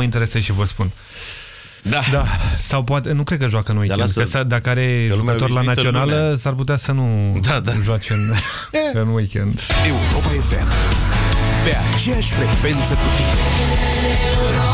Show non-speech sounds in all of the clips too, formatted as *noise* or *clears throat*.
mă interesez și vă spun. Da. da. Sau poate, nu cred că joacă în weekend. Da, lasă, că dacă are jucător la națională, s-ar putea să nu da, da. joace în, *laughs* *laughs* în weekend. Europa FM. Pe aceeași frecvență cu tine.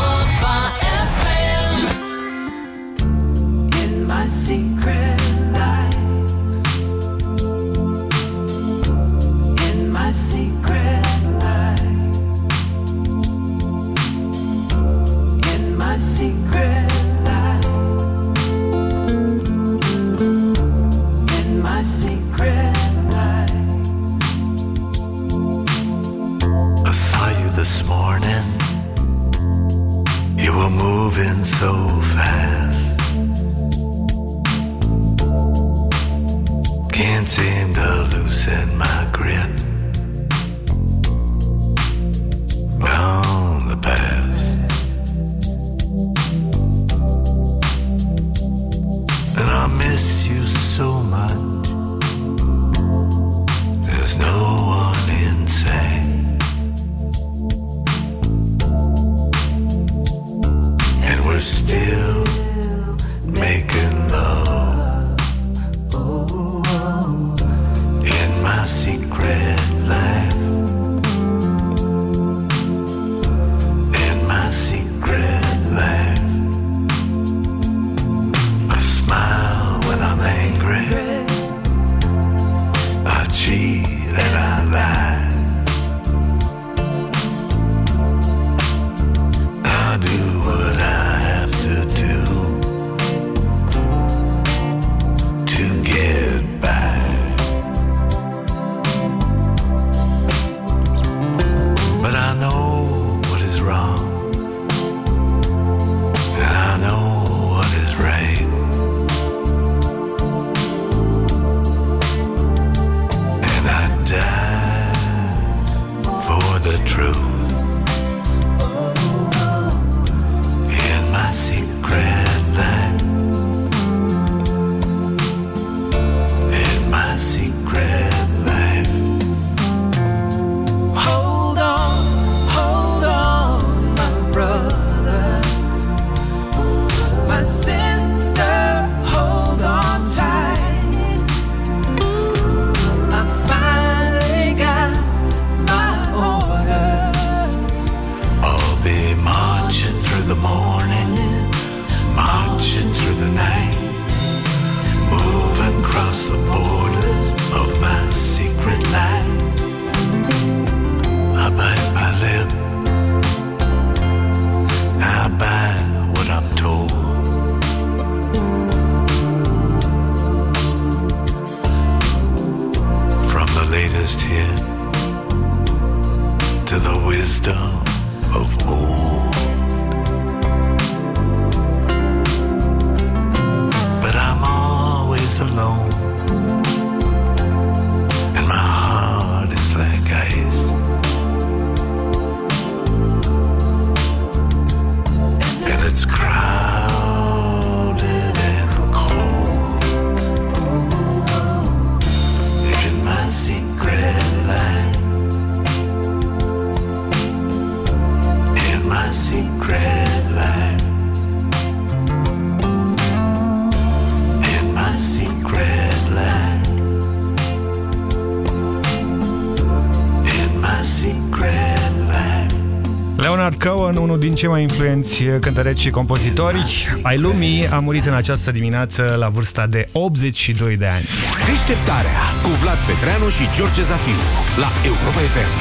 Unul din cei mai influenți cântăreți și compozitori ai lumii a murit în această dimineață la vârsta de 82 de ani. Deșteptarea cu Vlad Petreanu și George Zafiu la Europa FM.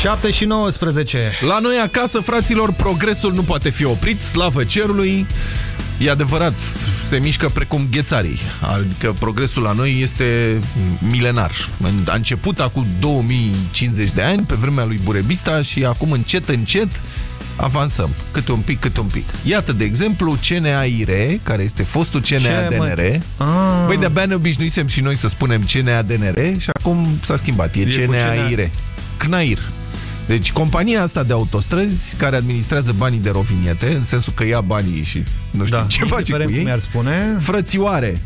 7 și 19. La noi acasă, fraților, progresul nu poate fi oprit, slavă cerului. E adevărat, se mișcă precum ghețarii, adică progresul la noi este milenar. A început acum 2050 de ani, pe vremea lui Burebista și acum încet, încet avansăm, câte un pic, câte un pic. Iată, de exemplu, CNAIR, care este fostul CNADNR. Ah. Băi, de-abia ne obișnuisem și noi să spunem CNADNR și acum s-a schimbat, e, e CNAIR. CNAIR. Deci compania asta de autostrăzi care administrează banii de roviniete, în sensul că ia banii și nu știu da, ce face cu ei, ar spune. frățioare,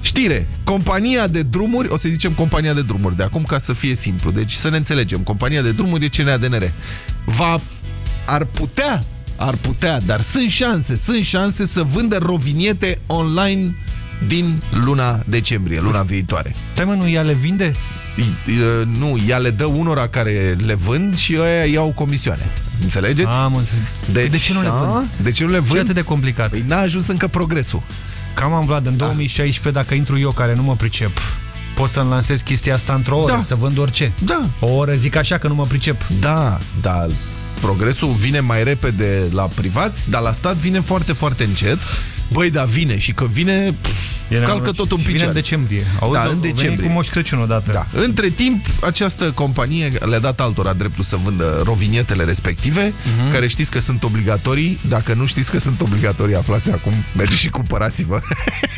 Știre, compania de drumuri, o să zicem compania de drumuri de acum ca să fie simplu, deci să ne înțelegem, compania de drumuri e CNADNR, va ar putea ar putea, dar sunt șanse, sunt șanse să vândă roviniete online din luna decembrie, luna păi, viitoare. Stai mă, nu ea le vinde? Nu, ea le dă unora care le vând și ăia iau comisioane. Înțelegeți? Am înțeles. Deci, de ce nu le vând? De ce nu le vând? Ce atât de complicat? Păi n-a ajuns încă progresul. Cam am, Vlad, în da. 2016, dacă intru eu care nu mă pricep, pot să-mi lansez chestia asta într-o oră, da. să vând orice. Da. O oră zic așa că nu mă pricep. Da, da. Progresul vine mai repede la privați, dar la stat vine foarte, foarte încet. Băi, da, vine și că vine, pff, calcă tot un picior. Vine în decembrie. Auzi, da, în decembrie. cu Moș Crăciun odată. Da. Între timp, această companie le-a dat altora dreptul să vândă rovinietele respective, uh mhm. -huh. care știți că sunt obligatorii. Dacă nu știți că sunt obligatorii, aflați acum, mergeți și cumpărați-vă.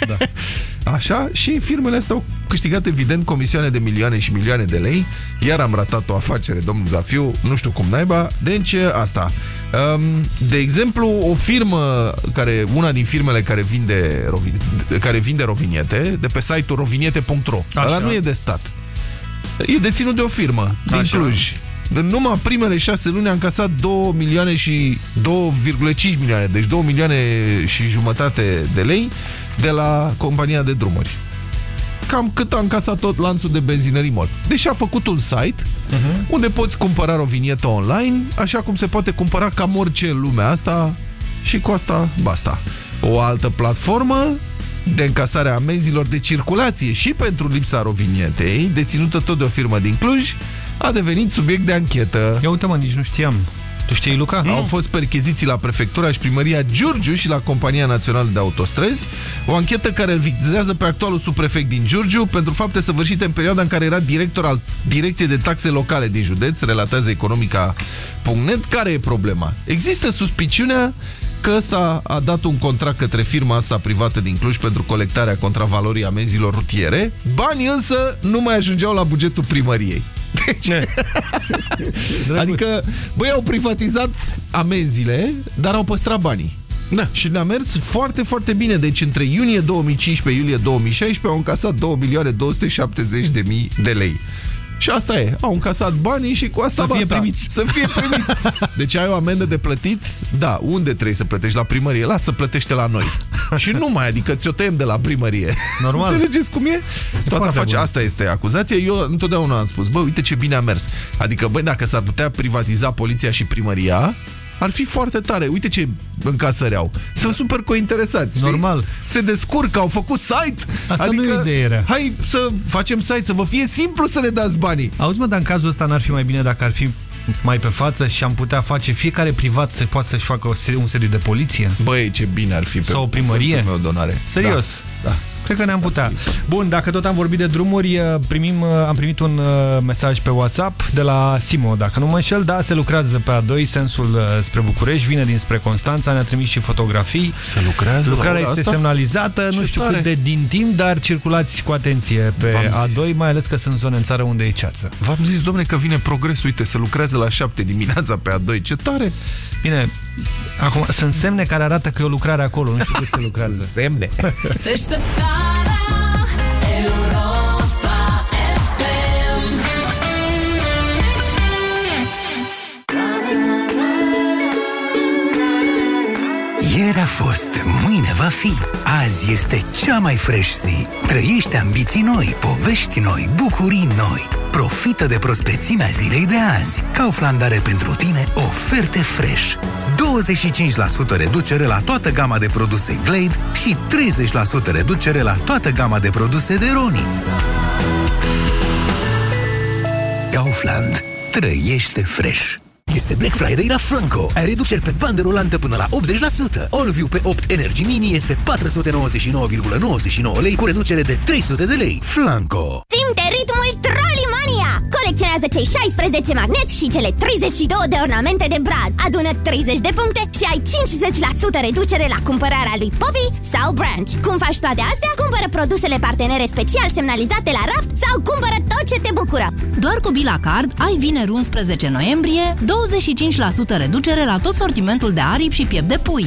Da. *laughs* Așa, și firmele astea au câștigat evident comisioane de milioane și milioane de lei, iar am ratat o afacere, domnul Zafiu, nu știu cum naiba, deci asta. De exemplu, o firmă, care, una din firmele care vinde, care vinde roviniete, de pe site-ul roviniete.ro, dar nu e de stat. E deținut de o firmă din Așa. Cluj. În numai primele șase luni am casat 2 milioane și 2,5 milioane, deci 2 milioane și jumătate de lei de la compania de drumuri. Cam cât a încasat tot lanțul de benzinării MOL. Deși a făcut un site uh -huh. unde poți cumpăra o vinietă online, așa cum se poate cumpăra cam orice în lumea asta și cu asta basta. O altă platformă de încasare a amenzilor de circulație și pentru lipsa rovinietei, deținută tot de o firmă din Cluj, a devenit subiect de anchetă. Ia uite mă, nici nu știam. Tu știi, Luca? Mm. Au fost percheziții la prefectura și primăria Giurgiu și la Compania Națională de Autostrăzi. O anchetă care îl vizează pe actualul subprefect din Giurgiu pentru fapte săvârșite în perioada în care era director al Direcției de Taxe Locale din județ, relatează economica.net. Care e problema? Există suspiciunea că ăsta a dat un contract către firma asta privată din Cluj pentru colectarea contravalorii amenzilor rutiere. Banii însă nu mai ajungeau la bugetul primăriei. *laughs* Deci, *laughs* adică, băi, au privatizat amenziile, dar au păstrat banii. Da. Și le-a mers foarte, foarte bine. Deci între iunie 2015 iulie 2016 au încasat 2 milioane 270 de mii de lei. Și asta e. Au încasat banii și cu asta Să fie primiți. Să fie primiți. Deci ai o amendă de plătit? Da. Unde trebuie să plătești? La primărie. Lasă să plătește la noi. *laughs* și nu mai, adică ți-o tăiem de la primărie. Normal. Înțelegeți cum e? Toată face. Asta este acuzația. Eu întotdeauna am spus, bă, uite ce bine a mers. Adică, băi, dacă s-ar putea privatiza poliția și primăria, ar fi foarte tare. Uite ce încasări au. Sunt super cointeresați. Normal. Se descurcă, au făcut site. Asta adică, nu e ideea Hai să facem site, să vă fie simplu să ne dați banii. Auzi mă, dar în cazul ăsta n-ar fi mai bine dacă ar fi mai pe față și am putea face fiecare privat să poată să-și facă un sediu de poliție? Băi, ce bine ar fi pe Sau o primărie? Meu donare. Serios? Da. da. Cred că ne-am putea. Bun, dacă tot am vorbit de drumuri, uh, primim, uh, am primit un uh, mesaj pe WhatsApp de la Simo, dacă nu mă înșel, da, se lucrează pe A2, sensul spre București, vine dinspre Constanța, ne-a trimis și fotografii. Se lucrează Lucrarea este asta? semnalizată, Ce nu știu tare. cât de din timp, dar circulați cu atenție pe A2, mai ales că sunt zone în țară unde e ceață. V-am zis, domne, că vine progres, uite, se lucrează la 7 dimineața pe A2, ce tare! Bine, acum sunt semne care arată că e o lucrare acolo, nu știu cât se lucrează. sunt semne. Ieri a fost, mâine va fi. Azi este cea mai fresh zi. Trăiește ambiții noi, povești noi, bucurii noi. Profită de prospețimea zilei de azi. Kaufland are pentru tine oferte fresh. 25% reducere la toată gama de produse Glade și 30% reducere la toată gama de produse de Roni. Kaufland. Trăiește fresh. Este Black Friday la Flanco. Ai reduceri pe bandă rulantă până la 80%. All-View pe 8 Energy Mini este 499,99 lei cu reducere de 300 de lei. Flanco. Simte ritmul Trollimania! Colecționează cei 16 magneți și cele 32 de ornamente de brad. Adună 30 de puncte și ai 50% reducere la cumpărarea lui Poppy sau Branch. Cum faci toate astea? Cumpără produsele partenere special semnalizate la raft sau cumpără tot ce te bucură. Doar cu Bila Card ai vineri 11 noiembrie 25% reducere la tot sortimentul de aripi și piept de pui.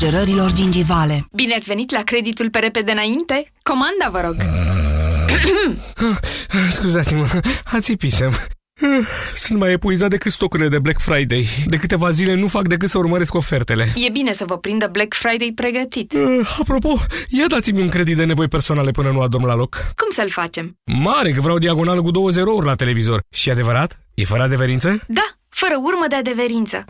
sângerărilor gingivale. Bine ați venit la creditul pe repede înainte? Comanda, vă rog! Scuzați-mă, ațipisem. Sunt mai epuizat decât stocurile de Black Friday. De câteva zile nu fac decât să urmăresc ofertele. E bine să vă prindă Black Friday pregătit. Uh, apropo, ia dați-mi un credit de nevoi personale până nu adorm la loc. Cum să-l facem? Mare, că vreau diagonală cu două zerouri la televizor. Și adevărat? E fără adeverință? Da, fără urmă de adeverință.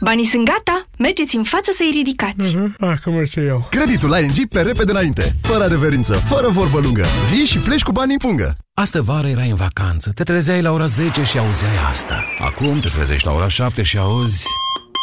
Banii sunt gata, mergeți în față să-i ridicați. Uh-huh. Ah, cum să iau. Creditul ING pe repede înainte, fără adeverință, fără vorbă lungă. Vii și pleci cu banii în pungă. Astă vară erai în vacanță, te trezeai la ora 10 și auzeai asta. Acum te trezești la ora 7 și auzi...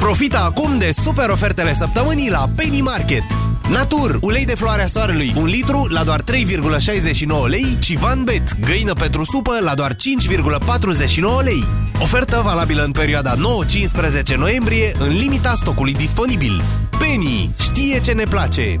Profită acum de super ofertele săptămânii la Penny Market. Natur, ulei de floarea soarelui, un litru la doar 3,69 lei și Van Bet, găină pentru supă la doar 5,49 lei. Ofertă valabilă în perioada 9-15 noiembrie, în limita stocului disponibil. Penny știe ce ne place!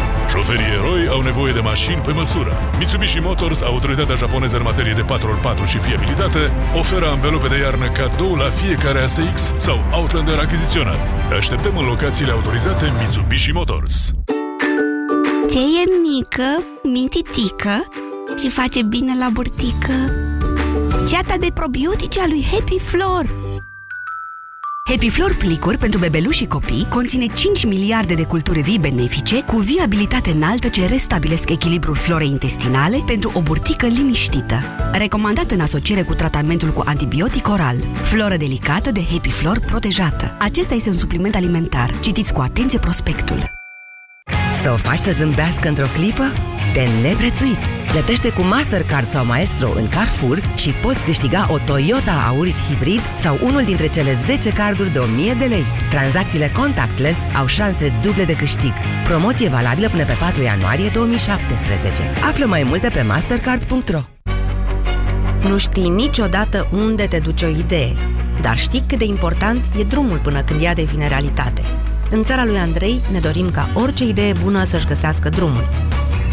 Șoferii eroi au nevoie de mașini pe măsură. Mitsubishi Motors, autoritatea japoneză în materie de 4x4 și fiabilitate, oferă anvelope de iarnă cadou la fiecare ASX sau Outlander achiziționat. Te așteptăm în locațiile autorizate Mitsubishi Motors. Ce e mică, mintitică și face bine la burtică? Ceata de probiotice a lui Happy Flor Happy Flor plicuri pentru bebeluși și copii conține 5 miliarde de culturi vii benefice cu viabilitate înaltă ce restabilesc echilibrul florei intestinale pentru o burtică liniștită. Recomandat în asociere cu tratamentul cu antibiotic oral. Floră delicată de Happy Flor protejată. Acesta este un supliment alimentar. Citiți cu atenție prospectul. Să o faci să zâmbească într-o clipă? De neprețuit! Plătește cu Mastercard sau Maestro în Carrefour și poți câștiga o Toyota Auris Hybrid sau unul dintre cele 10 carduri de 1000 de lei. Tranzacțiile contactless au șanse duble de câștig. Promoție valabilă până pe 4 ianuarie 2017. Află mai multe pe mastercard.ro Nu știi niciodată unde te duce o idee, dar știi cât de important e drumul până când ea devine realitate. În țara lui Andrei ne dorim ca orice idee bună să-și găsească drumul.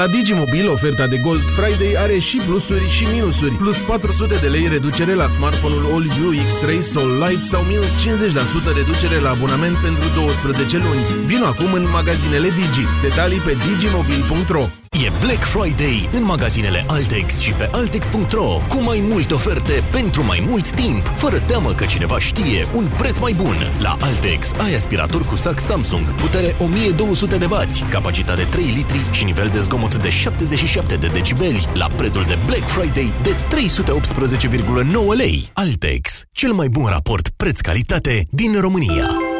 la Digimobil, oferta de Gold Friday are și plusuri și minusuri. Plus 400 de lei reducere la smartphone-ul AllView X3 Sol Lite sau minus 50% reducere la abonament pentru 12 luni. Vino acum în magazinele Digi. Detalii pe digimobil.ro E Black Friday în magazinele Altex și pe Altex.ro cu mai multe oferte pentru mai mult timp, fără teamă că cineva știe un preț mai bun. La Altex ai aspirator cu sac Samsung, putere 1200 de W, capacitate 3 litri și nivel de zgomot de 77 de decibeli la prețul de Black Friday de 318,9 lei. Altex, cel mai bun raport preț-calitate din România.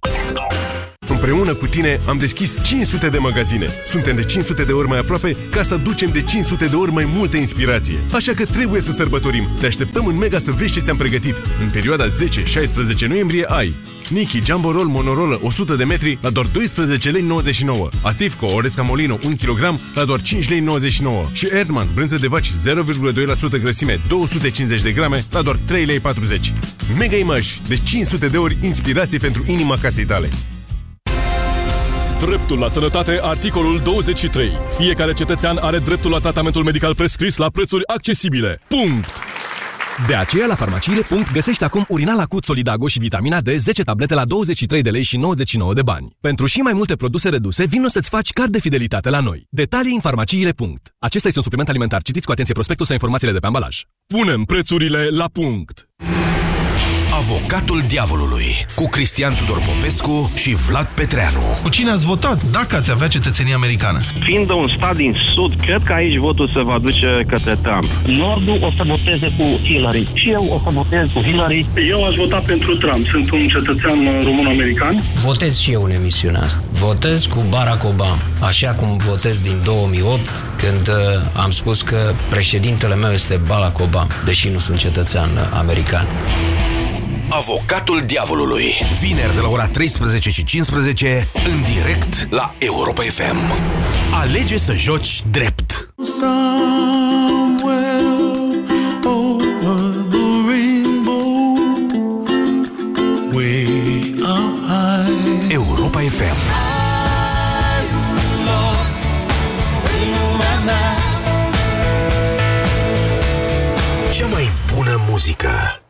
Împreună cu tine am deschis 500 de magazine. Suntem de 500 de ori mai aproape ca să ducem de 500 de ori mai multă inspirație. Așa că trebuie să sărbătorim. Te așteptăm în Mega să vezi ce ți-am pregătit. În perioada 10-16 noiembrie ai Niki Jumbo Roll Monorolă 100 de metri la doar 12 lei 99. Ativco Oresca Molino 1 kg la doar 5 lei 99. Și Erdman brânză de vaci 0,2% grăsime 250 de grame la doar 3 lei 40. Mega Image de 500 de ori inspirație pentru inima casei tale. Dreptul la sănătate, articolul 23. Fiecare cetățean are dreptul la tratamentul medical prescris la prețuri accesibile. Punct! De aceea, la farmaciile. găsești acum urinal acut Solidago și vitamina D 10 tablete la 23 de lei și 99 de bani. Pentru și mai multe produse reduse, vino să-ți faci card de fidelitate la noi. Detalii în farmaciile. Acesta este un supliment alimentar. Citiți cu atenție prospectul sau informațiile de pe ambalaj. Punem prețurile la punct! Avocatul diavolului cu Cristian Tudor Popescu și Vlad Petreanu. Cu cine ați votat dacă ați avea cetățenie americană? Fiind de un stat din sud, cred că aici votul se va duce către Trump. Nordul o să voteze cu Hillary. Și eu o să votez cu Hillary. Eu aș vota pentru Trump. Sunt un cetățean român-american. Votez și eu în emisiunea asta. Votez cu Barack Obama. Așa cum votez din 2008, când uh, am spus că președintele meu este Barack Obama, deși nu sunt cetățean american. Avocatul diavolului. Vineri de la ora 13 și 15 în direct la Europa FM. Alege să joci drept. Europa FM. Cea mai bună muzică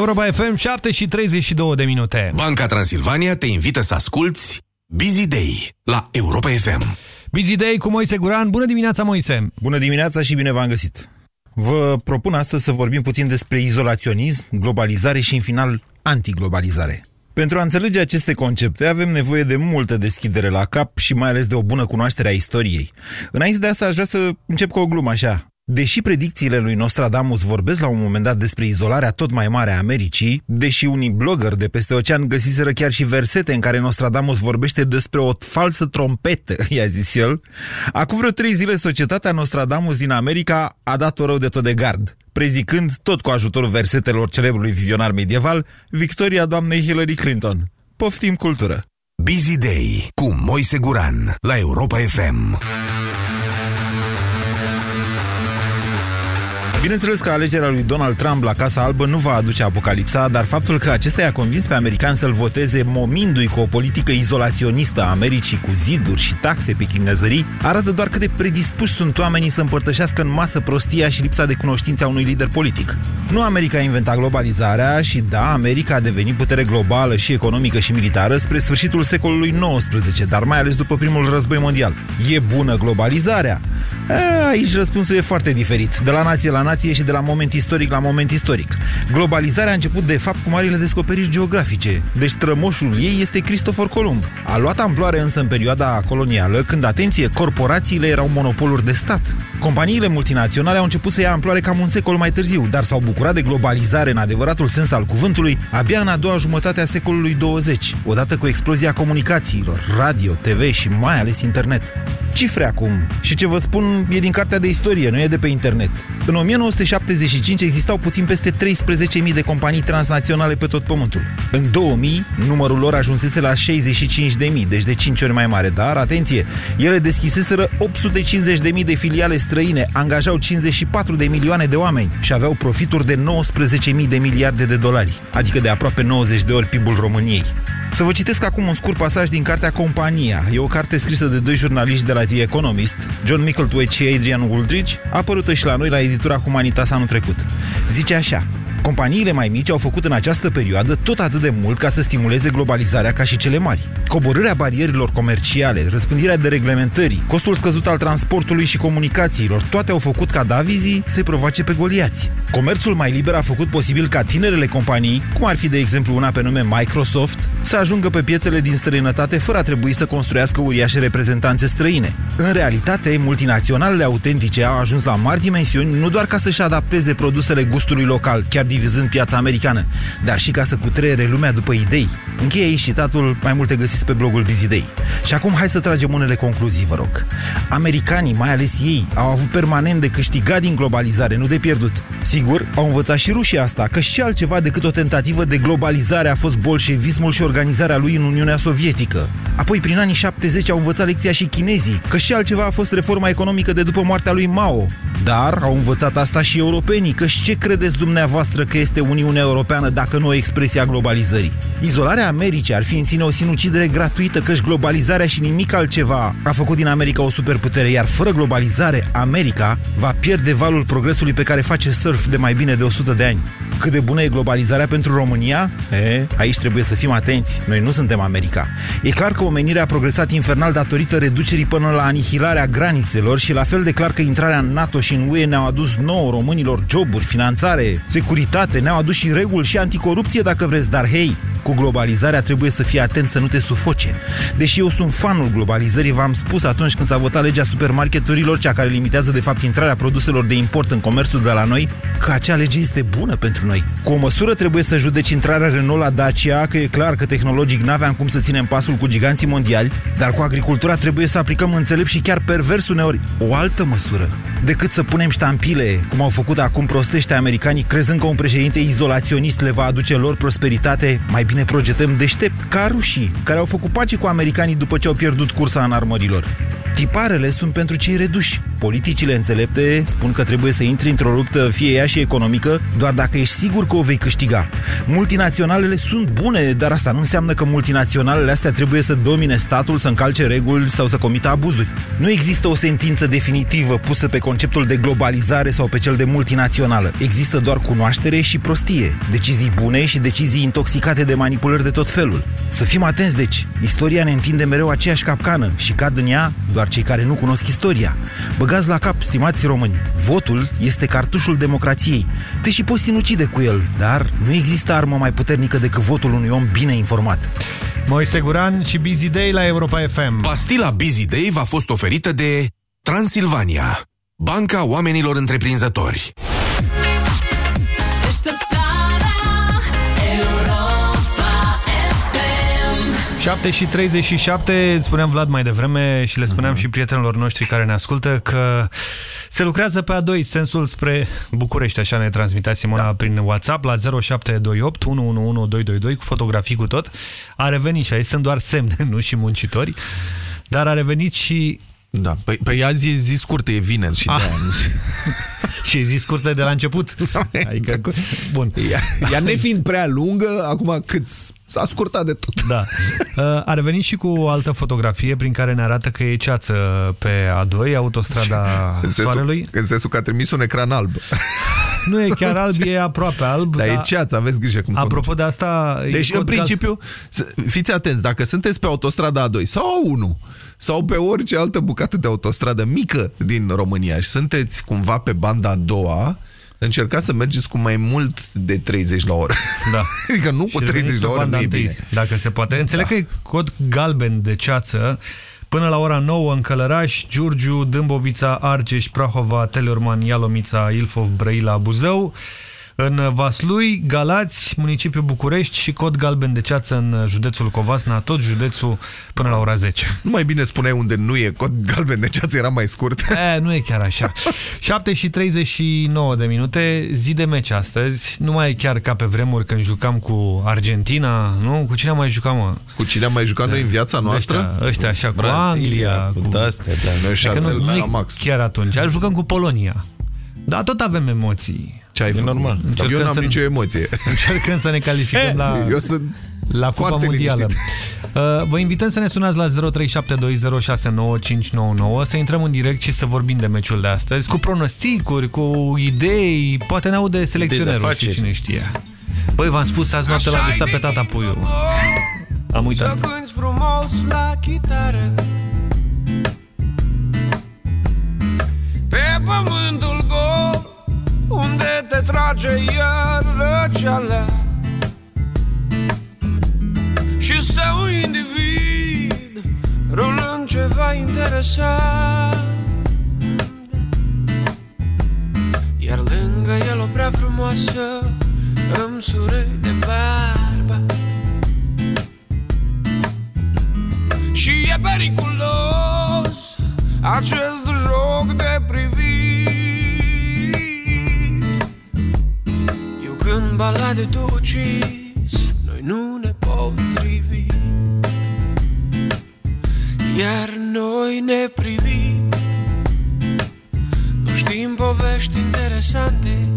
Europa FM, 7 și 32 de minute. Banca Transilvania te invită să asculti Busy Day la Europa FM. Busy Day cu Moise Guran. Bună dimineața, Moise! Bună dimineața și bine v-am găsit! Vă propun astăzi să vorbim puțin despre izolaționism, globalizare și, în final, antiglobalizare. Pentru a înțelege aceste concepte avem nevoie de multă deschidere la cap și mai ales de o bună cunoaștere a istoriei. Înainte de asta aș vrea să încep cu o glumă așa. Deși predicțiile lui Nostradamus vorbesc la un moment dat despre izolarea tot mai mare a Americii, deși unii blogger de peste ocean găsiseră chiar și versete în care Nostradamus vorbește despre o falsă trompetă, *laughs* i-a zis el, acum vreo trei zile societatea Nostradamus din America a dat-o rău de tot de gard, prezicând, tot cu ajutorul versetelor celebrului vizionar medieval, victoria doamnei Hillary Clinton. Poftim cultură! Busy Day cu Moise Guran la Europa FM. Bineînțeles că alegerea lui Donald Trump la Casa Albă nu va aduce apocalipsa, dar faptul că acesta i-a convins pe americani să-l voteze momindu-i cu o politică izolaționistă a Americii cu ziduri și taxe pe chinezării, arată doar cât de predispuși sunt oamenii să împărtășească în masă prostia și lipsa de cunoștință a unui lider politic. Nu America a inventat globalizarea și da, America a devenit putere globală și economică și militară spre sfârșitul secolului XIX, dar mai ales după primul război mondial. E bună globalizarea? A, aici răspunsul e foarte diferit, de la nație la nație și de la moment istoric la moment istoric. Globalizarea a început de fapt cu marile descoperiri geografice, deci strămoșul ei este Cristofor Columb. A luat amploare însă în perioada colonială, când, atenție, corporațiile erau monopoluri de stat. Companiile multinaționale au început să ia amploare cam un secol mai târziu, dar s-au bucurat de globalizare în adevăratul sens al cuvântului abia în a doua jumătate a secolului 20, odată cu explozia comunicațiilor, radio, TV și mai ales internet. Cifre acum. Și ce vă spun e din cartea de istorie, nu e de pe internet. În 1975 existau puțin peste 13.000 de companii transnaționale pe tot pământul. În 2000, numărul lor ajunsese la 65.000, deci de 5 ori mai mare. Dar, atenție, ele deschiseseră 850.000 de filiale străine, angajau 54 de milioane de oameni și aveau profituri de 19.000 de miliarde de dolari, adică de aproape 90 de ori PIB-ul României. Să vă citesc acum un scurt pasaj din cartea Compania. E o carte scrisă de doi jurnaliști de la The Economist, John Micklethwaite și Adrian Wooldridge, apărută și la noi la editura Humanitas anul trecut. Zice așa, Companiile mai mici au făcut în această perioadă tot atât de mult ca să stimuleze globalizarea ca și cele mari. Coborârea barierilor comerciale, răspândirea de reglementării, costul scăzut al transportului și comunicațiilor, toate au făcut ca Davizii să-i provoace pe goliați. Comerțul mai liber a făcut posibil ca tinerele companii, cum ar fi de exemplu una pe nume Microsoft, să ajungă pe piețele din străinătate fără a trebui să construiască uriașe reprezentanțe străine. În realitate, multinaționalele autentice au ajuns la mari dimensiuni nu doar ca să-și adapteze produsele gustului local, chiar divizând piața americană, dar și ca să cutreiere lumea după idei. Încheie aici citatul, mai multe găsiți pe blogul Busy Day. Și acum hai să tragem unele concluzii, vă rog. Americanii, mai ales ei, au avut permanent de câștigat din globalizare, nu de pierdut. Sigur, au învățat și rușii asta, că și altceva decât o tentativă de globalizare a fost bolșevismul și organizarea lui în Uniunea Sovietică. Apoi, prin anii 70, au învățat lecția și chinezii, că și altceva a fost reforma economică de după moartea lui Mao. Dar au învățat asta și europenii, că și ce credeți dumneavoastră că este Uniunea Europeană dacă nu o expresie a globalizării? Izolarea Americii ar fi în sine o sinucidere gratuită, căci globalizarea și nimic altceva a făcut din America o superputere, iar fără globalizare, America va pierde valul progresului pe care face surf de mai bine de 100 de ani. Cât de bună e globalizarea pentru România? E, aici trebuie să fim atenți. Noi nu suntem America. E clar că omenirea a progresat infernal datorită reducerii până la anihilarea granițelor și la fel de clar că intrarea în NATO și în UE ne-au adus nouă românilor joburi, finanțare, securitate, ne-au adus și reguli și anticorupție dacă vreți, dar hei, cu globalizarea trebuie să fii atent să nu te sufoce. Deși eu sunt fanul globalizării, v-am spus atunci când s-a votat legea supermarketurilor, cea care limitează de fapt intrarea produselor de import în comerțul de la noi, că acea lege este bună pentru noi. Cu o măsură trebuie să judeci intrarea Renault la Dacia, că e clar că tehnologic n-aveam cum să ținem pasul cu giganții mondiali, dar cu agricultura trebuie să aplicăm înțelept și chiar pervers uneori o altă măsură. Decât să punem ștampile, cum au făcut acum prostește americanii, crezând că un președinte izolaționist le va aduce lor prosperitate, mai bine progetăm deștept, ca rușii, care au făcut pace cu americanii după ce au pierdut cursa în armărilor. Tiparele sunt pentru cei reduși. Politicile înțelepte spun că trebuie să intri într-o luptă, fie ea și economică, doar dacă ești sigur că o vei câștiga. Multinaționalele sunt bune, dar asta nu înseamnă că multinaționalele astea trebuie să domine statul, să încalce reguli sau să comită abuzuri. Nu există o sentință definitivă pusă pe conceptul de globalizare sau pe cel de multinațională. Există doar cunoaștere și prostie, decizii bune și decizii intoxicate de manipulări de tot felul. Să fim atenți, deci. Istoria ne întinde mereu aceeași capcană și cad în ea doar cei care nu cunosc istoria. Băgați la cap, stimați români, votul este cartușul democrației. Te și poți sinucide cu el, dar nu există armă mai puternică decât votul unui om bine informat. Moise Guran și Busy Day la Europa FM. Pastila Busy Day v-a fost oferită de Transilvania, banca oamenilor întreprinzători. 7 și 37, îți spuneam Vlad mai devreme și le spuneam uh -huh. și prietenilor noștri care ne ascultă că se lucrează pe A2, sensul spre București, așa ne transmitea Simona da. prin WhatsApp la 0728 111222 cu fotografii cu tot. A revenit și aici sunt doar semne, *laughs* nu și muncitori, dar a revenit și da, păi, păi azi e zi scurtă, e vineri și ah. de nu *laughs* Și e zi scurtă de la început. *laughs* Adică, bun. Ea, ea nefiind prea lungă, acum cât s-a scurtat de tot. Da. *laughs* Uh, a revenit și cu o altă fotografie prin care ne arată că e ceață pe A2, autostrada în sensul, Soarelui. În sensul că a trimis un ecran alb. Nu e chiar alb, e aproape alb. Dar, dar e ceață, aveți grijă cum Apropo conduce. de asta... Deci, în principiu, fiți atenți, dacă sunteți pe autostrada A2 sau A1 sau pe orice altă bucată de autostradă mică din România și sunteți cumva pe banda a doua, încercați să mergeți cu mai mult de 30 la oră. Da. *laughs* adică nu cu 30 la oră nu e bine. Dacă se poate. Înțeleg da. că e cod galben de ceață Până la ora 9 în Călăraș, Giurgiu, Dâmbovița, Argeș, Prahova, Teleorman, Ialomița, Ilfov, Brăila, Buzău în Vaslui, Galați, municipiul București și cod galben de ceață în județul Covasna, tot județul până la ora 10. Nu mai bine spuneai unde nu e cod galben de ceață, era mai scurt. E, nu e chiar așa. *laughs* 7 și 39 de minute, zi de meci astăzi. Nu mai e chiar ca pe vremuri când jucam cu Argentina, nu? Cu cine am mai jucat, mă? Cu cine am mai jucat da. noi în viața noastră? Ăștia, ăștia așa, cu Anglia, cu... cu... Astea, da, noi și nu Max. chiar atunci. Jucăm cu Polonia. Da, tot avem emoții. Ce ai e făcut? normal. Încercăm eu n-am nicio emoție. Încercăm să ne calificăm la... Eu sunt La Cupa Foarte Mondială. liniștit. Uh, Vă invităm să ne sunați la 0372069599 să intrăm în direct și să vorbim de meciul de astăzi, cu pronosticuri, cu idei, poate ne aude selecționerul și afaceri. cine știe. Băi, v-am spus azi noapte l-am visat pe tata Puiu. Am uitat. Să cânti frumos la chitară Pe pământul gol Unde te trage iar răceala Și stă un individ Rolând ceva interesant. Iar lângă el o prea frumoasă Îmi surâi de barba. Și e periculos Acest joc de privit balade tu ucis Noi nu ne potrivim. Iar noi ne privim Nu știm povești interesante.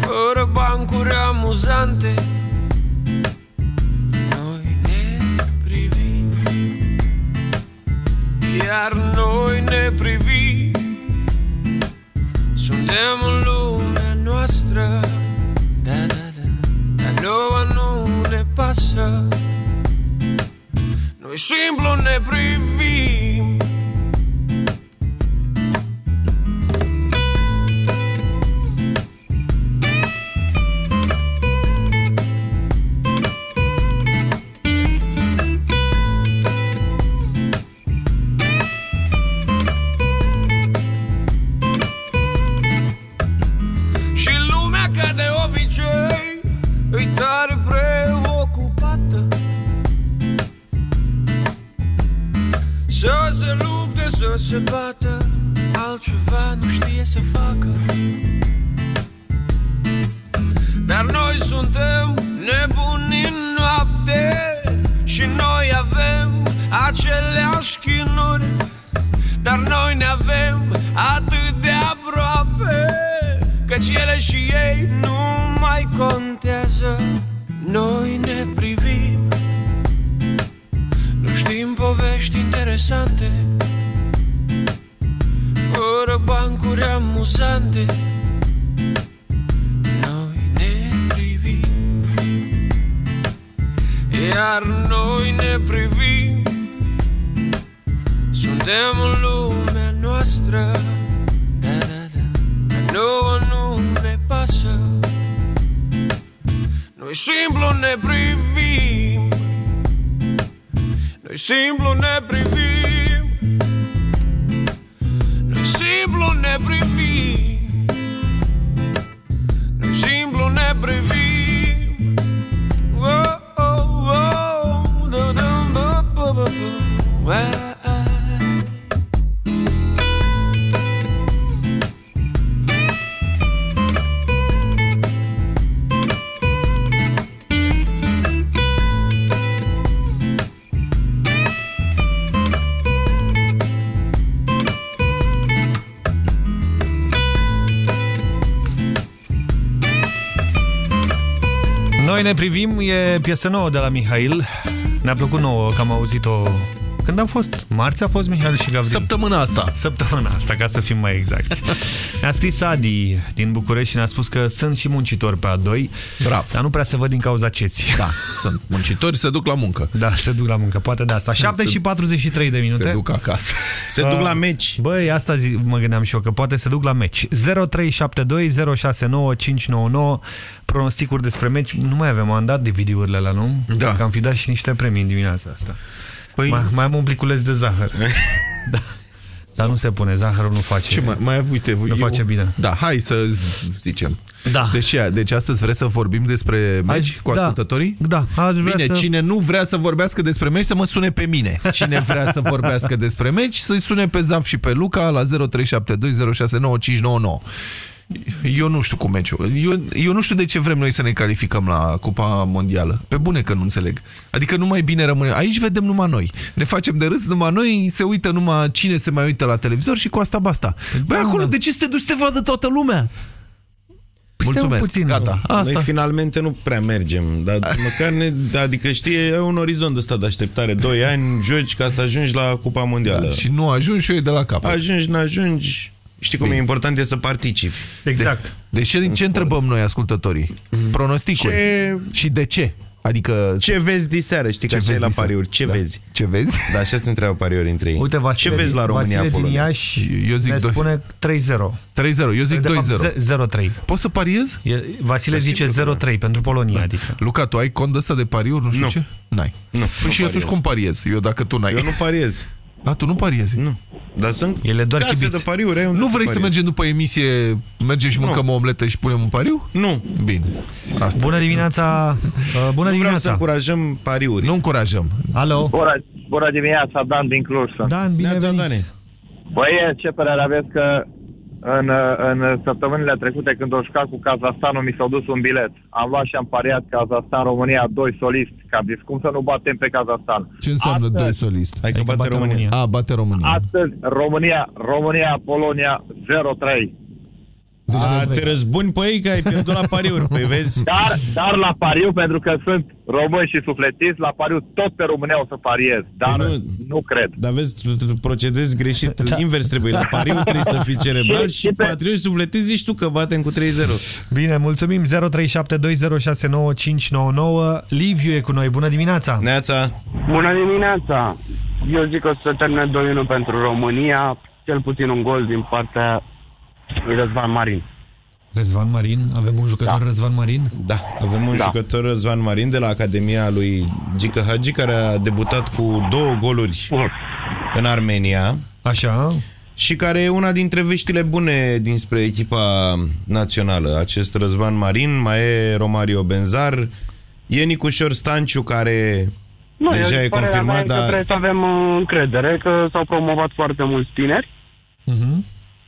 Fără bancuri amuzante Noi ne privim. Iar noi ne privim Suntem în lumea noastră Da, da, da. Dar nouă nu ne pasă. Noi simplu ne privim Noi ne privim, e piesă nouă de la Mihail. Ne-a plăcut nouă, că am auzit-o... Când am fost? Marți a fost Mihail și Gabriel. Săptămâna asta. Săptămâna asta, ca să fim mai exacti. *laughs* Ne-a scris Adi din București și ne-a spus că sunt și muncitori pe A2. Bravo. Dar nu prea se văd din cauza ceții. Da, sunt muncitori, se duc la muncă. Da, se duc la muncă, poate de asta. 7 Se- și 43 de minute. Se duc acasă. Se duc la meci. Băi, asta zi, mă gândeam și eu, că poate se duc la meci. 0372 069 599 pronosticuri despre meci. Nu mai avem, am dat DVD-urile la nu? Da. Că am fi dat și niște premii în dimineața asta. Păi... Mai, mai am un pliculeț de zahăr. da. *laughs* Dar nu se pune, zahărul nu face. Ce mai, mai uite, Nu eu, face bine. Da, hai să z- zicem. Da. Deci, deci astăzi vreți să vorbim despre meci Aș- cu da. ascultătorii? Da, aș vrea Bine, să... cine nu vrea să vorbească despre meci, să mă sune pe mine. Cine vrea să vorbească despre meci, să-i sune pe Zaf și pe Luca la 0372069599. Eu nu știu cu meciul. Eu, eu nu știu de ce vrem noi să ne calificăm la Cupa Mondială. Pe bune că nu înțeleg. Adică nu mai bine rămâne. Aici vedem numai noi. Ne facem de râs numai noi, se uită numai cine se mai uită la televizor și cu asta basta. Băi, da, acolo, da. de ce să te duci să te vadă toată lumea? Mulțumesc. puțin. Gata. Asta. Noi finalmente nu prea mergem, dar *laughs* măcar ne, adică știe, e un orizont ăsta de așteptare. Doi ani joci ca să ajungi la Cupa Mondială. Da, și nu ajungi și eu e de la capăt. Ajungi, n-ajungi. Știi cum Bine. e important e să participi. Exact. Deci ce, ce întrebăm noi, ascultătorii? Pronosticuri. Ce- Și de ce? Adică... Ce vezi diseară? Știi că Ce așa e vezi la diseară? pariuri. Ce Da. vezi? Ce vezi? *laughs* Da, așa se întreabă pariuri între ei. Uite, Vasile, Ce vezi la România, Vasile din Polonia? Iași Eu zic ne doi. spune 3-0. 3-0, eu zic De fapt, 2-0. 0-3. Poți să pariezi? E- Vasile Da, zice sigur că 0-3 pentru Polonia, adică. Luca, tu ai cont ăsta de pariuri, nu știu Nu. ce? N-ai. Nu, Păi nu și atunci pariez. cum pariezi? Eu dacă tu n-ai. Eu nu pariez. A, tu nu pariezi? Nu. Dar sunt Ele doar case chibiți. de pariuri. ai unde Nu vrei să pariezi. mergem după emisie, mergem și Nu. mâncăm o omletă și punem un pariu? Nu. Bine. Asta. Bună dimineața! uh, Bună Nu vreau să dimineața! încurajăm pariuri. Nu încurajăm. Alo? Bună, bună dimineața, Dan din Cluj. sunt. Dan, bine Neața, venit! Dane. Băi, ce părere aveți că în, în săptămânile trecute când o jucat cu Kazahstanul mi s-a dus un bilet. Am luat și am pariat Kazahstan-România, doi soliști. Că am zis, cum să nu batem pe Kazahstan? Ce înseamnă Astăzi- doi soliști? Hai că bate România. A, bate România. Astăzi, România, România, Polonia, 0-3. A, te răzbuni pe ei că ai pierdut la pariuri. Păi vezi? Dar, dar la pariu, pentru că sunt români și sufletiți, la pariu tot pe România o să pariez. Dar Păi nu, nu- nu cred. Dar vezi, tu, tu procedezi greșit. Da. Invers trebuie. La pariu trebuie să fii cerebral Și- și și pe- patriot și sufletezi zici tu că batem cu 3-0. Bine, mulțumim! 0372069599 Liviu e cu noi, bună dimineața! Neața. Bună dimineața! Eu zic că o să termine 2-1 pentru România, cel puțin un gol din partea lui Răzvan Marin. Răzvan Marin, avem un jucător Răzvan Marin? Da, avem un Da. jucător Răzvan Marin de la Academia lui Gică Hagi care a debutat cu două goluri în Armenia Așa, și care e una dintre veștile bune dinspre echipa națională. Acest Răzvan Marin, mai e Romario Benzar, e Nicușor Stanciu care Nu, deja eu, e părerea confirmat, mea e că dar trebuie să avem uh, încredere că s-au promovat foarte mulți tineri uh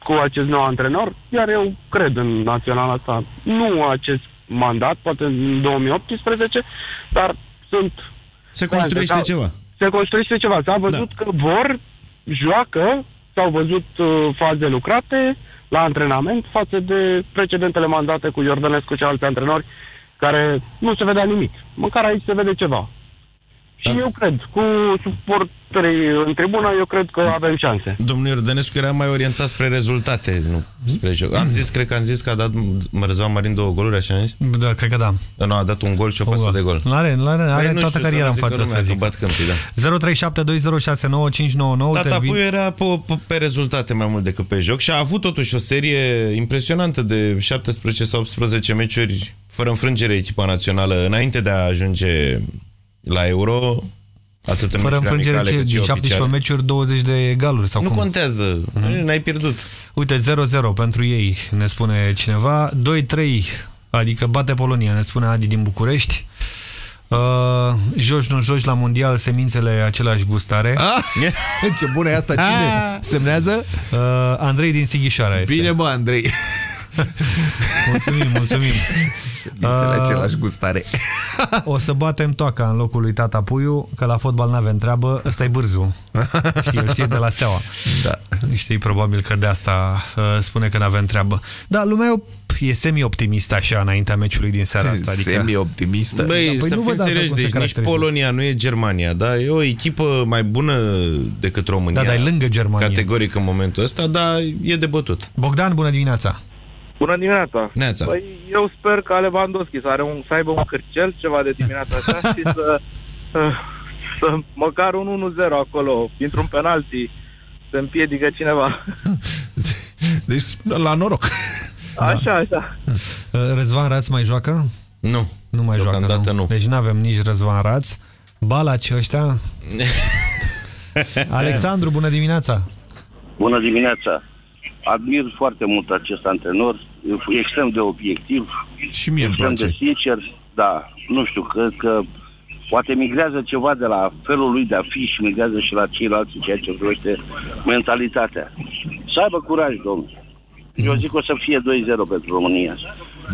cu acest nou antrenor, iar eu cred în naționala asta. Nu acest mandat, poate în 2018, dar sunt... se construiește Da, ceva. Se construiește ceva. S-a văzut că vor, joacă, s-au văzut uh, faze lucrate la antrenament față de precedentele mandate cu Iordănescu și alți antrenori care nu se vedea nimic. Măcar aici se vede ceva. Și eu cred, cu suporterii în tribună, eu cred că avem șanse. Domnul Iordănescu era mai orientat spre rezultate, nu spre joc. Am zis, cred că am zis că a dat Răzvan Marin două goluri, așa am zis? da, cred că da. Nu, a dat un gol și o pasă de gol. Are, are, are Păi nu toată știu, să cariera nu în zică față, lumea să că zic. bat câmpii, da. 0372069599 Tata termin- Puiu era pe, pe, pe rezultate mai mult decât pe joc și a avut totuși o serie impresionantă de 17 sau 18 meciuri fără înfrângere echipa națională înainte de a ajunge la Euro, atât în Fără meciuri înfrângere amicale ce, cât și din 17 oficiale. meciuri 20 de egaluri sau Nu cum? contează, n-ai pierdut. Uite, 0-0 pentru ei, ne spune cineva. 2-3, adică bate Polonia, ne spune Adi din București. Uh, joci, nu joci la mondial, semințele același gustare. Ah, *laughs* ce bună e asta, cine semnează? Uh, Andrei din Sighișoara este. Bine, mă, Andrei. Mulțumim, mulțumim. Semințele același gustare. O să batem toaca în locul lui Tata Puiu, că la fotbal n-avem treabă. ăsta e bârzu. Știi, știi de la Steaua. Da. Știi, probabil că de asta uh, spune că n-avem treabă. Da, lumea e, op- e semi-optimistă așa înaintea meciului din seara asta. Adică... Semi-optimistă. Băi, Da, păi să nu fim văd asta serioși, cum se deci nici caracterizează. Polonia nu e Germania, da? E o echipă mai bună decât România. Da, dar e lângă Germania. Categoric în momentul ăsta, dar e de bătut. Bogdan, bună dimineața! Bună dimineața! Neața. Păi, eu sper ca Lewandowski să, are un, să aibă un cârcel ceva de dimineața asta *laughs* și să, să, să măcar un 1-0 acolo, dintr-un penalti, să împiedică cineva. *laughs* Deci, la noroc. Așa, așa. Uh, Răzvan Raț mai joacă? Nu. Nu mai joacă, Deocamdată nu. Deci nu avem nici Răzvan Raț. Balaci ăștia? *laughs* Alexandru, bună dimineața! Bună dimineața! Admir foarte mult acest antrenor, e extrem de obiectiv, și mie îmi extrem place. de sincer, da, nu știu, cred că poate migrează ceva de la felul lui de a fi și migrează și la ceilalți în ceea ce privește mentalitatea. Să aibă curaj, domnule. Eu zic că o să fie 2-0 pentru România.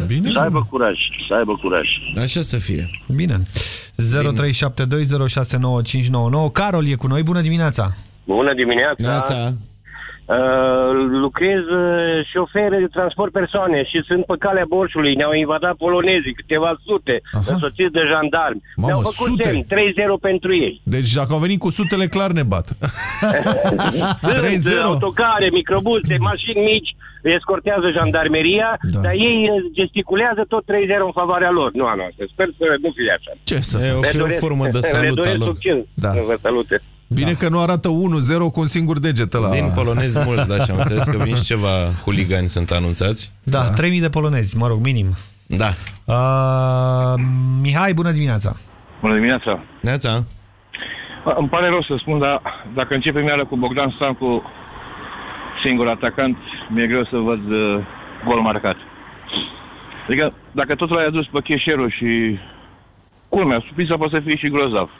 Bine. Să aibă curaj, să aibă curaj. Așa să fie. Bine. 0372069599. Carol e cu noi, bună dimineața! Bună dimineața! Neața. Uh, lucrez uh, șofer de transport persoane și sunt pe calea Borșului. Ne-au invadat polonezii, câteva sute, însoțiți de jandarmi. Mamă, Ne-au făcut sute? semn, 3-0 pentru ei. Deci dacă au venit cu sutele, clar ne bat. *laughs* Sunt 3-0? autocare, microbuze, mașini mici, îi escortează jandarmeria, da. dar ei uh, gesticulează tot 3-0 în favoarea lor, nu a noastră. Sper să nu fie așa. Ce să E o, Le și o doresc- formă de le salut doresc al lor. succes. Da. Vă salute. Bine că nu arată 1-0 cu un singur deget la... Vin polonezi mulți, da, și am înțeles că vin și ceva huligani sunt anunțați. Da, 3000 de polonezi, mă rog, minim. Da. Uh, Mihai, bună dimineața! Bună dimineața! Neața. Îmi pare rău să spun, dar dacă începem iară cu Bogdan Stancu, singur atacant, mi-e greu să văd uh, gol marcat. Adică, dacă tot l-ai adus pe Cheșeru și... Culmea, surpriza poate să fie și grozav.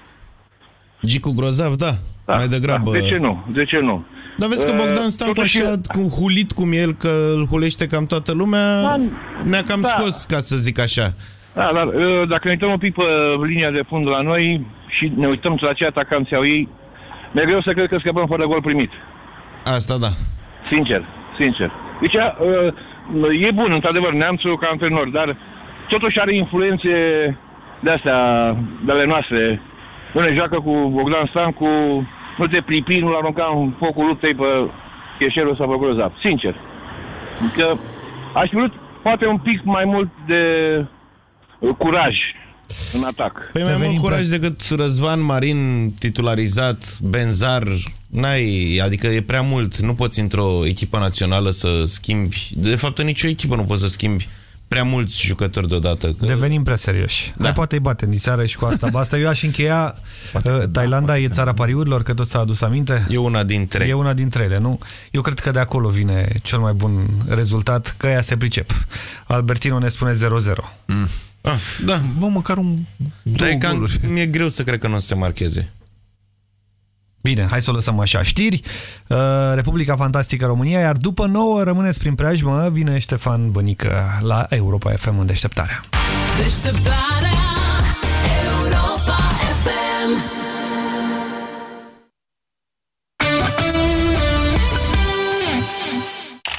Gicu Grozav, da. da Mai degrabă. Da, de ce nu? De ce nu? Dar vezi că Uh, Bogdan Stancu totuși- așa, cu hulit cum el, că îl hulește cam toată lumea, Da, ne-a cam da. scos, ca să zic așa. Da, dar uh, dacă ne uităm un pic pe linia de fund la noi și ne uităm la ce atacanți au ei, mi-e greu să cred că scăpăm fără gol primit. Asta da. Sincer, sincer. Deci, uh, e bun, într-adevăr, neamțul ca antrenor, dar totuși are influențe de astea, de ale noastre. Nu ne joacă cu Bogdan Stancu, nu te pripi, nu-l arunca în focul luptei pe Cheșerul sau pe Grozav. Sincer. Că aș fi vrut poate un pic mai mult de uh, curaj în atac. Păi mai mult curaj decât Răzvan Marin titularizat, Benzar, n-ai, adică e prea mult. Nu poți într-o echipă națională să schimbi, de fapt în nicio echipă nu poți să schimbi prea mulți jucători deodată. Că... Devenim prea serioși. Da. Dar poate îi batem din seară și cu asta basta. Eu aș încheia, uh, Thailanda e țara pariurilor, că tot s-a adus aminte. E una dintre E una dintre ele, nu? Eu cred că de acolo vine cel mai bun rezultat, că ea se pricep. Albertino ne spune 0-0. Mm. Ah, da. Bă, măcar un Dar e cam, mi-e greu să cred că nu o să se marcheze. Bine, hai să o lăsăm așa. Știri, uh, Republica Fantastică România, iar după nouă rămâneți prin preajmă, vine Ștefan Bănică la Europa FM în deșteptarea. Deșteptarea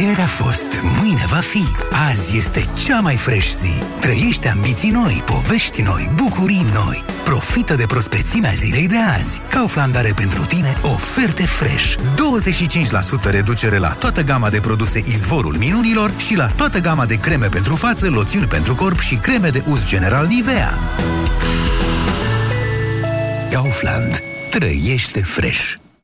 Ieri a fost, mâine va fi. Azi este cea mai fresh zi. Trăiește ambiții noi, povești noi, bucurii noi. Profită de prospețimea zilei de azi. Kaufland are pentru tine oferte fresh. 25% reducere la toată gama de produse Izvorul Minunilor și la toată gama de creme pentru față, loțiuni pentru corp și creme de uz general Nivea. Kaufland. Trăiește fresh.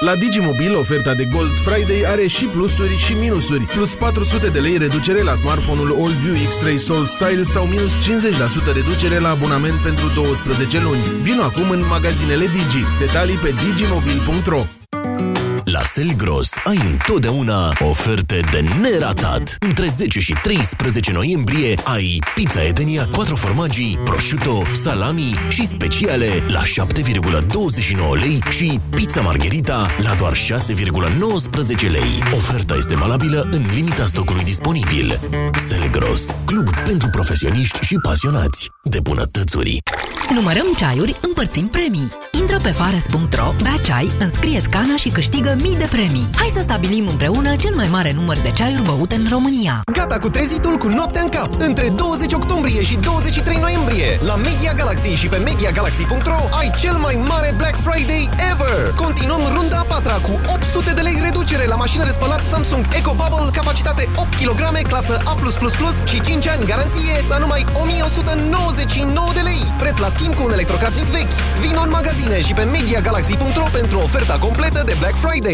La Digimobil, oferta de Gold Friday are și plusuri și minusuri. Plus 400 de lei reducere la smartphone-ul AllView X3 Soul Style sau minus 50% reducere la abonament pentru 12 luni. Vino acum în magazinele Digi. Detalii pe digimobil.ro La Selgros ai întotdeauna oferte de neratat. Între 10 și 13 noiembrie ai pizza Edenia 4 formaggi, prosciutto, salami și speciale la 7,29 lei și pizza margherita la doar 6,19 lei. Oferta este valabilă în limita stocului disponibil. Selgros, club pentru profesioniști și pasionați de bunătățuri. Numărăm ceaiuri, împărțim premii. Intră pe fares.ro, bea ceai, înscrieți cana și câștigă mii de premii. Hai să stabilim împreună cel mai mare număr de ceaiuri băute în România. Gata cu trezitul cu noaptea în cap! Între 20 octombrie și 23 noiembrie, la Media Galaxy și pe MediaGalaxy.ro ai cel mai mare Black Friday ever! Continuăm runda a patra cu 800 de lei reducere la mașină de spălat Samsung Eco Bubble, capacitate 8 kg, clasă A+++ și 5 ani garanție la numai 1199 de lei. Preț la schimb cu un electrocasnic vechi. Vino în magazine și pe MediaGalaxy.ro pentru oferta completă de Black Friday.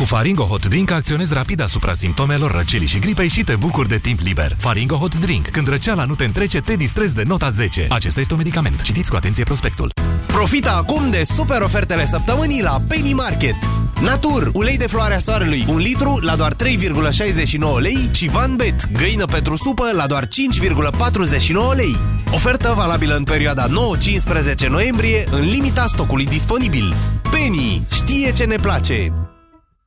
Cu Faringo Hot Drink acționezi rapid asupra simptomelor răcelii și gripei și te bucuri de timp liber. Faringo Hot Drink. Când răceala nu te întrece, te distrezi de nota 10. Acesta este un medicament. Citiți cu atenție prospectul. Profita acum de super ofertele săptămânii la Penny Market. Natur, ulei de floarea soarelui, 1 litru la doar 3,69 lei și Van Bet, găină pentru supă la doar 5,49 lei. Ofertă valabilă în perioada 9-15 noiembrie, în limita stocului disponibil. Penny știe ce ne place.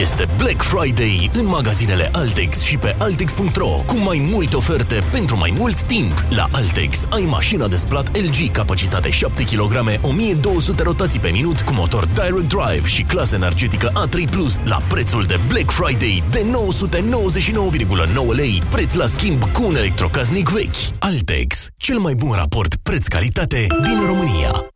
Este Black Friday în magazinele Altex și pe Altex.ro cu mai multe oferte pentru mai mult timp. La Altex ai mașina de spălat LG, capacitate 7 kg, 1200 rotații pe minut, cu motor Direct Drive și clasă energetică A3+, la prețul de Black Friday de 999,9 lei, preț la schimb cu un electrocasnic vechi. Altex, cel mai bun raport preț-calitate din România.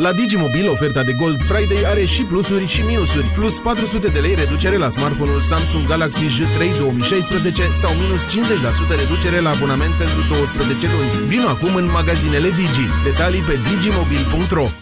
La Digimobil, oferta de Gold Friday are și plusuri și minusuri. Plus 400 de lei reducere la smartphone-ul Samsung Galaxy J3 2016 sau minus 50% reducere la abonament pentru 12 luni. Vino acum în magazinele Digi. Detalii pe digimobil.ro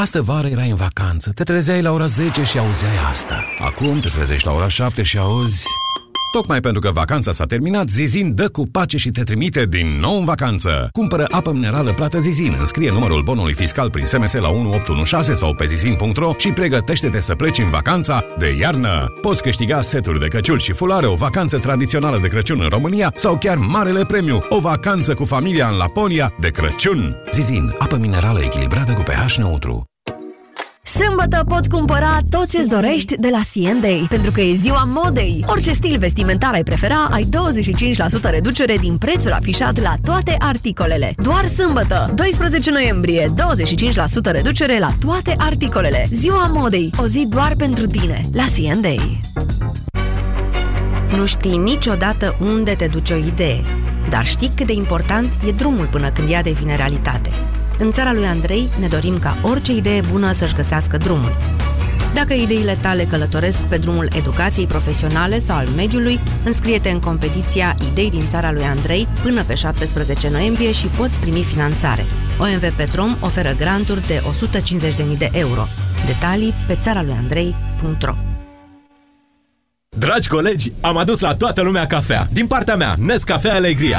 Astă vară erai în vacanță, te trezeai la ora 10 și auzeai asta. Acum te trezești la ora 7 și auzi... Tocmai pentru că vacanța s-a terminat, Zizin dă cu pace și te trimite din nou în vacanță. Cumpără apă minerală plată Zizin, înscrie numărul bonului fiscal prin SMS la 1816 sau pe zizin.ro și pregătește-te să pleci în vacanța de iarnă. Poți câștiga seturi de căciuli și fulare, o vacanță tradițională de Crăciun în România sau chiar marele premiu, o vacanță cu familia în Laponia de Crăciun. Zizin, apă minerală echilibrată cu pH neutru. Sâmbătă poți cumpăra tot ce-ți dorești de la C&A, pentru că e ziua modei. Orice stil vestimentar ai prefera, ai 25% reducere din prețul afișat la toate articolele. Doar sâmbătă, 12 noiembrie, 25% reducere la toate articolele. Ziua modei, o zi doar pentru tine, la C&A. Nu știi niciodată unde te duce o idee, dar știi cât de important e drumul până când ea devine realitate. În țara lui Andrei ne dorim ca orice idee bună să-și găsească drumul. Dacă ideile tale călătoresc pe drumul educației profesionale sau al mediului, înscrie-te în competiția Idei din țara lui Andrei până pe 17 noiembrie și poți primi finanțare. OMV Petrom oferă granturi de 150.000 de euro. Detalii pe țara lui Andrei.ro Dragi colegi, am adus la toată lumea cafea. Din partea mea, Nescafea Alegria.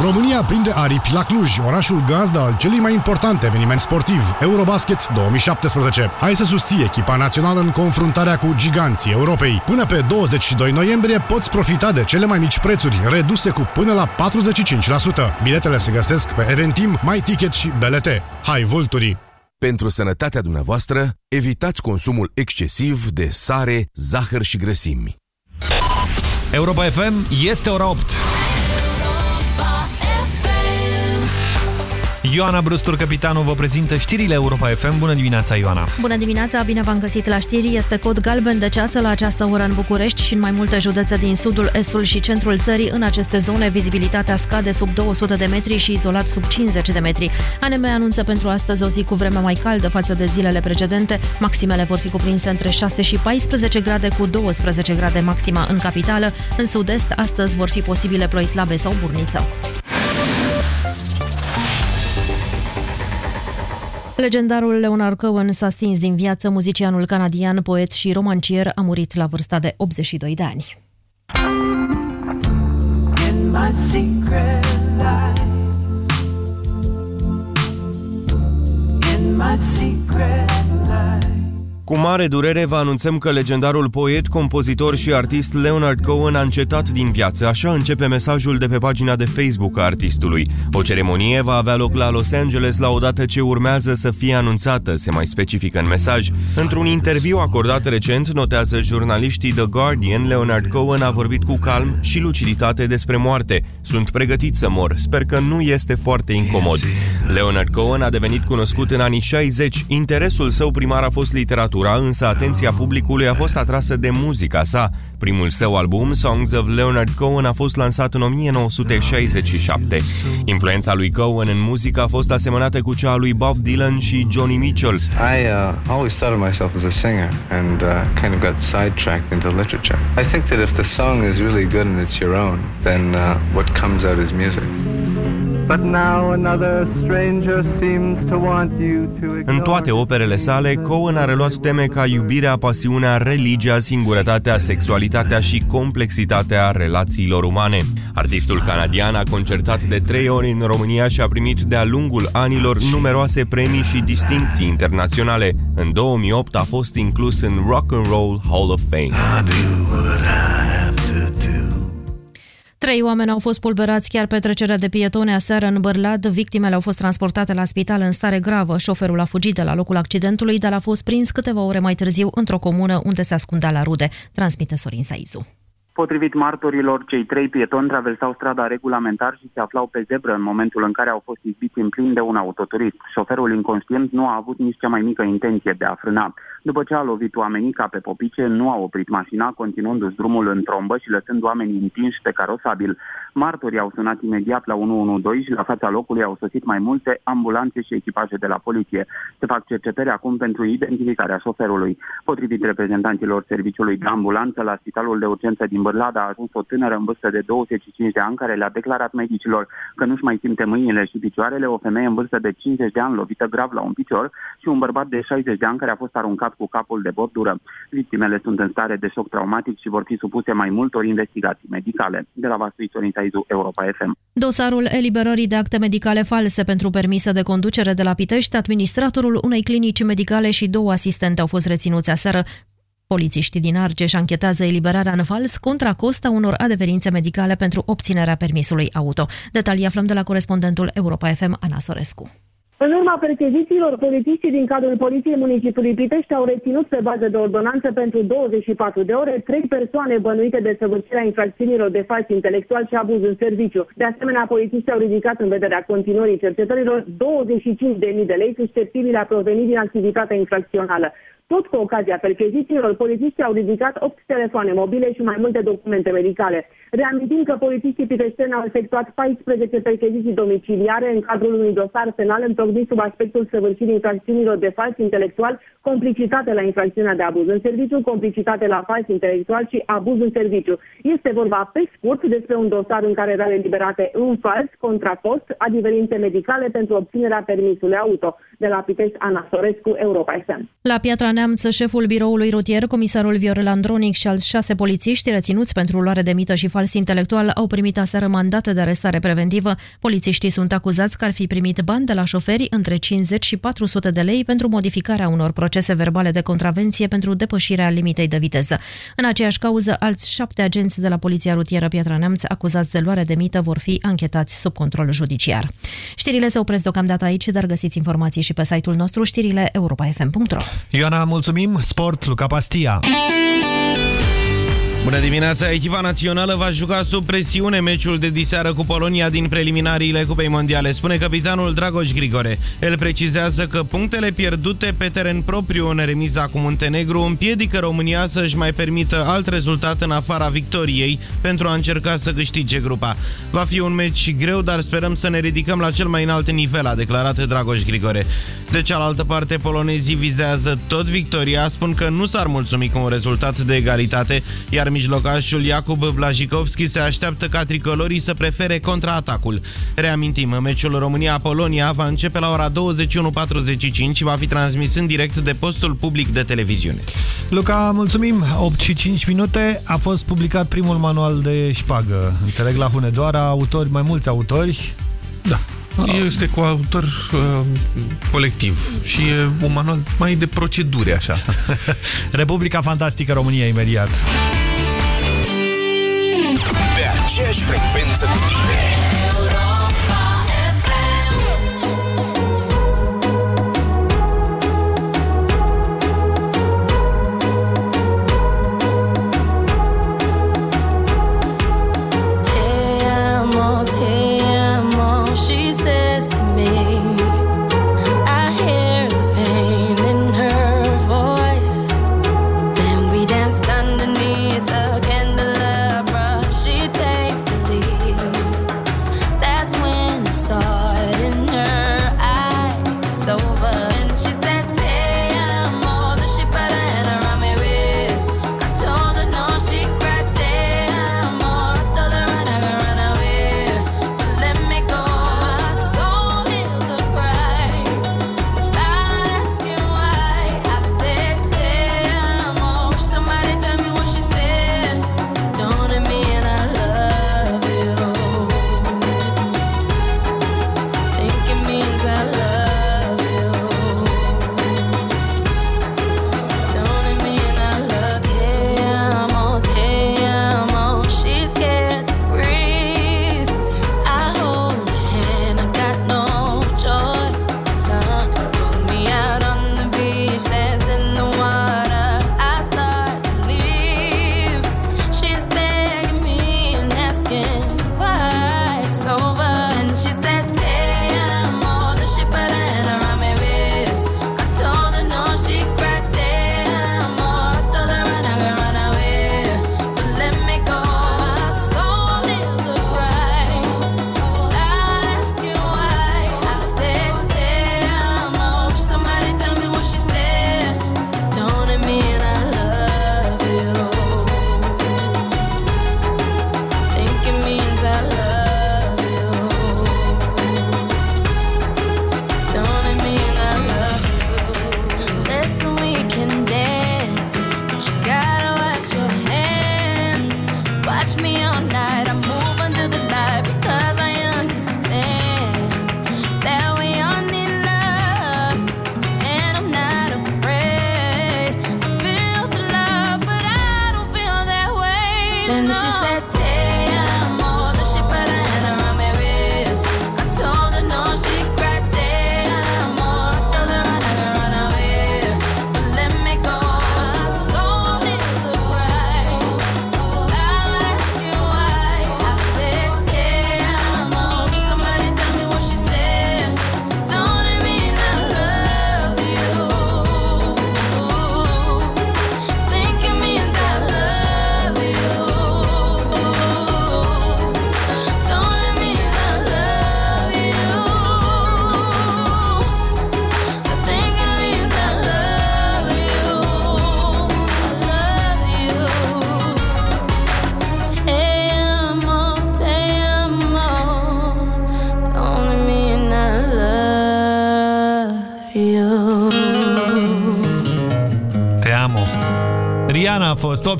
România prinde aripi la Cluj, orașul gazdă al celui mai important eveniment sportiv, Eurobasket 2017. Hai să susții echipa națională în confruntarea cu giganții Europei. Până pe 22 noiembrie poți profita de cele mai mici prețuri, reduse cu până la 45%. Biletele se găsesc pe Eventim, MyTicket și BLT. Hai, Vulturii! Pentru sănătatea dumneavoastră, evitați consumul excesiv de sare, zahăr și grăsimi. Europa FM este ora 8. Ioana Brustur, capitanul, vă prezintă știrile Europa FM. Bună dimineața, Ioana! Bună dimineața, bine v-am găsit la știri. Este cod galben de ceață la această oră în București și în mai multe județe din sudul, estul și centrul țării. În aceste zone, vizibilitatea scade sub 200 de metri și izolat sub 50 de metri. ANM anunță pentru astăzi o zi cu vreme mai caldă față de zilele precedente. Maximele vor fi cuprinse între 6 și 14 grade cu 12 grade maxima în capitală. În sud-est, astăzi vor fi posibile ploi slabe sau burniță. Legendarul Leonard Cohen s-a stins din viață. Muzicianul canadian, poet și romancier a murit la vârsta de 82 de ani. In my secret life. In my secret life. Cu mare durere vă anunțăm că legendarul poet, compozitor și artist Leonard Cohen a încetat din viață. Așa începe mesajul de pe pagina de Facebook a artistului. O ceremonie va avea loc la Los Angeles la o dată ce urmează să fie anunțată, se mai specifică în mesaj. Într-un interviu acordat recent, notează jurnaliștii The Guardian, Leonard Cohen a vorbit cu calm și luciditate despre moarte. Sunt pregătit să mor. Sper că nu este foarte incomod. Leonard Cohen a devenit cunoscut în anii 60. Interesul său primar a fost literatura literatura, însă atenția publicului a fost atrasă de muzica sa. Primul său album, Songs of Leonard Cohen, a fost lansat în 1967. Influența lui Cohen în muzică a fost asemănată cu cea a lui Bob Dylan și Johnny Mitchell. I uh, always thought of myself as a singer and uh, kind of got sidetracked into literature. I think that if the song is really good and it's your own, then uh, what comes out is music. În toate operele sale, Cohen a reluat teme ca iubirea, pasiunea, religia, singurătatea, sexualitatea și complexitatea relațiilor umane. Artistul canadian a concertat de trei ori în România și a primit de-a lungul anilor numeroase premii și distincții internaționale. În 2008 a fost inclus în Rock and Roll Hall of Fame. Trei oameni au fost pulberați chiar pe trecerea de pietone aseară în Bărlad. Victimele au fost transportate la spital în stare gravă. Șoferul a fugit de la locul accidentului, dar a fost prins câteva ore mai târziu într-o comună unde se ascundea la rude. Transmite Sorin Saizu. Potrivit martorilor, cei trei pietoni traversau strada regulamentar și se aflau pe zebră în momentul în care au fost izbiți în plin de un autoturist. Șoferul inconștient nu a avut nici cea mai mică intenție de a frâna. După ce a lovit oamenii ca pe popice, nu a oprit mașina, continuându-și drumul în trombă și lăsând oamenii împinși pe carosabil. Martorii au sunat imediat la 112 și la fața locului au sosit mai multe ambulanțe și echipaje de la poliție. Se fac cercetări acum pentru identificarea șoferului. Potrivit reprezentanților serviciului de ambulanță, la spitalul de urgență din Bârlada a ajuns o tânără în vârstă de 25 de ani care le-a declarat medicilor că nu-și mai simte mâinile și picioarele, o femeie în vârstă de 50 de ani lovită grav la un picior și un bărbat de 60 de ani care a fost aruncat cu capul de bordură. Victimele sunt în stare de șoc traumatic și vor fi supuse mai multor investigații medicale. De la Vaslui Sorin Saizu, Europa FM. Dosarul eliberării de acte medicale false pentru permise de conducere de la Pitești, administratorul unei clinici medicale și două asistente au fost reținuți aseară. Polițiștii din Argeș anchetează eliberarea în fals contra costa unor adeverințe medicale pentru obținerea permisului auto. Detalii aflăm de la corespondentul Europa FM, Ana Sorescu. În urma perchezițiilor, polițiștii din cadrul Poliției Municipiului Pitești au reținut pe bază de ordonanță pentru 24 de ore trei persoane bănuite de săvârșirea infracțiunilor de fals intelectual și abuz în serviciu. De asemenea, polițiștii au ridicat în vederea continuării cercetărilor 25.000 de lei susceptibile a proveni din activitatea infracțională. Tot cu ocazia perchezițiilor, polițiștii au ridicat 8 telefoane mobile și mai multe documente medicale. Reamintim că polițiștii piteșteni au efectuat 14 percheziții domiciliare în cadrul unui dosar penal întocmit sub aspectul săvârșirii infracțiunilor de fals intelectual, complicitate la infracțiunea de abuz în serviciu, complicitate la fals intelectual și abuz în serviciu. Este vorba pe scurt despre un dosar în care erau eliberate în fals, contrapost, adeverințe medicale pentru obținerea permisului auto. De la Pitești, Ana Sorescu, Europa FM. La Piatra Neamț, șeful biroului rutier, comisarul Viorel Andronic și alți șase polițiști reținuți pentru luare de mită și fals intelectual au primit aseară mandate de arestare preventivă. Polițiștii sunt acuzați că ar fi primit bani de la șoferi între 50 și 400 de lei pentru modificarea unor procese verbale de contravenție pentru depășirea limitei de viteză. În aceeași cauză, alți șapte agenți de la Poliția Rutieră Piatra Neamț acuzați de luare de mită vor fi anchetați sub control judiciar. Știrile se opresc deocamdată aici, dar găsiți informații și pe site-ul nostru știrile europa.fm.ro Ioana, mulțumim! Sport, Luca Pastia! Bună dimineața! Echipa națională va juca sub presiune meciul de diseară cu Polonia din preliminariile Cupei Mondiale, spune capitanul Dragoș Grigore. El precizează că punctele pierdute pe teren propriu în remiza cu Muntenegru împiedică România să-și mai permită alt rezultat în afara victoriei pentru a încerca să câștige grupa. Va fi un meci greu, dar sperăm să ne ridicăm la cel mai înalt nivel, a declarat Dragoș Grigore. De cealaltă parte, polonezii vizează tot victoria, spun că nu s-ar mulțumi cu un rezultat de egalitate, iar mijlocașul Jakub Blajikovski se așteaptă ca tricolorii să prefere contraatacul. Reamintim, meciul România-Polonia va începe la ora 21.45 și va fi transmis în direct de postul public de televiziune. Luca, mulțumim! 8 și 5 minute a fost publicat primul manual de șpagă. Înțeleg la Hunedoara, autori, mai mulți autori. Da. Este cu autor uh, colectiv și e un manual mai de proceduri, așa. *laughs* Republica Fantastică România, imediat. Pe aceeași frecvență cu tine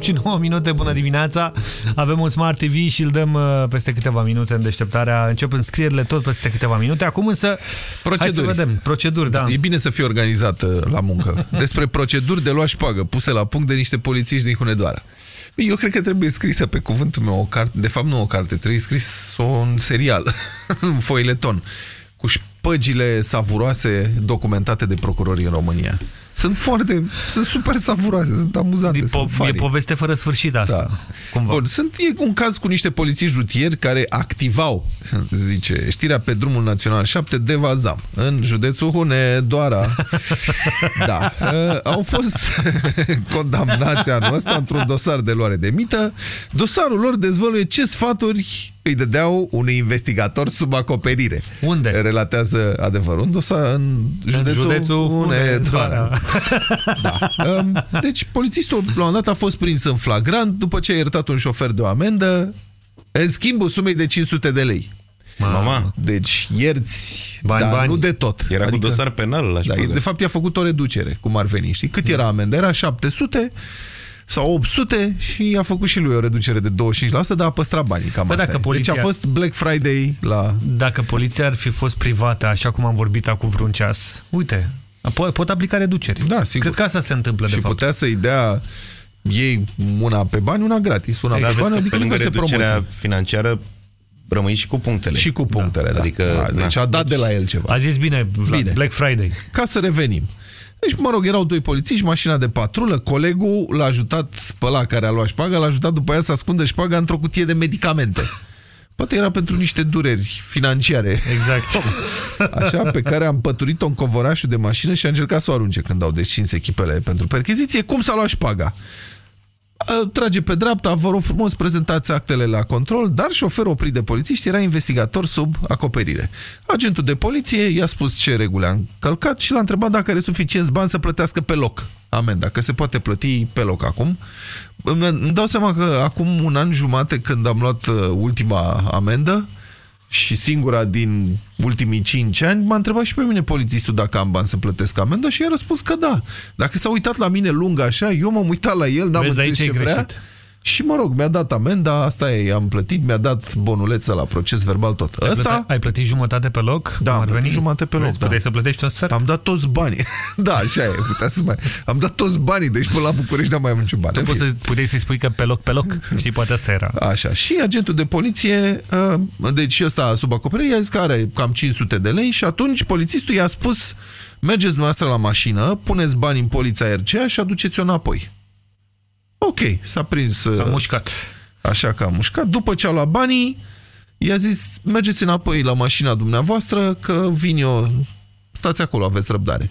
8 și 9 minute, bună dimineața Avem un Smart TV și îl dăm uh, peste câteva minute în deșteptarea Încep înscrierile tot peste câteva minute Acum însă, Proceduri. hai să vedem Proceduri, da E bine să fie organizată la muncă. Despre proceduri de luat șpagă puse la punct de niște polițiști din Hunedoara. Eu cred că trebuie scrisă pe cuvântul meu o carte, de fapt nu o carte, trebuie scris un serial, *laughs* un foileton, cu șpăgile savuroase documentate de procurorii în România. Sunt foarte, sunt super savuroase, sunt amuzante, E, sunt po funny. e poveste fără sfârșit asta Da. Cumva. Bun, sunt e un caz cu niște polițiști rutieri care activau, *laughs* zice, știrea pe drumul național 7 de Vazam, în județul Hunedoara. *laughs* da. Uh, au fost *laughs* condamnați anul ăsta într-un dosar de luare de mită. Dosarul lor dezvăluie ce sfaturi îi dădeau unui investigator sub acoperire. Unde? Relatează adevărul. Un dosar în județul, județul Hunedoara. *laughs* Da. Um, Deci, polițistul la un moment dat a fost prins în flagrant după ce a iertat un șofer de o amendă în schimbul sumei de 500 de lei. Mama. Deci ierți, Bani, dar bani. nu de tot. Era cu dosar penal la da, șpagă. De fapt, i-a făcut o reducere, cum ar veni. Știi? Cât era amenda? Era 700 sau 800 și a făcut și lui o reducere de 25%, dar a păstrat banii. Cam Păi asta dacă e. poliția- Deci a fost Black Friday la... Dacă poliția ar fi fost privată, așa cum am vorbit acum vreun ceas, uite, po pot aplica reduceri. Da, sigur. Cred că asta se întâmplă, și de fapt. putea să-i dea ei una pe bani, una gratis. Una Dar pe vezi bani, că adică pe lângă diverse reducerea promoții. financiară rămâi și cu punctele. Și cu punctele, da. Adică, da. Deci na. a dat de la el ceva. A zis bine, Vlad, Bine. Black Friday. Ca să revenim. Deci, mă rog, erau doi polițiști, mașina de patrulă, colegul l-a ajutat pe la care a luat șpaga, l-a ajutat după aia să ascundă șpaga într-o cutie de medicamente. Poate era pentru niște dureri financiare. Exact. *laughs* Așa, pe care am păturit-o în covorașul de mașină și a încercat să o arunce când au descins echipele pentru percheziție. Cum s-a luat șpaga? A, Trage pe dreapta, vă rog frumos, prezentați actele la control, dar șoferul oprit de polițiști era investigator sub acoperire. Agentul de poliție i-a spus ce reguli a încălcat și l-a întrebat dacă are suficienți bani să plătească pe loc amenda, că se poate plăti pe loc acum. Îmi îmi dau seama că acum un an jumate când am luat uh, ultima amendă, și singura din ultimii 5 ani, m-a întrebat și pe mine polițistul dacă am bani să plătesc amendă și i-a răspuns că da. Dacă s-a uitat la mine lung așa, eu m-am uitat la el, n-am Vezi, înțeles aici ce ai vrea. greșit. Și mă rog, mi-a dat amenda, asta e, am plătit, mi-a dat bonuleță la proces verbal tot. Ai, Asta, plătit, ai plătit jumătate pe loc? da, Cum am ar plătit veni? jumate pe loc. Vezi, Da. Puteai să plătești un sfert? Am dat toți banii. *laughs* da, așa e, putea să mai... Am dat toți banii, deci până la București n-am mai am niciun bani. Tu În poți fine. să, puteai să-i spui că pe loc, pe loc? *laughs* Știi, poate asta era. Așa. Și agentul de poliție, uh, deci ăsta sub acoperire, i-a zis că are cam 500 de lei și atunci polițistul i-a spus mergeți noastră la mașină, puneți bani în polița RCA și aduceți-o înapoi. Ok, s-a prins... uh, A mușcat. Așa că a mușcat. După ce a luat banii, i-a zis mergeți înapoi la mașina dumneavoastră că vin eu, stați acolo, aveți răbdare.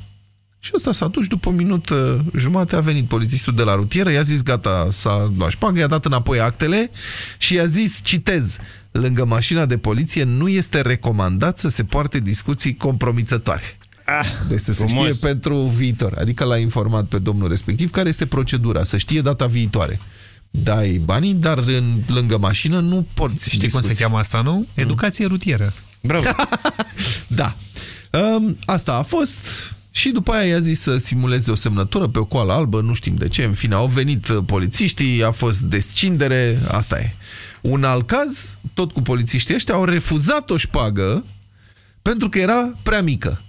Și ăsta s-a dus, după o minut uh, jumate a venit polițistul de la rutieră, i-a zis gata, s-a luat șpagă, i-a dat înapoi actele și i-a zis, citez, lângă mașina de poliție nu este recomandat să se poarte discuții compromițătoare. Ah, deci să se frumos. știe pentru viitor. Adică l-a informat pe domnul respectiv care este procedura, să știe data viitoare. Dai banii, dar în, lângă mașină nu porți Știi cum se cheamă asta, nu? Educație rutieră. Bravo. *laughs* Da. Um, asta a fost și după aia i-a zis să simuleze o semnătură pe o coală albă, nu știm de ce, în fine, au venit uh, polițiștii, a fost descindere, asta e. Un alt caz, tot cu polițiștii ăștia, au refuzat o șpagă pentru că era prea mică.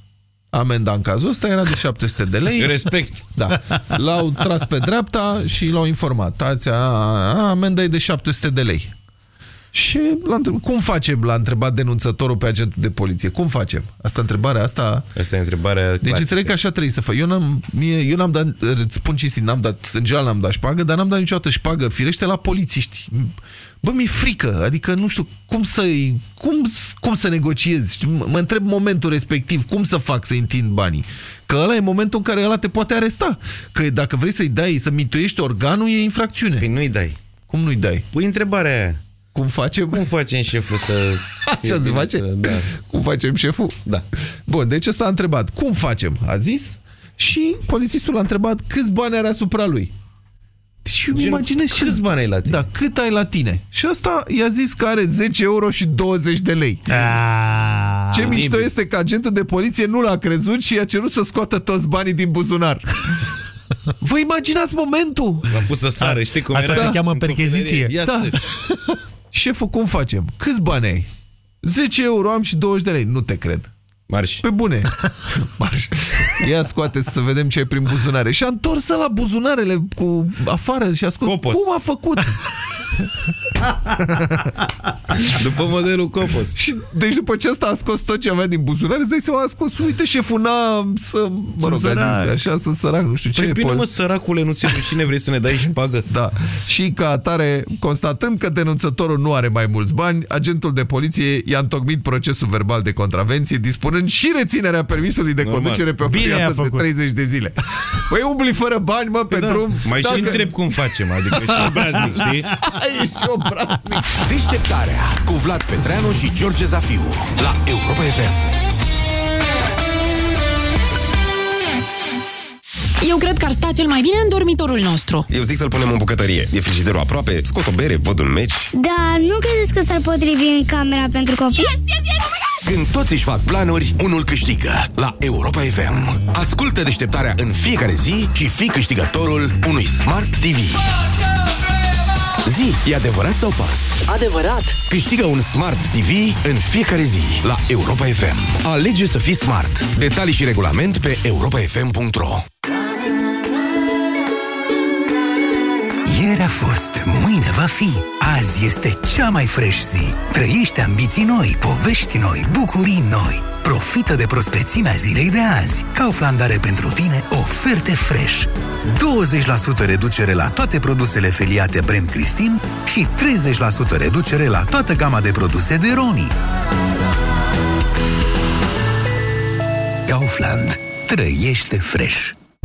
Amenda în cazul ăsta era de 700 de lei. Respect. Da. L-au tras pe dreapta și l-au informat. Ați, a, a, amenda e de 700 de lei. Și l-a întrebat, cum facem? L-a întrebat denunțătorul pe agentul de poliție. Cum facem? Asta întrebarea asta... Asta e întrebarea Deci clasică. înțeleg că așa trebuie să fac. Eu n-am, mie, eu n-am dat, îți spun cinstit, n-am dat, în general n-am dat șpagă, dar n-am dat niciodată șpagă, firește, la polițiști. Bă, mi-e frică, adică nu știu cum să cum, cum să negociez. Știi? Mă mă întreb momentul respectiv, cum să fac să întind banii. Că ăla e momentul în care ăla te poate aresta. Că dacă vrei să-i dai, să mituiești organul, e infracțiune. Păi nu-i dai. Cum nu-i dai? Pui întrebarea aia. Cum facem? Cum facem șeful să... *laughs* Așa se face? Să, da. Cum facem șeful? Da. Bun, deci ăsta a întrebat. Cum facem? A zis. Și polițistul a întrebat câți bani are asupra lui. Și îmi imaginez câți bani ai la tine? Da, cât ai la tine. Și ăsta i-a zis că are 10 euro și 20 de lei. Ah, Ce mișto este că agentul de poliție nu l-a crezut și i-a cerut să scoată toți banii din buzunar. *laughs* Vă imaginați momentul? L-am pus să sară, știi cum Asta era? se cheamă În percheziție. copilărie. Ia Da. să- *laughs* Șeful, cum facem? Câți bani ai? 10 euro am și 20 de lei. Nu te cred. Marș. Pe bune. *laughs* Marș. Ia scoate să vedem ce ai prin buzunare. Și a întors la buzunarele cu afară și a scos. Copos. Cum a făcut? *laughs* După modelul Copos. Și, deci după ce asta a scos tot ce avea din buzunare, îți dai seama, a scos, uite șeful, n-am să, mă rog, a sărac. zis, așa, sunt sărac, nu știu ce. Păi bine, pol- mă, săracule, nu ți rușine, vrei să ne dai și pagă? Da. Și ca atare, constatând că denunțătorul nu are mai mulți bani, agentul de poliție i-a întocmit procesul verbal de contravenție, dispunând și reținerea permisului de Normal. conducere pe o Bine perioadă a de făcut. 30 de zile. Păi umbli fără bani, mă, pe Da. drum. Mai și întreb cum facem, adică și *laughs* obraznic, știi? Ai și obraznic. Deșteptarea cu Vlad Petreanu și George Zafiu la Europa FM. Eu cred că ar sta cel mai bine în dormitorul nostru. Eu zic să-l punem în bucătărie. E frigiderul aproape, scot o bere, văd un meci. Da, nu credeți că s-ar potrivi în camera pentru copii? Yes, yes, yes, Când toți își fac planuri, unul câștigă la Europa FM. Ascultă deșteptarea în fiecare zi și fii câștigătorul unui Smart TV. Zi, e adevărat sau fals? Adevărat! Câștigă un Smart TV în fiecare zi la Europa FM. Alege să fii smart. Detalii și regulament pe europafm.ro Ieri a fost, mâine va fi. Azi este cea mai fresh zi. Trăiește ambiții noi, povești noi, bucurii noi. Profită de prospețimea zilei de azi. Kaufland are pentru tine oferte fresh. 20% reducere la toate produsele feliate Brand Cristin și 30% reducere la toată gama de produse de Roni. Kaufland. Trăiește fresh.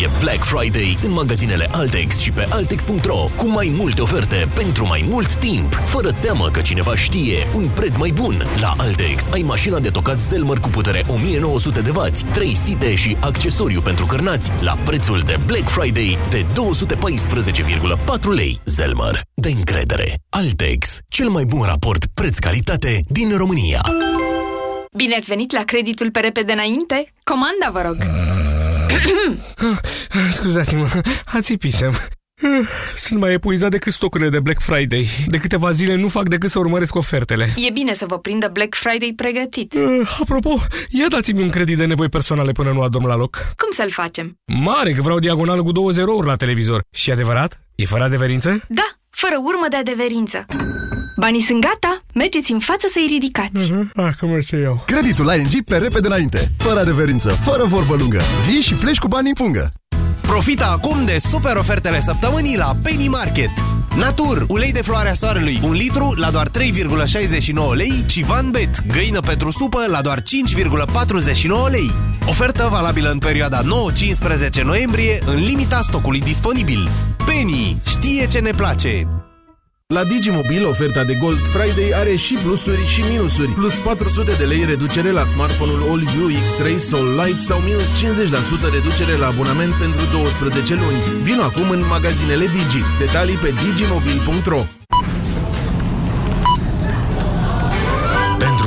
E Black Friday în magazinele Altex și pe Altex.ro cu mai multe oferte pentru mai mult timp, fără teamă că cineva știe un preț mai bun. La Altex ai mașina de tocat Zelmer cu putere 1900 de W, 3 site și accesoriu pentru cărnați la prețul de Black Friday de 214,4 lei. Zelmer, de încredere. Altex, cel mai bun raport preț-calitate din România. Bine ați venit la creditul pe repede înainte? Comanda, vă rog! Scuzați-mă, ațipisem. Sunt mai epuizat decât stocurile de Black Friday. De câteva zile nu fac decât să urmăresc ofertele. E bine să vă prindă Black Friday pregătit. Uh, apropo, ia dați-mi un credit de nevoi personale până nu adorm la loc. Cum să-l facem? Mare, că vreau diagonală cu două zerouri la televizor. Și adevărat? E fără adeverință? Da, fără urmă de adeverință. Banii sunt gata, mergeți în față să-i ridicați. Uh-huh. Acum ce eu. Creditul ING pe repede înainte, fără adeverință, fără vorbă lungă. Vii și pleci cu banii în pungă. Profita acum de super ofertele săptămânii la Penny Market. Natur, ulei de floarea soarelui, 1 litru la doar 3,69 lei și Van Bet, găină pentru supă la doar 5,49 lei. Ofertă valabilă în perioada 9-15 noiembrie, în limita stocului disponibil. Penny știe ce ne place! La Digimobil, oferta de Gold Friday are și plusuri și minusuri. Plus 400 de lei reducere la smartphone-ul AllView X3 Sol Lite sau minus 50% reducere la abonament pentru 12 luni. Vino acum în magazinele Digi. Detalii pe digimobil.ro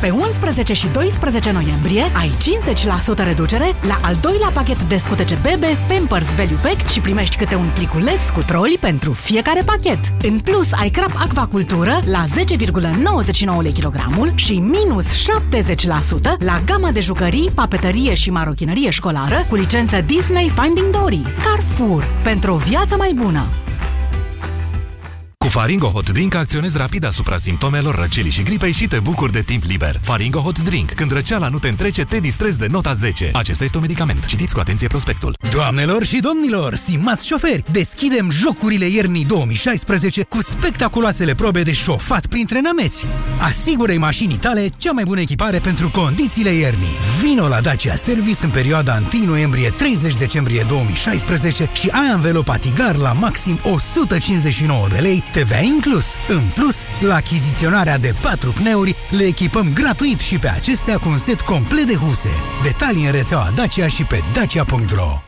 Pe 11 și 12 noiembrie ai 50% reducere la al doilea pachet de scutece bebe Pampers Value Pack și primești câte un pliculeț cu troli pentru fiecare pachet. În plus, ai crap acvacultură la 10,99 lei kilogramul și minus 70% la gama de jucării, papetărie și marochinărie școlară cu licență Disney Finding Dory. Carrefour. Pentru o viață mai bună! Cu Faringo Hot Drink acționezi rapid asupra simptomelor răcelii și gripei și te bucuri de timp liber. Faringo Hot Drink. Când răceala nu te întrece, te distrezi de nota 10. Acesta este un medicament. Citiți cu atenție prospectul. Doamnelor și domnilor, stimați șoferi, deschidem jocurile iernii 2016 cu spectaculoasele probe de șofat printre nămeți. Asigură-i mașinii tale cea mai bună echipare pentru condițiile iernii. Vino la Dacia Service în perioada 1 noiembrie-30 decembrie 2016 și ai anvelop Atigar la maxim 159 de lei, TVA inclus. În plus, la achiziționarea de 4 pneuri, le echipăm gratuit și pe acestea cu un set complet de huse. Detalii în rețeaua Dacia și pe dacia.ro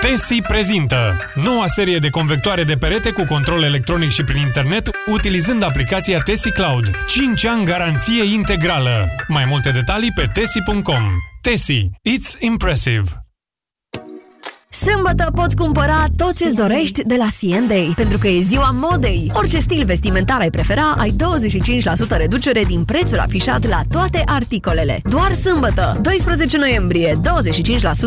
Tesi prezintă noua serie de convectoare de perete cu control electronic și prin internet utilizând aplicația Tesi Cloud. 5 ani garanție integrală. Mai multe detalii pe tesi.com. Tesi. It's impressive. Sâmbătă poți cumpăra tot ce-ți dorești de la C&A, pentru că e ziua modei. Orice stil vestimentar ai prefera, ai 25% reducere din prețul afișat la toate articolele. Doar sâmbătă, 12 noiembrie,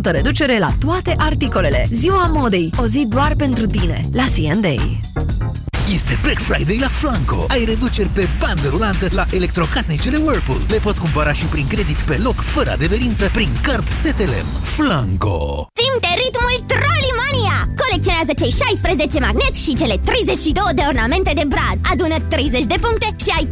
25% reducere la toate articolele. Ziua modei, o zi doar pentru tine, la C&A. Este Black Friday la Flanco. Ai reduceri pe bandă rulantă la electrocasnicele Whirlpool. Le poți cumpăra și prin credit pe loc, fără adeverință, prin card STLM. Flanco. Simte ritmul Trollimania! Colecționează cei 16 magneți și cele 32 de ornamente de brad. Adună 30 de puncte și ai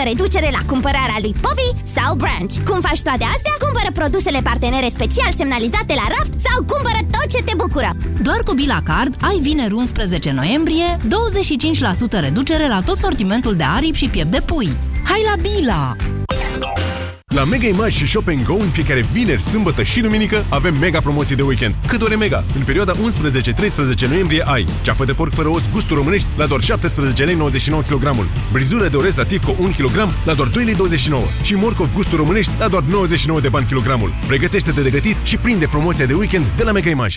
50% reducere la cumpărarea lui Poppy sau Branch. Cum faci toate astea? Cumpără produsele partenere special semnalizate la raft sau cumpără tot ce te bucură. Doar cu Bila Card ai vineri 11 noiembrie 25% reducere la tot sortimentul de aripi și piept de pui. Hai la Bila! La Mega Image și Shop Go în fiecare vineri, sâmbătă și duminică avem mega promoții de weekend. Cât ore mega? În perioada 11-13 noiembrie ai ceafă de porc fără os gusturi românești la doar 17 lei 99 kg, brizură de orez Sativco 1 kg la doar 2 lei 29 și morcov gusturi românești la doar 99 de bani kilogramul. Pregătește-te de gătit și prinde promoția de weekend de la Mega Image.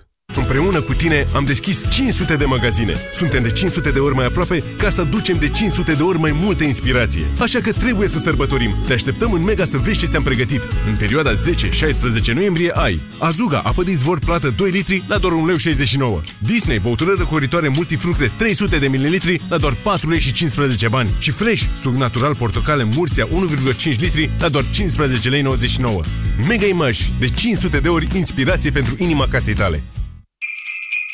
Împreună cu tine am deschis 500 de magazine. Suntem de 500 de ori mai aproape ca să ducem de 500 de ori mai multă inspirație. Așa că trebuie să sărbătorim. Te așteptăm în Mega să vezi ce ți-am pregătit. În perioada 10-16 noiembrie ai Azuga, apă de izvor plată 2 litri la doar 1,69 lei. Disney, băutură răcoritoare multifructe 300 de ml la doar 4 lei și 15 bani. Și Fresh, suc natural portocale Mursia 1,5 litri la doar 15 lei 99. Mega Image, de 500 de ori inspirație pentru inima casei tale.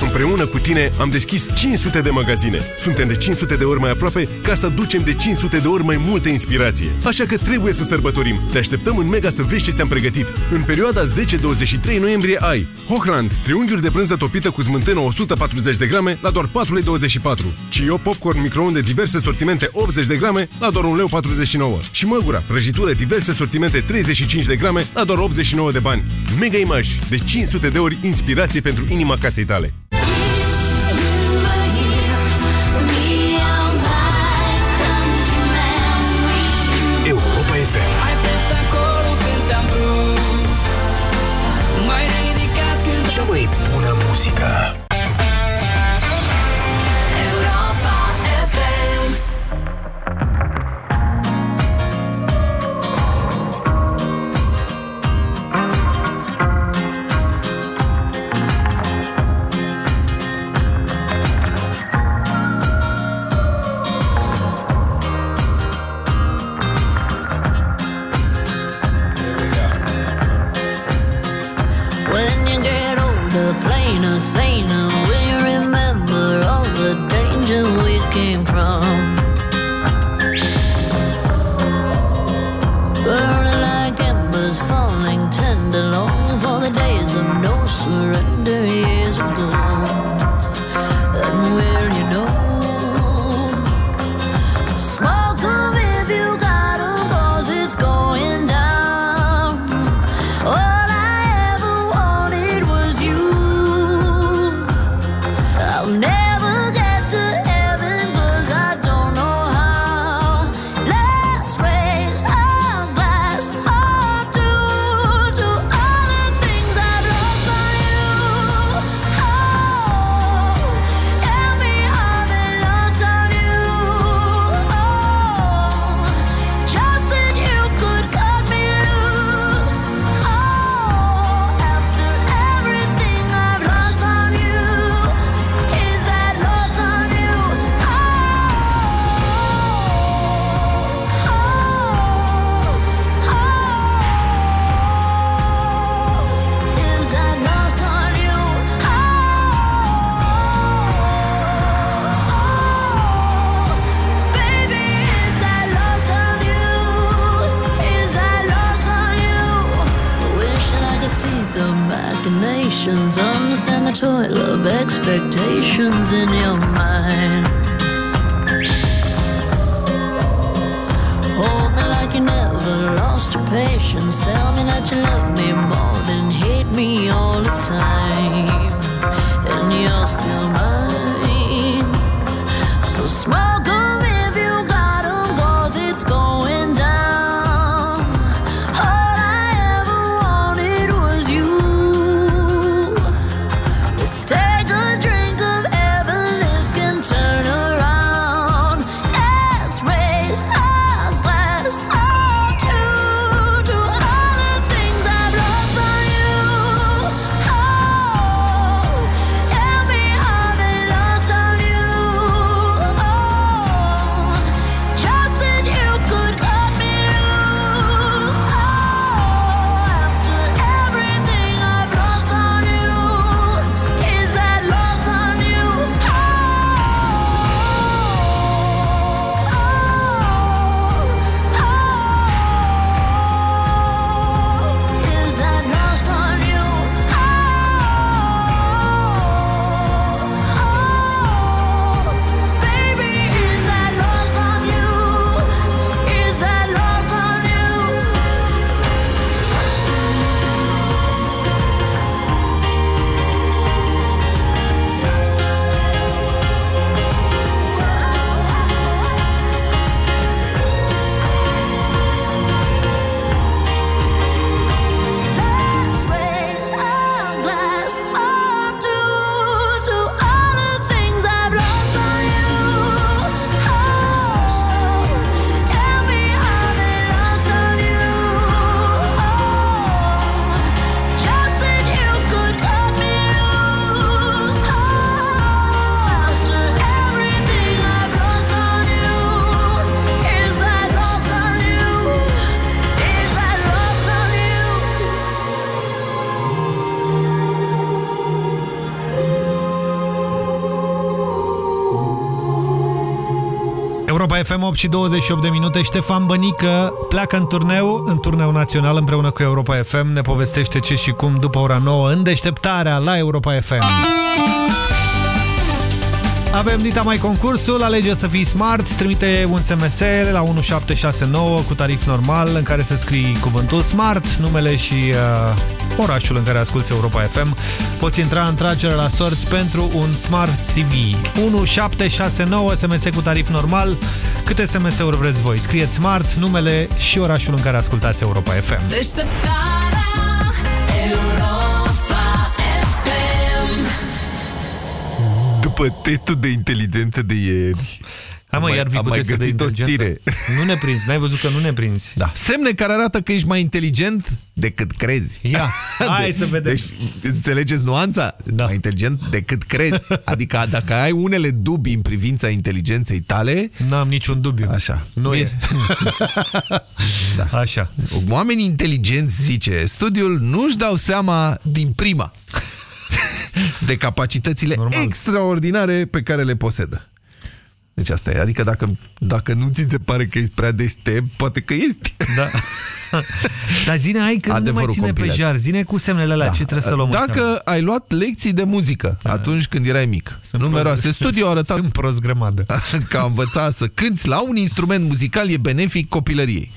Împreună cu tine am deschis 500 de magazine. Suntem de 500 de ori mai aproape ca să ducem de 500 de ori mai multă inspirație. Așa că trebuie să sărbătorim. Te așteptăm în Mega să vezi ce ți-am pregătit. În perioada 10-23 noiembrie ai Hochland, triunghiuri de prânză topită cu smântână 140 de grame la doar 4,24 Cio popcorn microunde diverse sortimente 80 de grame la doar 1,49 lei. Și măgura, prăjitură diverse sortimente 35 de grame la doar 89 de bani. Mega Image, de 500 de ori inspirație pentru inima casei tale. 8 și 28 de minute. Ștefan Bănică pleacă în turneu, în turneu național împreună cu Europa FM. Ne povestește ce și cum după ora 9 în deșteptarea la Europa FM. Avem dita mai concursul, alege să fii smart, trimite un SMS la 1769 cu tarif normal în care să scrii cuvântul smart, numele și uh, orașul în care asculti Europa FM. Poți intra în tragere la sorți pentru un Smart TV. 1769 SMS cu tarif normal. Câte SMS-uri vreți voi? Scrieți smart, numele și orașul în care ascultați Europa FM. Deșteptarea Europa FM După tetul de inteligență de ieri... Hai mă, am iar vii am cu mai teste de găsit o inteligență. Știre. Nu ne prinzi, n-ai văzut că nu ne prinzi. Da. Semne care arată că ești mai inteligent decât crezi. Ia, *laughs* hai să vedem. Deci, înțelegeți nuanța? Da. Mai inteligent decât crezi. *laughs* Adică dacă ai unele dubii în privința inteligenței tale... N-am niciun dubiu. Așa. Nu e. *laughs* da. Așa. Oamenii inteligenți, zice studiul, nu-și dau seama din prima de capacitățile Normal. extraordinare pe care le posedă. Deci asta e. Adică dacă, dacă nu ți se pare că ești prea deștept, poate că ești. Da. *laughs* Dar zine, ai că nu mai Adevărul ține pe compilează. jar. Zine cu semnele alea, Da. ce trebuie să luăm în seamă? Dacă ai luat lecții de muzică atunci când erai mic, numeroase studii au arătat Sunt prost grămadă. *laughs* că a învăța să cânti la un instrument muzical e benefic copilăriei.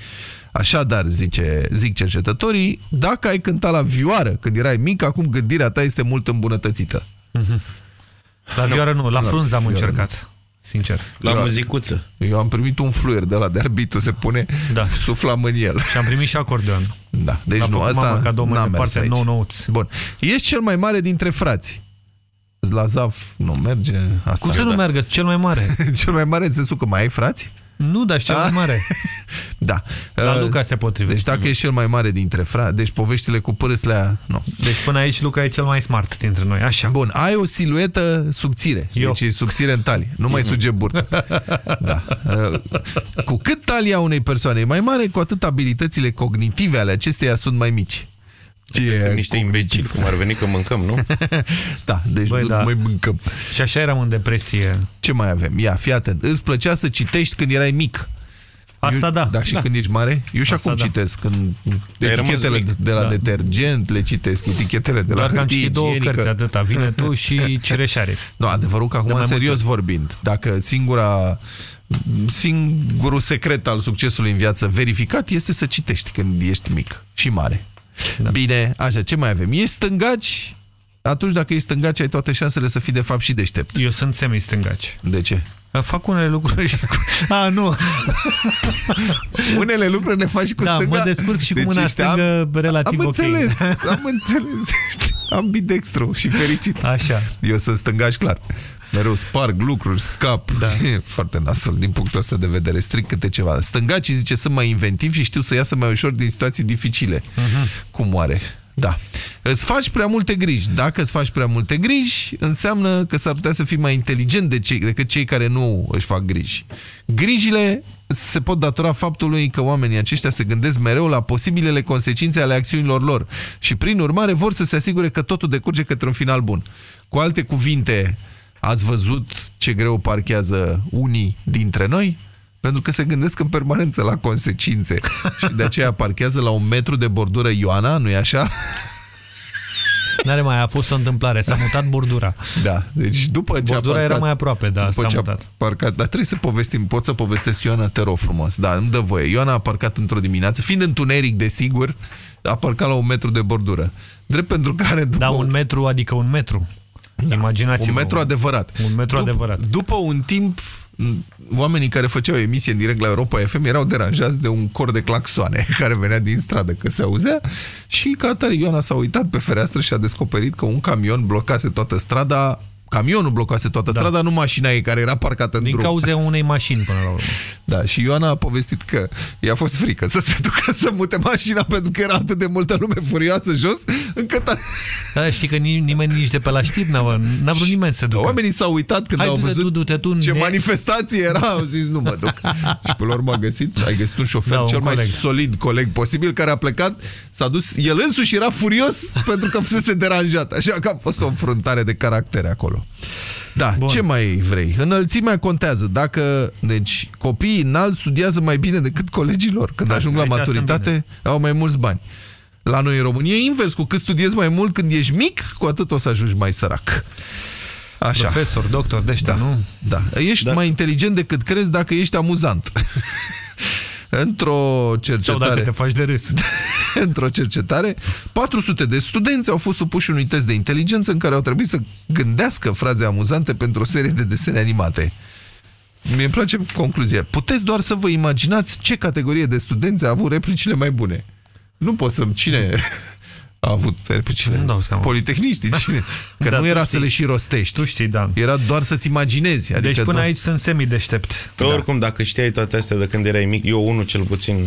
Așadar, zice, zic cercetătorii, dacă ai cântat la vioară când erai mic, acum gândirea ta este mult îmbunătățită. La vioară nu, la Nu, frunză am vioară încercat. Sincer. La muzicuță. Eu am primit un fluier de la de arbitru, se pune, da. suflam în el. Și am primit și acordeon. Da, deci L-a nu, făcut asta mama cadou mai n-a mers departe, aici. nou nouț. Bun. Ești cel mai mare dintre frați. Zlazav nu merge. Asta Cum să nu meargă? Cel mai mare. *laughs* cel mai mare în sensul că mai ai frați? Nu, dar și cel mai Ah. mare. *laughs* Da. La Uh, Luca se potrivește. Deci dacă ești cel mai mare dintre frați, deci poveștile cu pârâslea, nu. Deci până aici Luca e cel mai smart dintre noi, așa. Bun, ai o siluetă subțire. Eu. Deci e subțire în talie. Nu mai suge burtă. *laughs* Da. Uh, Cu cât talia unei persoane e mai mare, cu atât abilitățile cognitive ale acesteia sunt mai mici. Ce Suntem niște imbecili, cum ar veni că mâncăm, nu? *laughs* da, deci Băi, nu da. mai mâncăm. Și așa eram în depresie. Ce mai avem? Ia, fii atent. Îți plăcea să citești când erai mic. Asta Eu, da. Da, și Da. când ești mare? Eu și Asta acum da. citesc. Când Ai rămas etichetele mic. de la Da. detergent le citesc, etichetele de Doar la că am hârtie citit două igienică. cărți atâta. Vine tu *laughs* și Cireșare. Nu, adevărul că De acum, mai serios multe. vorbind, dacă singura singurul secret al succesului în viață verificat este să citești când ești mic și mare. Da. Bine, așa, ce mai avem? Ești stângaci? Atunci dacă ești stângaci, ai toate șansele să fii de fapt și deștept. Eu sunt semi-stângaci. De ce? Fac unele lucruri și cu... *laughs* A, nu. *laughs* Unele lucruri le faci cu da, stânga. mă descurc și cu Deci mâna ești stângă relativ am ok. înțeles, *laughs* am înțeles. Ești ambidextru și fericit. Așa. Eu sunt stângaș clar. Mereu sparg lucruri, scap. Da. *laughs* E foarte nasol din punctul ăsta de vedere. Stric câte ceva. Stângacii, zice, sunt mai inventivi și știu să iasă mai ușor din situații dificile. Cum moare. Da. Îți faci prea multe griji. Dacă îți faci prea multe griji, înseamnă că s-ar putea să fii mai inteligent de cei, decât cei care nu își fac griji. Grijile se pot datora faptului că oamenii aceștia se gândesc mereu la posibilele consecințe ale acțiunilor lor și prin urmare vor să se asigure că totul decurge către un final bun. Cu alte cuvinte, ați văzut ce greu parchează unii dintre noi? Pentru că se gândesc în permanență la consecințe *laughs* și de aceea parchează la un metru de bordură Ioana, nu-i așa? N-are mai, a fost o întâmplare, s-a mutat bordura. Da, deci după ce Bordura a parcat, era mai aproape, da, după s-a ce a mutat. Parcat, dar trebuie să povestim, pot să povestesc Ioana, te rog frumos. Da, îmi dă voie. Ioana a parcat într-o dimineață, fiind întuneric, desigur, a parcat la un metru de bordură. Drept pentru care... După Da, un metru, adică un metru. Da, Imaginați-vă. un metru adevărat. Un metru Dup- adevărat. După un timp, m, oamenii care făceau emisie în direct la Europa FM erau deranjați de un cor de claxoane *laughs* care venea din stradă, că se auzea și ca atare Ioana s-a uitat pe fereastră și a descoperit că un camion blocase toată strada Camionul blocase toată da. strada, nu mașina ei care era parcată în Din drum. cauza unei mașini până la urmă. Da, și Ioana a povestit că i-a fost frică să se ducă să mute mașina pentru că era atât de multă lume furioasă jos, încât a... Da, știi că ni- nimeni nici de pe la știri n-a, n-a vrut nimeni să ducă. Oamenii s-au uitat când Hai, au du-te văzut tu, du-te tu, ce ne- manifestație era, au zis nu mă duc. *laughs* și până la urmă a găsit, ai găsit un șofer, Da, un cel mai coleg. solid coleg posibil, care a plecat, s-a dus, el însuși era furios pentru că fusese deranjat, așa că a fost o înfruntare de caractere acolo. Da, Bun. ce mai vrei? Înălțimea contează. Dacă, deci, copiii înalți studiază mai bine decât colegilor. Când da, ajung la maturitate, au mai mulți bani. La noi în România e invers. Cu cât studiezi mai mult când ești mic, cu atât o să ajungi mai sărac. Așa. Profesor, doctor, de ăștia, da. nu? Da. Ești da. mai inteligent decât crezi dacă ești amuzant. *laughs* Într-o cercetare... Sau dacă te faci de râs. *laughs* Într-o cercetare, 400 de studenți au fost supuși unui test de inteligență în care au trebuit să gândească fraze amuzante pentru o serie de desene animate. Mie îmi place concluzia. Puteți doar să vă imaginați ce categorie de studenți a avut replicile mai bune. Nu pot să-mi... Cine a avut replicile? Nu dau seama. Politehniștii, cine? Că da, nu era să le și rostești. Tu știi, da. Era doar să-ți imaginezi. Adică deci până doar... aici sunt semi-deștept. Da. Oricum, dacă știai toate astea de când erai mic, eu unul cel puțin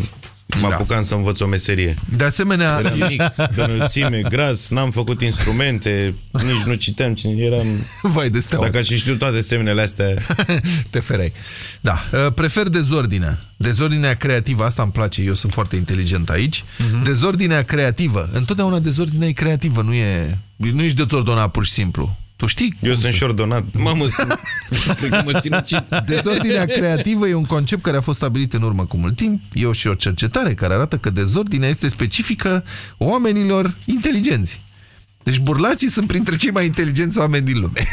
Mă da. apucam să învăț o meserie. De asemenea... Eram mic, de înălțime, gras, n-am făcut instrumente, nici nu citeam, eram... Vai de steaua. Dacă aș știu toate semnele astea... *laughs* Te fereai. Da, uh, prefer dezordinea. Dezordinea creativă, asta îmi place, eu sunt foarte inteligent aici. Uh Mhm. -huh. Dezordinea creativă. Întotdeauna dezordinea e creativă, nu e... Nu ești dezordonat pur și simplu. Tu știi? Eu sunt și șordonat. Mamă, cred că mă sinucid. Dezordinea creativă e un concept care a fost stabilit în urmă cu mult timp. E o și o cercetare care arată că dezordinea este specifică oamenilor inteligenți. Deci burlacii sunt printre cei mai inteligenți oameni din lume.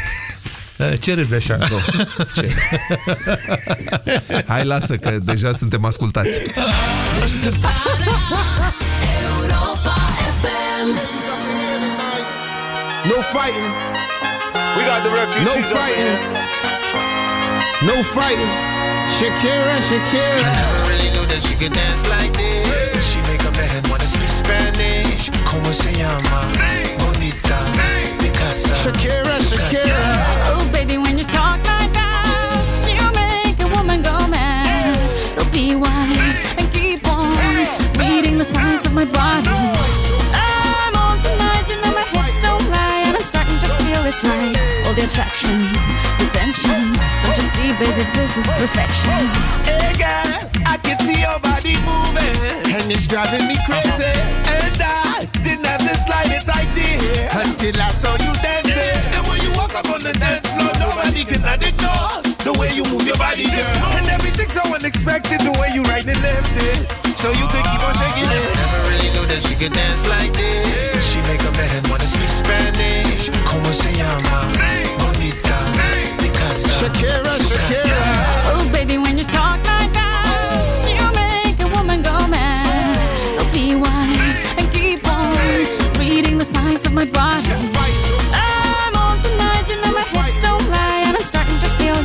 Ce râzi așa? No. Ce? Hai, lasă, că deja suntem ascultați. No fighting. We got the refugees no fighting. No fighting. Shakira, Shakira. I never really knew that she could dance like this. She make a man wanna speak Spanish. Como se llama? Bonita. Picasa. Shakira, Shakira. Oh, baby, when you talk like that, you make a woman go mad. So be wise and keep on reading the signs of my body. It's right. All the attraction, the tension. Don't you see, baby, this is perfection. Hey, girl, I can see your body moving, and it's driving me crazy. And I didn't have the slightest idea until I saw you dancing. And when you walk up on the dance floor, nobody can ignore the way you move your body, girl. And everything's so unexpected, the way you right and left it. So you could keep on shaking it. Never really knew that she could dance like this. She make a man wanna speak Spanish. Como se llama? Bonita. Picasa. Uh, Shakira, Shakira. Oh, baby, when you talk like that, oh. you make a woman go mad. So be wise and keep on reading the signs of my body. I'm on tonight, you know my hips don't lie,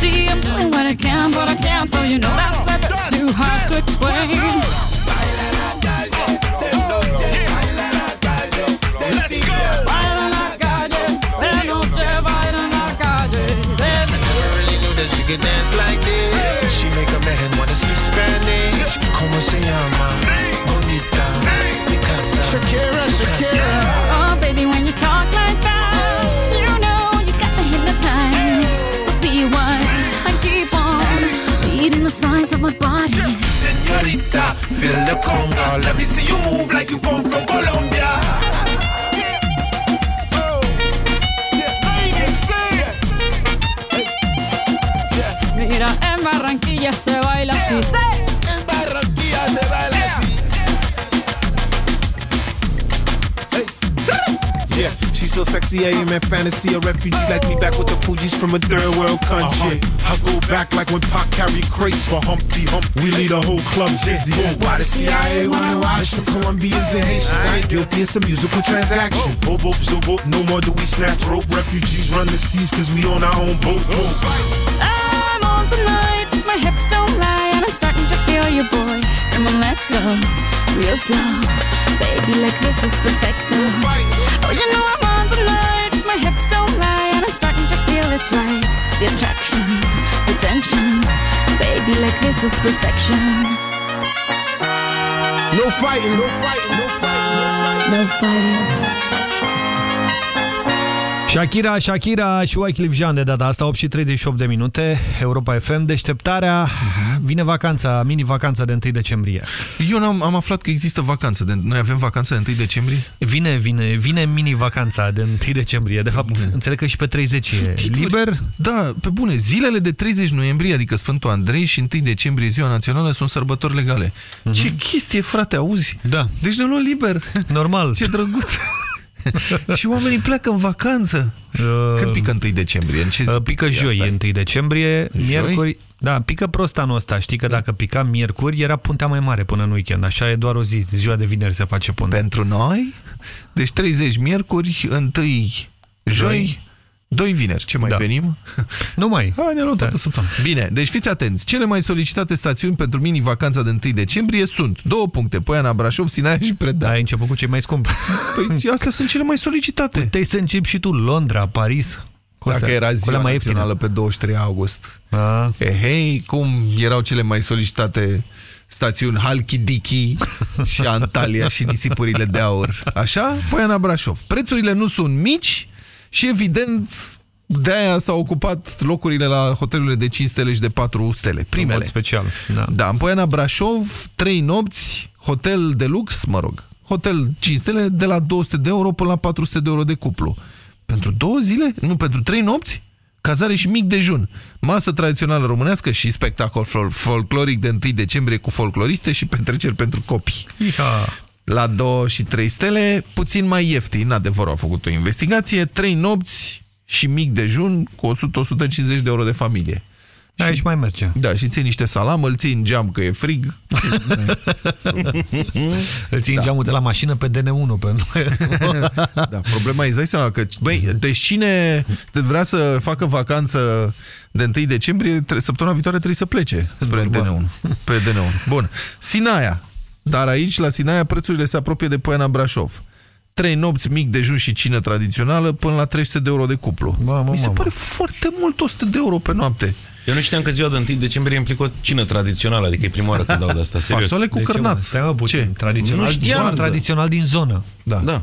See, I'm doing what I can, but I can't, so you know that's a bit too hard to explain. Let's go. Baila en la calle, de noche baila en la calle. de- Never really knew that she could dance like this. She make a man wanna speak Spanish. Como se llama? Bonita. Shakira, Shakira. Oh, baby, when you talk like she's so I am in fantasy. A refugee like me back with the Fuji's from a third world country. Uh-huh. I go back like when Pac carried crates for Humpty Hump. We lead a whole club dizzy. Why the CIA wanna watch the Colombians and Haitians? I ain't guilty, it's a musical transaction. Boop, boop, zoop, boop. No more do we snatch rope. Refugees run the seas cause we own our own boat. I'm on tonight, my hips don't lie, and I'm starting to feel you, boy. Come on, let's go, real slow. Baby, like this is perfecto. Oh, you know I'm on tonight, my hips don't lie, and I'm starting to feel it's right. the attraction, the tension. Baby, like this is perfection. No fighting, no fighting, no fighting, no fighting. Shakira, Shakira și Wycliffe Jean de data asta, 8 și 38 de minute, Europa FM, deșteptarea, vine vacanța, mini-vacanța de 1 decembrie. Eu am, am aflat că există vacanță. De, noi avem vacanță de 1 decembrie? Vine, vine, vine mini-vacanța de 1 decembrie. De fapt, bune. înțeleg că și pe 30 e liber. Da, pe bune. Zilele de 30 noiembrie, adică Sfântul Andrei și 1 decembrie, ziua națională, sunt sărbători legale. Mhm. Ce chestie, frate, auzi? Da. Deci ne luăm liber. Normal. Ce drăguț. *laughs* *laughs* și oamenii pleacă în vacanță. Când pică 1 decembrie? În ce zi Uh, pică joi, 1 decembrie, Joi? miercuri... Da, pică prost anul ăsta. Știi că dacă pica miercuri, era puntea mai mare până în weekend. Așa e doar o zi. Ziua de vineri se face punte. Pentru noi? Deci 30 miercuri, 1 joi, Joi. 2 vineri. Ce mai Da. venim? *laughs* Nu mai. Hai, ne luăm toată Da. săptămâna. Bine, deci fiți atenți. Cele mai solicitate stațiuni pentru mini-vacanța de 1 decembrie sunt două puncte, Poiana, Brașov, Sinaia și Predeal. Ai început cu cei mai scumpi. Păi *laughs* astea sunt cele mai solicitate. Puteai să începi și tu Londra, Paris. Cu Dacă astea- era cu ziua alea mai națională ieftine. pe 23 august. A. E, hei, cum erau cele mai solicitate stațiuni Halkidiki și Antalya și *laughs* nisipurile de aur. Așa? Poiana Brașov. Prețurile nu sunt mici și evident de-aia s-au ocupat locurile la hotelurile de 5 stele și de 4 stele. În Primele. mod special. Da. Da, în Poiana Brașov, 3 nopți, hotel de lux, mă rog, hotel 5 stele de la 200 de euro până la 400 de euro de cuplu. Pentru două zile? Nu, pentru trei nopți? Cazare și mic dejun. Masă tradițională românească și spectacol fol folcloric de 1 decembrie cu folcloriste și petreceri pentru copii. Iha. La 2 și 3 stele, puțin mai ieftin, adevărul a făcut o investigație, 3 nopți și mic dejun cu 100-150 de euro de familie. Aici mai merge. Da, și ții niște salam, îl ții în geam că e frig. *laughs* Îl ții în Da. geamul de la mașină pe DN1. Pe... *laughs* Da, problema e, îți dai seama că, băi, deci cine vrea să facă vacanță de 1 decembrie, tre- săptămâna viitoare trebuie să plece spre DN1. Pe DN1. Bun. Sinaia. Dar aici, la Sinaia, prețurile se apropie de Poiana Brașov. Trei nopți, mic dejun și cină tradițională până la 300 de euro de cuplu. Mamă, Mi se mamă. pare foarte mult 100 de euro pe noapte. Eu nu știam că ziua de 1 decembrie implică o cină tradițională, adică e prima oară când *laughs* dau de asta, serios. Fasole cu De ce, mă? cărnați. Stai, mă, puțin. Ce? Tradițional, Nu știam. doar tradițional din zonă. Da. Da.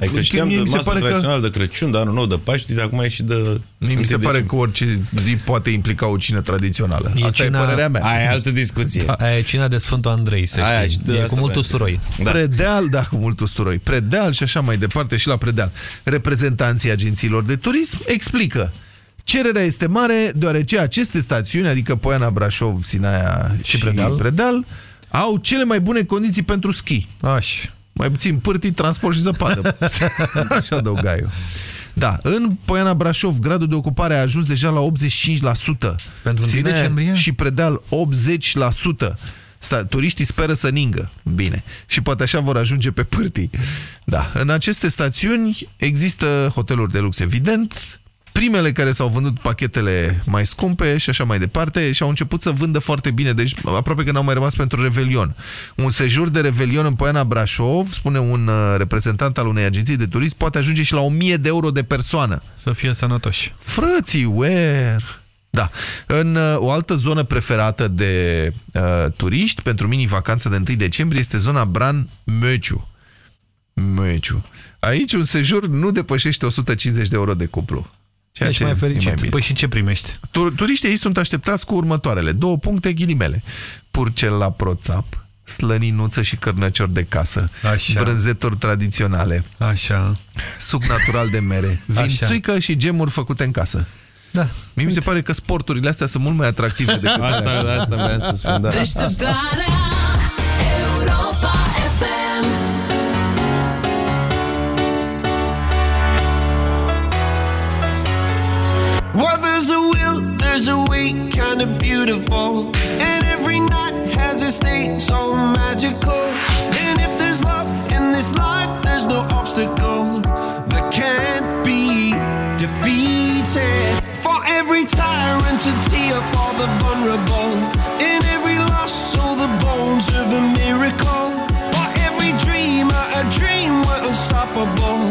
Adică știam mie de mi se masă pare că- tradițională de Crăciun, de anul nou, de Paști, de acum e și de... Mie mi se 1 pare decembrie. că orice zi poate implica o cină tradițională. E Asta cina- e părerea mea. Aia e altă discuție. Da. Aia e cina de Sfântul Andrei, să Aia, știi. și de e asta cu mult vreau. usturoi. Da. Predeal, da, cu mult usturoi. Predeal și așa mai departe și la Predeal. Reprezentanții agențiilor de turism explică. Cererea este mare deoarece aceste stațiuni, adică Poiana, Brașov, Sinaia și, Predeal. Predeal, au cele mai bune condiții pentru schi. Aș. Mai puțin pârtii, transport și zăpadă. *laughs* Așa adăuga eu. Da, în Poiana Brașov, gradul de ocupare a ajuns deja la 85%. Pentru 1 decembrie? Și Predeal 80%. Sta, turiștii speră să ningă. Bine. Și poate așa vor ajunge pe pârtii. Da. În aceste stațiuni există hoteluri de lux, evident, primele care s-au vândut pachetele mai scumpe și așa mai departe și au început să vândă foarte bine, deci aproape că n-au mai rămas pentru Revelion. Un sejur de Revelion în Poiana Brașov, spune un uh, reprezentant al unei agenții de turism, poate ajunge și la 1000 de euro de persoană. Să fie sănătoși. Frății, where? Da. În uh, o altă zonă preferată de uh, turiști pentru mini-vacanță de 1 decembrie este zona Bran-Măciu. Măciu. Aici un sejur nu depășește 150 de euro de cuplu. Ceea Ești ce mai e fericit. bine. păi și ce primești? Tu- Turiștii ei sunt așteptați cu următoarele. Două puncte ghilimele. Purcel la proțap, slăninuță și cărnăciori de casă, Așa. brânzeturi tradiționale, Așa. suc natural de mere, vințuică și gemuri făcute în casă. Da. Mie mi se pare că sporturile astea sunt mult mai atractive decât Asta, alea. asta vreau să spun, da. Deșteptarea kinda beautiful. And every night has a state so magical. And if there's love in this life, there's no obstacle that can't be defeated. For every tyrant, to tear for the vulnerable. In every loss, all the bones of a miracle. For every dreamer, a dream we're unstoppable.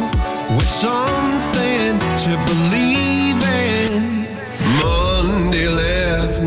With something to believe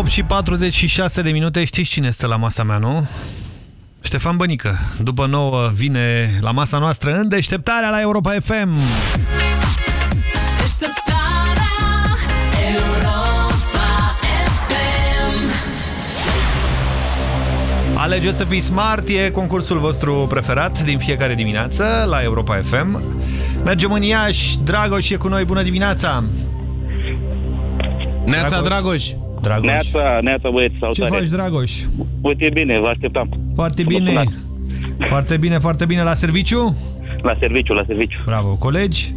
8 și 46 de minute. Știți cine este la masa mea, nu? Ștefan Bănică. După nouă vine la masa noastră în deșteptarea la Europa FM. Deșteptarea Europa FM Alegeți să fiți smart, e concursul vostru preferat din fiecare dimineață la Europa FM. Mergem în Iași, Dragoș e cu noi, bună dimineața! Neața, Dragoș! Dragoș. Neața, neața băieți, Ce salutare. faci, Dragoș? Uite bine, vă așteptam. Foarte Vă bine, sunați. foarte bine, foarte bine. La serviciu? La serviciu, la serviciu. Bravo. Colegi?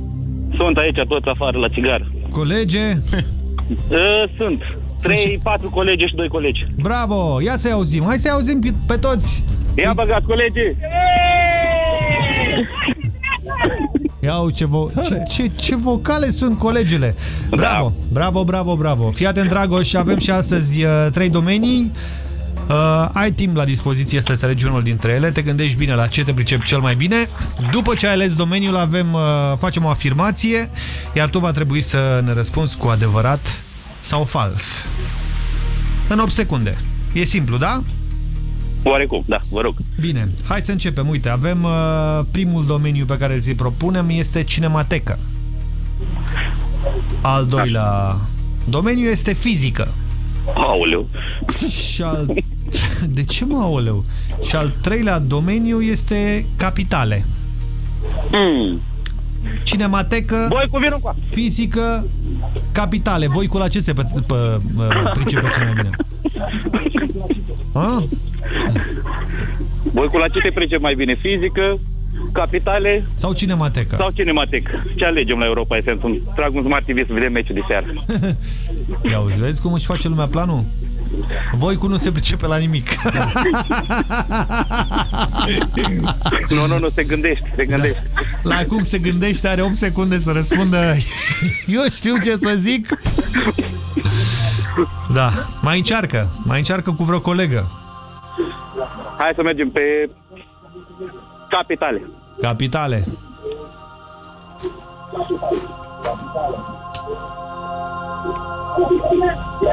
Sunt aici toți afară la țigară. Colege? *laughs* Uh, Sunt. 3, 4 colegi și 2 colegi. Bravo! Ia să-i auzim, hai să-i auzim pe, pe toți! Ia băgați colegii! *laughs* Ia uite ce, vo ce, ce, ce vocale sunt colegele. Bravo, bravo, bravo, bravo. Fii atent, Dragoș, avem și astăzi uh, trei domenii. Uh, ai timp la dispoziție să-ți alegi unul dintre ele, te gândești bine la ce te pricepi cel mai bine. După ce ai ales domeniul, avem, uh, facem o afirmație, iar tu va trebui să ne răspunzi cu adevărat sau fals. În 8 secunde. E simplu, da? Oarecum, da, vă rog. Bine, hai să începem. Uite, avem uh, primul domeniu pe care ți propunem este cinematecă. Al doilea domeniu este fizică. Aoleu. Și al... *laughs* De ce mă, aoleu? Și al treilea domeniu este capitale. Mm. Cinematecă, Voi cu vinul cu fizică, capitale. Voi cu la ce se pe, pe, pe, pricepe cel mai bine? *laughs* A? *laughs* Voi cu la ce te pricep mai bine? Fizică, Capitale Sau Cinemateca? sau Cinematec. Ce alegem la Europa FM? Un, trag un Smart TV să vedem meciul de seară. *laughs* Ia uzi, vezi cum își face lumea planul? Voi cu nu se pricepe la nimic. *laughs* nu, nu, nu, se gândește, se gândește. La cum se gândește, are 8 secunde să răspundă. Eu știu ce să zic. Da, mai încearcă. Mai încearcă cu vreo colegă. Hai să mergem pe capitale. Capitale.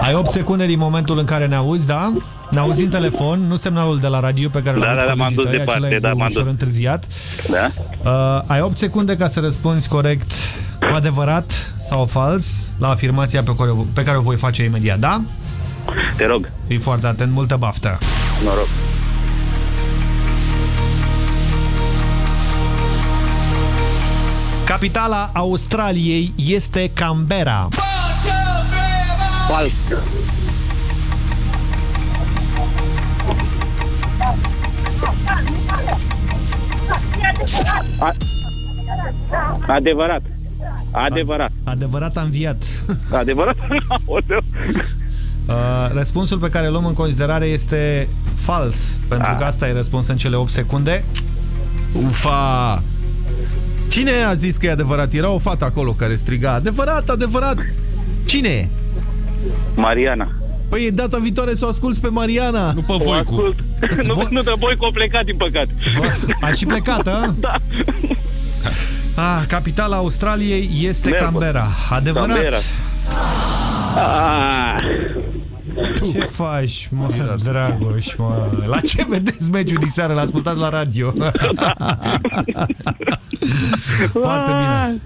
Ai 8 secunde din momentul în care ne auzi, da? Ne auzi în telefon, nu semnalul de la radio pe care Da, l-am da, da, m-am dus departe, acela e da, de m-am ușor dus. întârziat. Da? Uh, ai 8 secunde ca să răspunzi corect cu adevărat sau fals la afirmația pe care, o, pe care o voi face imediat, da? Te rog. Fii foarte atent, multă baftă. Noroc. Capitala Australiei este Canberra. Fals. A... Adevărat. Adevărat. Adevărat a înviat. *laughs* Adevărat? Aoleu. *laughs* Uh, răspunsul pe care îl luăm în considerare este fals, pentru că asta e răspuns în cele 8 secunde. Ufa! Cine a zis că e adevărat? Era o fată acolo care striga Adevărat, adevărat! Cine e? Mariana. Păi e data viitoare să o asculți pe Mariana. Nu pe O ascult. *laughs* nu, nu de voi că o plecat, din păcate. Ai și plecat, a? *laughs* Da. Ah, capitala Australiei este Melbourne. Canberra. Adevărat? Canberra. Ah. Ce faci, mă, Dragoș, mă? La ce vedeți meciul din seară? L-ascultați la radio. *laughs* Foarte bine.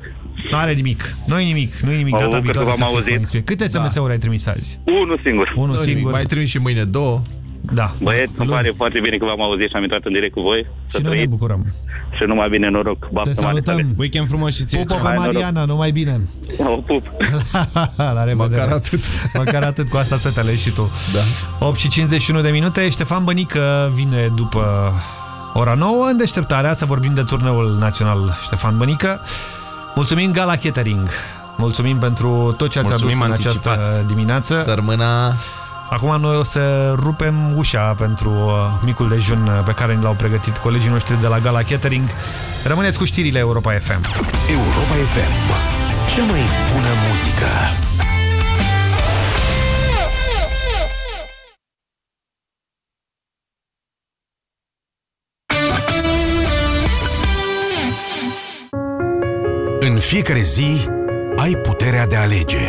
Nu are nimic. Nu e nimic. Nu e nimic. Mă Data bucur că viitoare v-am să fiți auzit. mai inspirați. Câte SMS-uri ai trimis azi? Unul singur. Unul singur. Mai trimis și mâine două. Da. Băieți, îmi pare foarte bine că v-am auzit și am intrat în direct cu voi. Să Și noi ne trăiți bucurăm. și numai bine noroc. Baftă Te mare salutăm. tale. Weekend frumos și ție. Pupă ceau. pe Mariana, numai bine. O pup. *laughs* La revedere. Măcar atât. Măcar atât, cu asta să te alegi și tu. Da. 8 și 51 de minute, Ștefan Bănică vine după ora 9 în deșteptarea să vorbim de turneul național Ștefan Bănică. Mulțumim Gala Catering. Mulțumim pentru tot ce ați Mulțumim adus în anticipat. această dimineață. Sărmâna... Acum noi o să rupem ușa pentru uh, micul dejun pe care ni l-au pregătit colegii noștri de la Gala Catering. Rămâneți cu știrile Europa FM. Europa FM. Cea mai bună muzică. În fiecare zi ai puterea de a alege.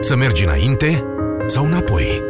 Să mergi înainte sau înapoi.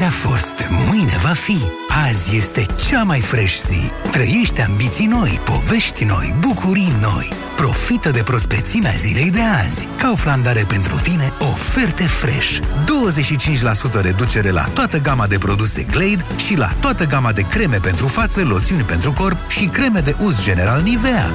Ieri a fost, mâine va fi. Azi este cea mai fresh zi. Trăiește ambiții noi, povești noi, bucurii noi. Profită de prospețimea zilei de azi. Kaufland are pentru tine oferte fresh. 25% reducere la toată gama de produse Glade și la toată gama de creme pentru față, loțiuni pentru corp și creme de uz general Nivea.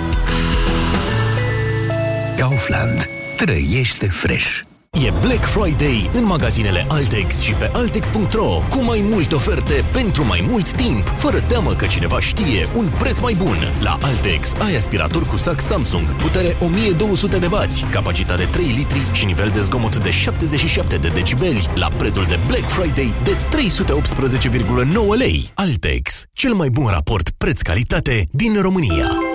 Kaufland. Trăiește fresh. E Black Friday în magazinele Altex și pe Altex.ro cu mai multe oferte pentru mai mult timp, fără teamă că cineva știe un preț mai bun. La Altex ai aspirator cu sac Samsung, putere 1200 de W, capacitate 3 litri și nivel de zgomot de 77 de decibeli la prețul de Black Friday de 318,9 lei. Altex, cel mai bun raport preț-calitate din România.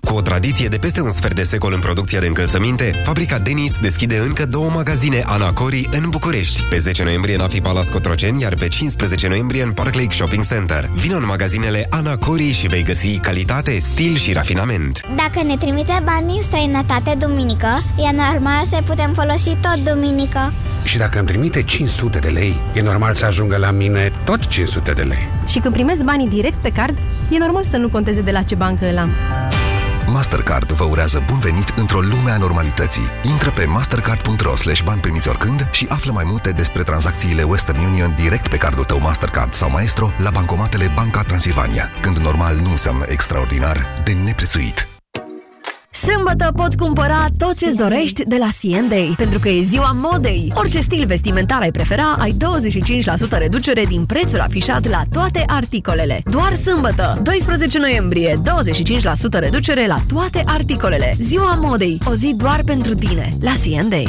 Cu o tradiție de peste un sfert de secol în producția de încălțăminte, fabrica Denis deschide încă două magazine Anacori în București. Pe 10 noiembrie în Afi Palace Cotroceni, iar pe 15 noiembrie în Park Lake Shopping Center. Vino în magazinele Anacori și vei găsi calitate, stil și rafinament. Dacă ne trimite bani în străinătate duminică, e normal să putem folosi tot duminică. Și dacă îmi trimite 500 de lei, e normal să ajungă la mine tot 500 de lei. Și când primesc banii direct pe card, e normal să nu conteze de la ce bancă îl am. Mastercard vă urează bun venit într-o lume a normalității. Intră pe mastercard.ro slash bani primiți oricând și află mai multe despre tranzacțiile Western Union direct pe cardul tău Mastercard sau Maestro la bancomatele Banca Transilvania. Când normal nu înseamnă extraordinar, de neprețuit. Sâmbătă poți cumpăra tot ce-ți dorești de la C&A, pentru că e ziua modei. Orice stil vestimentar ai prefera, ai 25% reducere din prețul afișat la toate articolele. Doar sâmbătă, 12 noiembrie, 25% reducere la toate articolele. Ziua modei, o zi doar pentru tine, la C&A.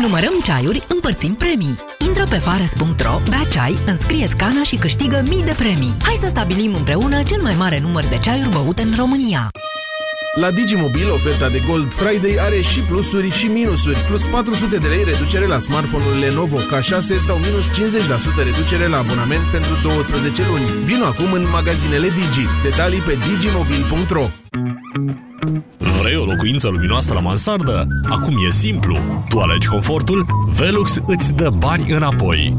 Numărăm ceaiuri, împărțim premii. Intră pe fares.ro, bea ceai, înscrieți cana și câștigă mii de premii. Hai să stabilim împreună cel mai mare număr de ceaiuri băute în România. La Digimobil, oferta de Gold Friday are și plusuri și minusuri. Plus 400 de lei reducere la smartphone-ul Lenovo K6 sau minus 50% reducere la abonament pentru 12 luni. Vino acum în magazinele Digi. Detalii pe digimobil.ro Vrei o locuință luminoasă la mansardă? Acum e simplu. Tu alegi confortul, Velux îți dă bani înapoi.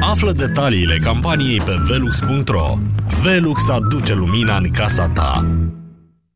Află detaliile campaniei pe velux.ro. Velux aduce lumina în casa ta.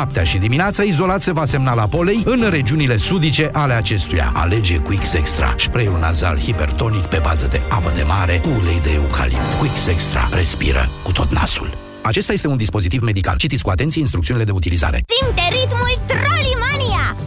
Noaptea și dimineața izolat se va semna la polei în regiunile sudice ale acestuia. Alege Quix Extra, spray-ul nazal hipertonic pe bază de apă de mare cu ulei de eucalipt. Quix Extra. Respiră cu tot nasul. Acesta este un dispozitiv medical. Citiți cu atenție instrucțiunile de utilizare. Simte ritmul Trollimania!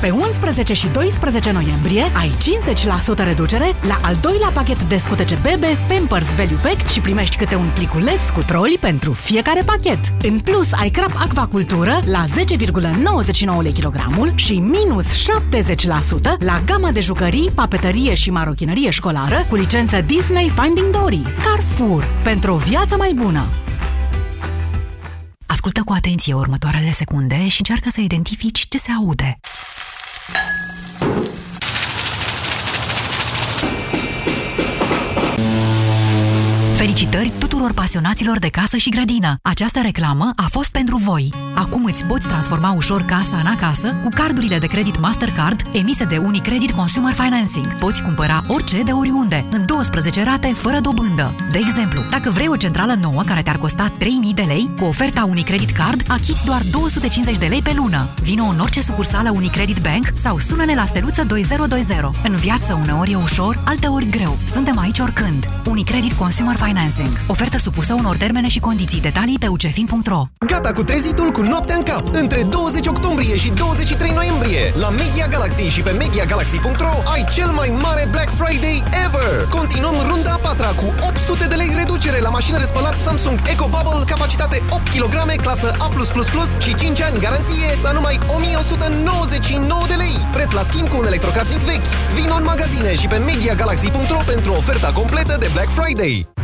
Pe 11 și 12 noiembrie ai 50% reducere la al doilea pachet de scutece bebe Pampers Value Pack și primești câte un pliculeț cu troli pentru fiecare pachet. În plus, ai crap acvacultură la 10,99 lei kilogramul și minus 70% la gama de jucării, papetărie și marochinărie școlară cu licență Disney Finding Dory. Carrefour. Pentru o viață mai bună. Ascultă cu atenție următoarele secunde și încearcă să identifici ce se aude. Felicitări tuturor pasionaților de casă și grădină! Această reclamă a fost pentru voi. Acum îți poți transforma ușor casa în acasă cu cardurile de credit Mastercard emise de Unicredit Consumer Financing. Poți cumpăra orice de oriunde, în 12 rate fără dobândă. De exemplu, dacă vrei o centrală nouă care te-ar costa 3000 de lei, cu oferta Unicredit Card achiți doar 250 de lei pe lună. Vino în orice sucursală Unicredit Bank sau sună-ne la steluță 2020. În viață uneori e ușor, alteori greu. Suntem aici oricând. Unicredit Consumer Financing. Ofertă supusă unor termene și condiții. Detalii pe ucefin.ro Gata cu trezitul cu noaptea în cap! Între 20 octombrie și 23 noiembrie la Media Galaxy și pe MediaGalaxy.ro ai cel mai mare Black Friday ever! Continuăm runda a patra cu 800 de lei reducere la mașină de spălat Samsung Eco Bubble, capacitate 8 kg, clasă A+++ și 5 ani garanție la numai 1199 de lei. Preț la schimb cu un electrocasnic vechi. Vino în magazine și pe MediaGalaxy.ro pentru oferta completă de Black Friday.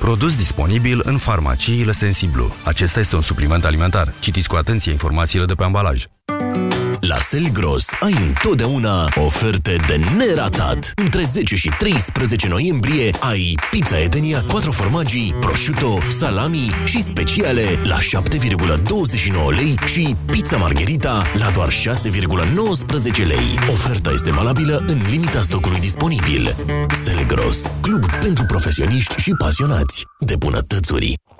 Produs disponibil în farmaciile Sensiblu. Acesta este un supliment alimentar. Citiți cu atenție informațiile de pe ambalaj. La Selgros ai întotdeauna oferte de neratat. Între 10 și 13 noiembrie ai pizza Edenia 4 formaggi, prosciutto, salami și speciale la 7,29 lei și pizza margherita la doar 6,19 lei. Oferta este valabilă în limita stocului disponibil. Selgros, club pentru profesioniști și pasionați de bunătățuri.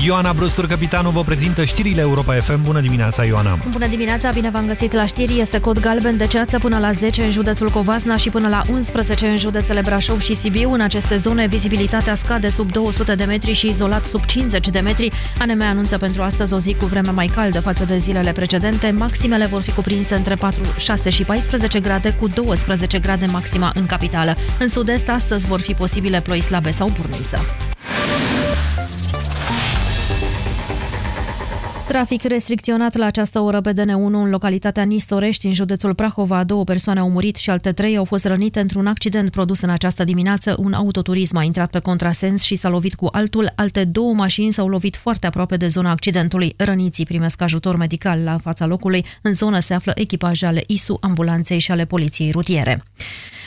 Ioana Brustur, capitanul, vă prezintă știrile Europa FM. Bună dimineața, Ioana! Bună dimineața, bine v-am găsit la știri. Este cod galben de ceață până la 10 în județul Covasna și până la 11 în județele Brașov și Sibiu. În aceste zone, vizibilitatea scade sub 200 de metri și izolat sub 50 de metri. ANM anunță pentru astăzi o zi cu vreme mai caldă față de zilele precedente. Maximele vor fi cuprinse între 4, 6 și 14 grade, cu 12 grade maxima în capitală. În sud-est, astăzi vor fi posibile ploi slabe sau burniță. Trafic restricționat la această oră pe DN1 în localitatea Nistorești, în județul Prahova. Două persoane au murit și alte trei au fost rănite într-un accident produs în această dimineață. Un autoturism a intrat pe contrasens și s-a lovit cu altul. Alte două mașini s-au lovit foarte aproape de zona accidentului. Răniții primesc ajutor medical la fața locului. În zonă se află echipaje ale ISU, ambulanței și ale poliției rutiere.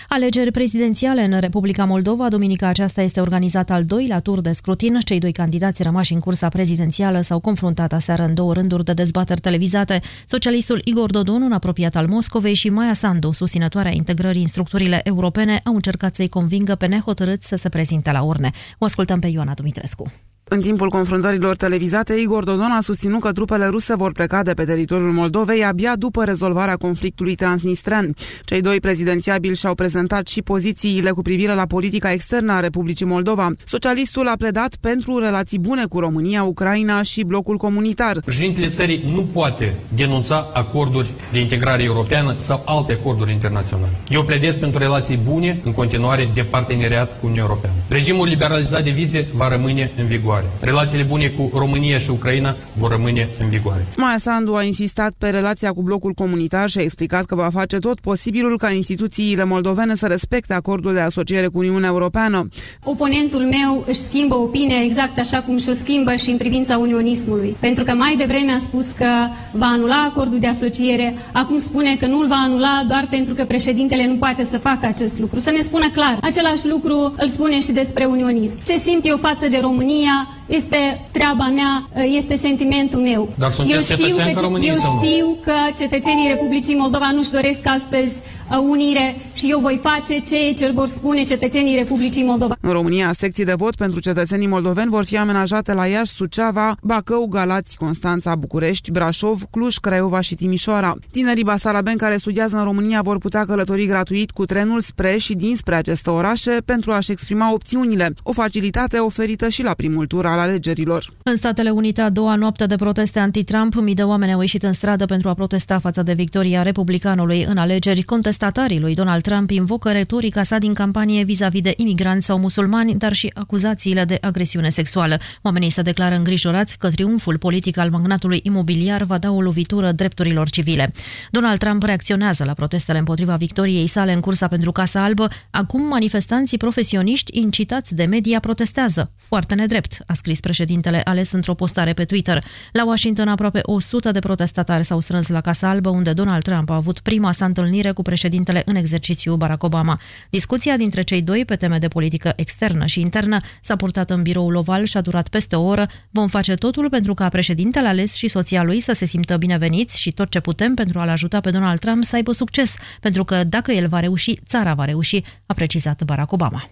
Alegeri prezidențiale în Republica Moldova. Duminica aceasta este organizat al doilea tur de scrutin. Cei doi candidați rămași în cursa prezidențială s-au confruntat aseară în două rânduri de dezbateri televizate. Socialistul Igor Dodon, un apropiat al Moscovei, și Maia Sandu, susținătoarea integrării în structurile europene, au încercat să-i convingă pe nehotărâți să se prezinte la urne. O ascultăm pe Ioana Dumitrescu. În timpul confruntărilor televizate, Igor Dodon a susținut că trupele ruse vor pleca de pe teritoriul Moldovei abia după rezolvarea conflictului transnistren. Cei doi prezidențiabili și-au prezentat și pozițiile cu privire la politica externă a Republicii Moldova. Socialistul a pledat pentru relații bune cu România, Ucraina și blocul comunitar. Președintele țării nu poate denunța acorduri de integrare europeană sau alte acorduri internaționale. Eu pledez pentru relații bune în continuare de parteneriat cu Uniunea Europeană. Regimul liberalizat de vize va rămâne în vigoare vigoare. Relațiile bune cu România și Ucraina vor rămâne în vigoare. Maia Sandu a insistat pe relația cu blocul comunitar și a explicat că va face tot posibilul ca instituțiile moldovene să respecte acordul de asociere cu Uniunea Europeană. Oponentul meu își schimbă opinia exact așa cum și-o schimbă și în privința unionismului. Pentru că mai devreme a spus că va anula acordul de asociere, acum spune că nu îl va anula doar pentru că președintele nu poate să facă acest lucru. Să ne spună clar, același lucru îl spune și despre unionism. Ce simt eu față de România este treaba mea, este sentimentul meu. Dar eu știu, că, România, eu știu că cetățenii Republicii Moldova nu-și doresc astăzi uh, unire și eu voi face ceea ce vor spune cetățenii Republicii Moldova. În România, secții de vot pentru cetățenii moldoveni vor fi amenajate la Iași, Suceava, Bacău, Galați, Constanța, București, Brașov, Cluj, Craiova și Timișoara. Tinerii basarabeni care studiază în România vor putea călători gratuit cu trenul spre și dinspre aceste orașe pentru a-și exprima opțiunile, o facilitate oferită și la primul tur al alegerilor. În Statele Unite, a doua noapte de proteste anti-Trump, mii de oameni au ieșit în stradă pentru a protesta față de victoria republicanului în alegeri. Contestatarii lui Donald Trump invocă retorica sa din campanie vis-a-vis -vis de imigranți sau musulmani, dar și acuzațiile de agresiune sexuală. Oamenii se declară îngrijorați că triumful politic al magnatului imobiliar va da o lovitură drepturilor civile. Donald Trump reacționează la protestele împotriva victoriei sale în cursa pentru Casa Albă. Acum manifestanții profesioniști incitați de media protestează. Foarte nedrept, a scris președintele ales într-o postare pe Twitter. La Washington, aproape 100 de protestatari s-au strâns la Casa Albă, unde Donald Trump a avut prima sa întâlnire cu președintele în exercițiu Barack Obama. Discuția dintre cei doi pe teme de politică externă și internă s-a purtat în biroul oval și a durat peste o oră. Vom face totul pentru ca președintele ales și soția lui să se simtă bineveniți și tot ce putem pentru a-l ajuta pe Donald Trump să aibă succes, pentru că dacă el va reuși, țara va reuși, a precizat Barack Obama.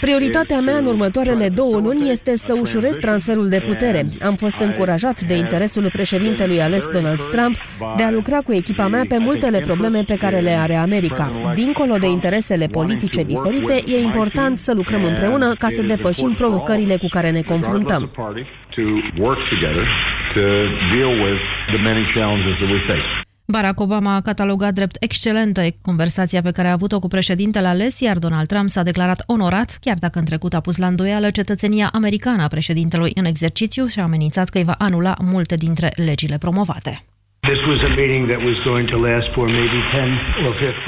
Prioritatea mea în următoarele două luni este să ușurez transferul de putere. Am fost încurajat de interesul președintelui ales Donald Trump de a lucra cu echipa mea pe multele probleme pe care le are America. Dincolo de interesele politice diferite, e important să lucrăm împreună ca să depășim provocările cu care ne confruntăm. Barack Obama a catalogat drept excelentă conversația pe care a avut-o cu președintele ales, iar Donald Trump s-a declarat onorat, chiar dacă în trecut a pus la îndoială cetățenia americană a președintelui în exercițiu și a amenințat că îi va anula multe dintre legile promovate.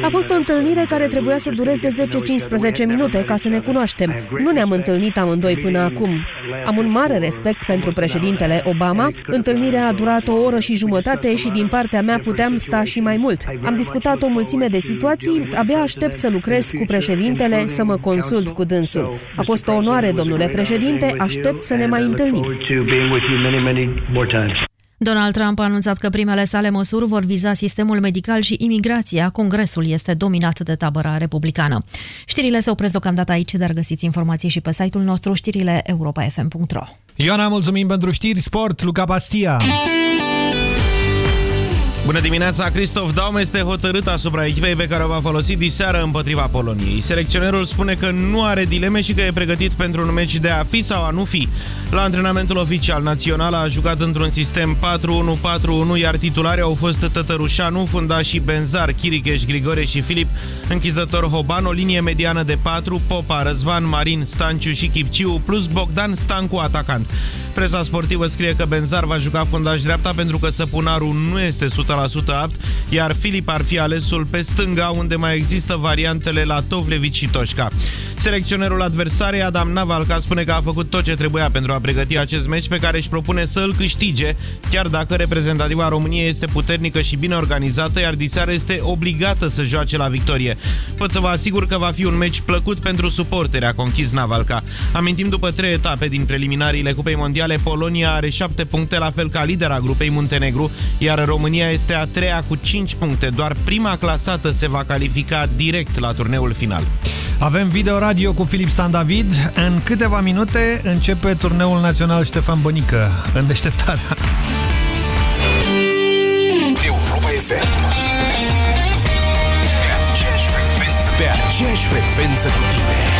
A fost o întâlnire care trebuia să dureze 10-15 minute ca să ne cunoaștem. Nu ne-am întâlnit amândoi până acum. Am un mare respect pentru președintele Obama. Întâlnirea a durat o oră și jumătate și din partea mea puteam sta și mai mult. Am discutat o mulțime de situații, abia aștept să lucrez cu președintele, să mă consult cu dânsul. A fost o onoare, domnule președinte, aștept să ne mai întâlnim. Donald Trump a anunțat că primele sale măsuri vor viza sistemul medical și imigrația. Congresul este dominat de tabăra republicană. Știrile se opresc deocamdată aici, dar găsiți informații și pe site-ul nostru știrile europa.fm.ro Ioana, mulțumim pentru știri, sport, Luca Pastia! Bună dimineața! Cristof Daum este hotărât asupra echipei pe care o va folosi diseară împotriva Poloniei. Selecționerul spune că nu are dileme și că e pregătit pentru un meci de a fi sau a nu fi. La antrenamentul oficial național a jucat într-un sistem 4-1-4-1, iar titularii au fost Tătărușanu, fundașii Benzar, Chiricheș, Grigore și Filip, închizător Hoban, o linie mediană de 4, Popa, Răzvan, Marin, Stanciu și Chipciu, plus Bogdan Stancu, atacant. Presa sportivă scrie că Benzar va juca fundaș dreapta pentru că Săpunaru nu este 100% apt, iar Filip ar fi alesul pe stânga, unde mai există variantele la Tovlevici și Toșca. Selecționerul adversarei, Adam Navalca, spune că a făcut tot ce trebuia pentru a pregăti acest meci pe care își propune să îl câștige, chiar dacă reprezentativa României este puternică și bine organizată, iar diseară este obligată să joace la victorie. Pot să vă asigur că va fi un meci plăcut pentru suporteri, a conchis Navalca. Amintim după trei etape din preliminariile Cupei Mondiale, Polonia are șapte puncte, la fel ca lidera grupei Muntenegru, iar România este a treia cu 5 puncte. Doar prima clasată se va califica direct la turneul final. Avem video radio cu Filip Stan David. În câteva minute începe turneul național Ștefan Bănică în deșteptarea. Europa FM Pe aceeași frecvență, pe aceeași frecvență cu tine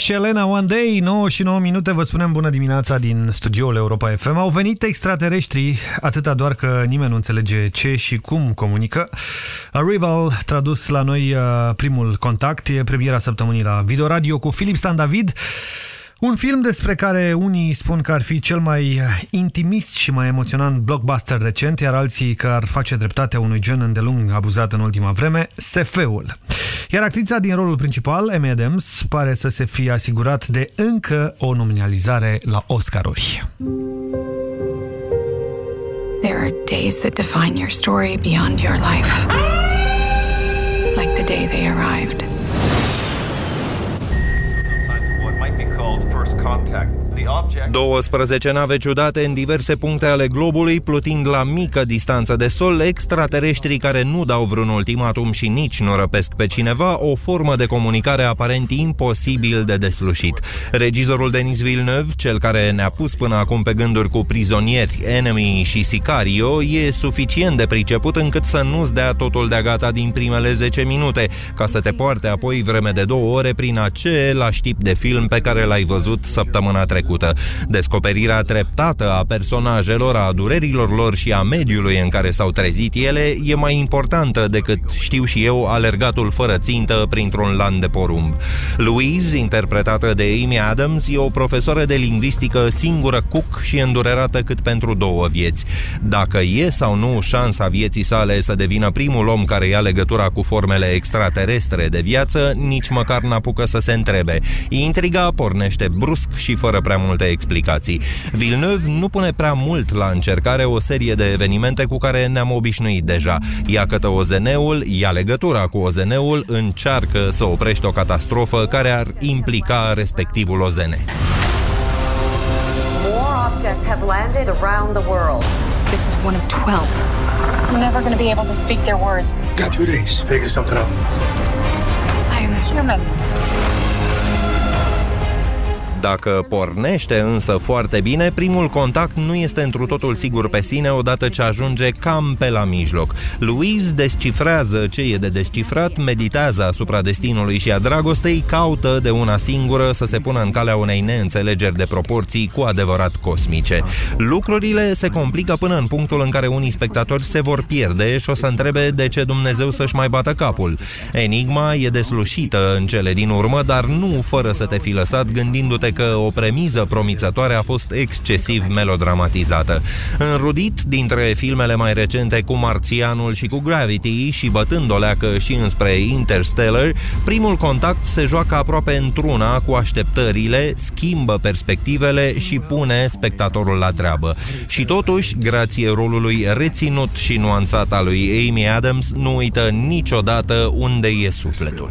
și Elena One Day, 9 și 9 minute, vă spunem bună dimineața din studioul Europa FM. Au venit extraterestrii, atâta doar că nimeni nu înțelege ce și cum comunică. Arrival, tradus la noi uh, primul contact, e premiera săptămânii la Video Radio cu Filip Stan David. Un film despre care unii spun că ar fi cel mai intimist și mai emoționant blockbuster recent, iar alții că ar face dreptatea unui gen îndelung abuzat în ultima vreme, SF-ul. Iar actrița din rolul principal, Amy Adams, pare să se fie asigurat de încă o nominalizare la Oscaruri. There are days that define your story beyond your life. Like the day they arrived. contact. 12 nave ciudate în diverse puncte ale globului, plutind la mică distanță de sol, extraterestrii care nu dau vreun ultimatum și nici nu răpesc pe cineva, o formă de comunicare aparent imposibil de deslușit. Regizorul Denis Villeneuve, cel care ne-a pus până acum pe gânduri cu prizonieri, enemy și Sicario, e suficient de priceput încât să nu-ți dea totul de gata din primele 10 minute, ca să te poarte apoi vreme de două ore prin același tip de film pe care l-ai văzut săptămâna trecută. Descoperirea treptată a personajelor, a durerilor lor și a mediului în care s-au trezit ele e mai importantă decât, știu și eu, alergatul fără țintă printr-un lan de porumb. Louise, interpretată de Amy Adams, e o profesoară de lingvistică singură cuc și îndurerată cât pentru două vieți. Dacă e sau nu șansa vieții sale să devină primul om care ia legătura cu formele extraterestre de viață, nici măcar n-apucă să se întrebe. Intriga pornește brusc și fără prea multe explicații. Villeneuve nu pune prea mult la încercare o serie de evenimente cu care ne-am obișnuit deja. Ia cătă OZN-ul, ia legătura cu OZN-ul, încearcă să oprești o catastrofă care ar implica respectivul OZN. More objects have landed around the world. This is one of 12. I'm never going to be able to speak their words. Got two days. Figure something out. I am human. Dacă pornește însă foarte bine, primul contact nu este întru totul sigur pe sine odată ce ajunge cam pe la mijloc. Louise descifrează ce e de descifrat, meditează asupra destinului și a dragostei, caută de una singură să se pună în calea unei neînțelegeri de proporții cu adevărat cosmice. Lucrurile se complică până în punctul în care unii spectatori se vor pierde și o să întrebe de ce Dumnezeu să-și mai bată capul. Enigma e deslușită în cele din urmă, dar nu fără să te fi lăsat gândindu-te că o premiză promițătoare a fost excesiv melodramatizată. Înrudit dintre filmele mai recente cu Marțianul și cu Gravity și bătând o leacă și înspre Interstellar, primul contact se joacă aproape într-una cu așteptările, schimbă perspectivele și pune spectatorul la treabă. Și totuși, grație rolului reținut și nuanțat al lui Amy Adams, nu uită niciodată unde e sufletul.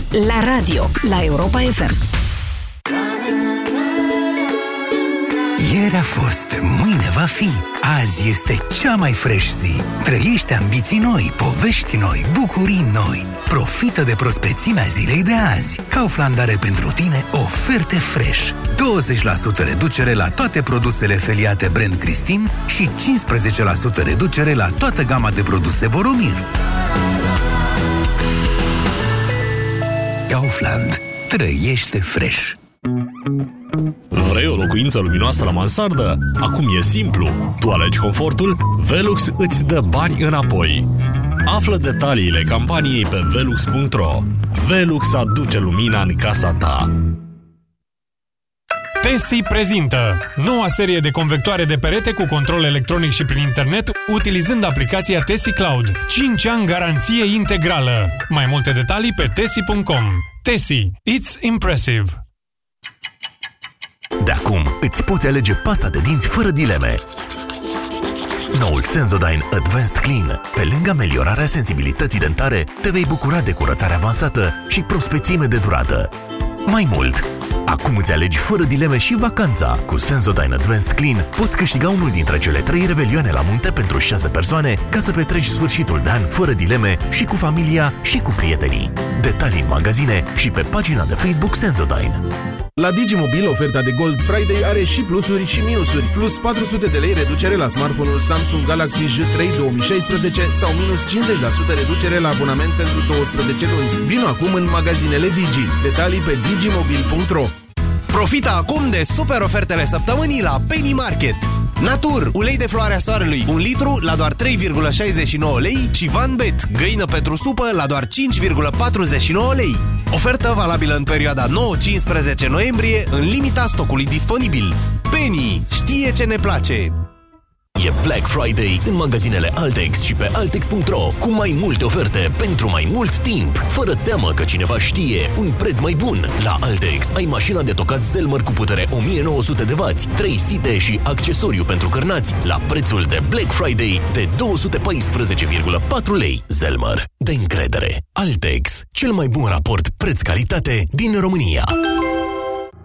La radio, la Europa FM. Ieri a fost, mâine va fi Azi este cea mai fresh zi. Trăiește ambiții noi, povești noi, bucurii noi. Profită de prospețimea zilei de azi. Kaufland are pentru tine oferte fresh. 20% reducere la toate produsele feliate brand Cristin și 15% reducere la toată gama de produse Boromir. Kaufland. Trăiește fresh. Vrei o locuință luminoasă la mansardă? Acum e simplu. Tu alegi confortul, Velux îți dă bani înapoi. Află detaliile campaniei pe velux.ro. Velux aduce lumina în casa ta. Tesi prezintă noua serie de convectoare de perete cu control electronic și prin internet utilizând aplicația Tesi Cloud. 5 ani garanție integrală. Mai multe detalii pe tesi.com. Tesi. It's impressive. De acum îți poți alege pasta de dinți fără dileme. Noul Sensodyne Advanced Clean. Pe lângă ameliorarea sensibilității dentare, te vei bucura de curățare avansată și prospețime de durată. Mai mult, acum îți alegi fără dileme și vacanța. Cu Sensodyne Advanced Clean poți câștiga unul dintre cele trei revelioane la munte pentru 6 persoane ca să petreci sfârșitul de an fără dileme și cu familia și cu prietenii. Detalii în magazine și pe pagina de Facebook Sensodyne. La Digimobil, oferta de Gold Friday are și plusuri și minusuri. Plus 400 de lei reducere la smartphone-ul Samsung Galaxy J3 2016 sau minus 50% reducere la abonament pentru 12 luni. Vino acum în magazinele Digi. Detalii pe digimobil.ro Profita acum de super ofertele săptămânii la Penny Market. Natur, ulei de floarea soarelui, 1 litru la doar 3,69 lei și Van Bet, găină pentru supă la doar 5,49 lei. Ofertă valabilă în perioada 9-15 noiembrie în limita stocului disponibil. Penny știe ce ne place! E Black Friday în magazinele Altex și pe Altex.ro cu mai multe oferte pentru mai mult timp, fără teamă că cineva știe un preț mai bun. La Altex ai mașina de tocat Zelmer cu putere 1900 de W, 3 site și accesoriu pentru cărnați la prețul de Black Friday de 214,4 lei. Zelmer, de încredere. Altex, cel mai bun raport preț-calitate din România.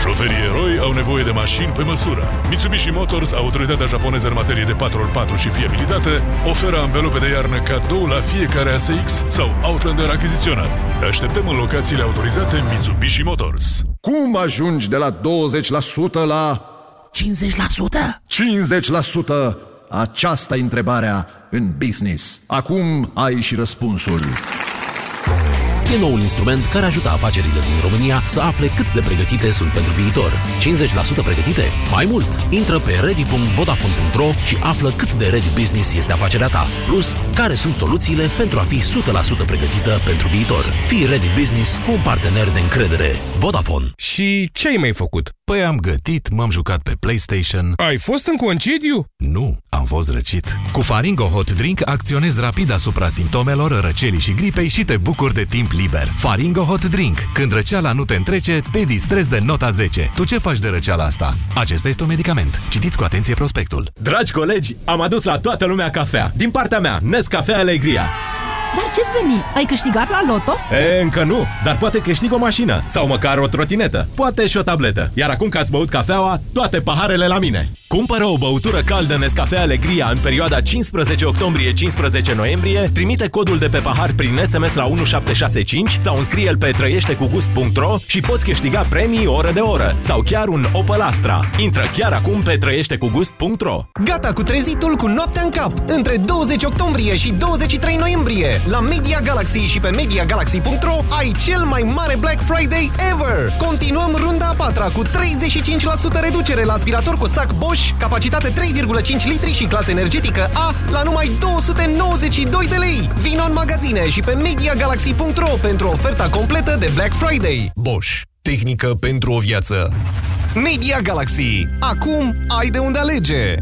Șoferii eroi au nevoie de mașini pe măsură. Mitsubishi Motors, autoritatea japoneză în materie de 4x4 și fiabilitate, oferă anvelope de iarnă cadou la fiecare ASX sau Outlander achiziționat. Te așteptăm în locațiile autorizate Mitsubishi Motors. Cum ajungi de la 20% la 50%? 50%! Aceasta e întrebarea în business. Acum ai și răspunsul. E noul instrument care ajută afacerile din România să afle cât de pregătite sunt pentru viitor. 50% pregătite? Mai mult! Intră pe ready.vodafone.ro și află cât de ready business este afacerea ta. Plus, care sunt soluțiile pentru a fi 100% pregătită pentru viitor. Fii ready business cu un partener de încredere. Vodafone. Și ce ai mai făcut? Păi am gătit, m-am jucat pe PlayStation. Ai fost în concediu? Nu, am fost răcit. Cu Faringo Hot Drink acționezi rapid asupra simptomelor răcelii și gripei și te bucuri de timp liber. Faringo Hot Drink. Când răceala nu te întrece, te distrezi de nota 10. Tu ce faci de răceala asta? Acesta este un medicament. Citiți cu atenție prospectul. Dragi colegi, am adus la toată lumea cafea. Din partea mea, Nescafe Alegria. Dar ce-ți veni? Ai câștigat la loto? E, încă nu, dar poate câștig o mașină sau măcar o trotinetă, poate și o tabletă. Iar acum că ați băut cafeaua, toate paharele la mine. Cumpără o băutură caldă Nescafe Alegria în perioada 15 octombrie-15 noiembrie, trimite codul de pe pahar prin SMS la 1765 sau înscrie-l pe trăieștecugust.ro și poți câștiga premii oră de oră sau chiar un Opel Astra. Intră chiar acum pe trăieștecugust.ro Gata cu trezitul cu noaptea în cap! Între 20 octombrie și 23 noiembrie, la Media Galaxy și pe MediaGalaxy.ro ai cel mai mare Black Friday ever! Continuăm runda a patra cu 35% reducere la aspirator cu sac Bosch, capacitate 3,5 litri și clasă energetică A la numai 292 de lei! Vino în magazine și pe MediaGalaxy.ro pentru oferta completă de Black Friday. Bosch. Tehnică pentru o viață. Media Galaxy. Acum ai de unde alege!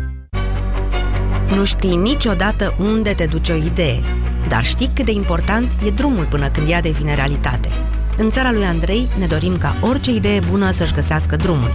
Nu știi niciodată unde te duce o idee, dar știi cât de important e drumul până când ea devine realitate. În țara lui Andrei ne dorim ca orice idee bună să-și găsească drumul.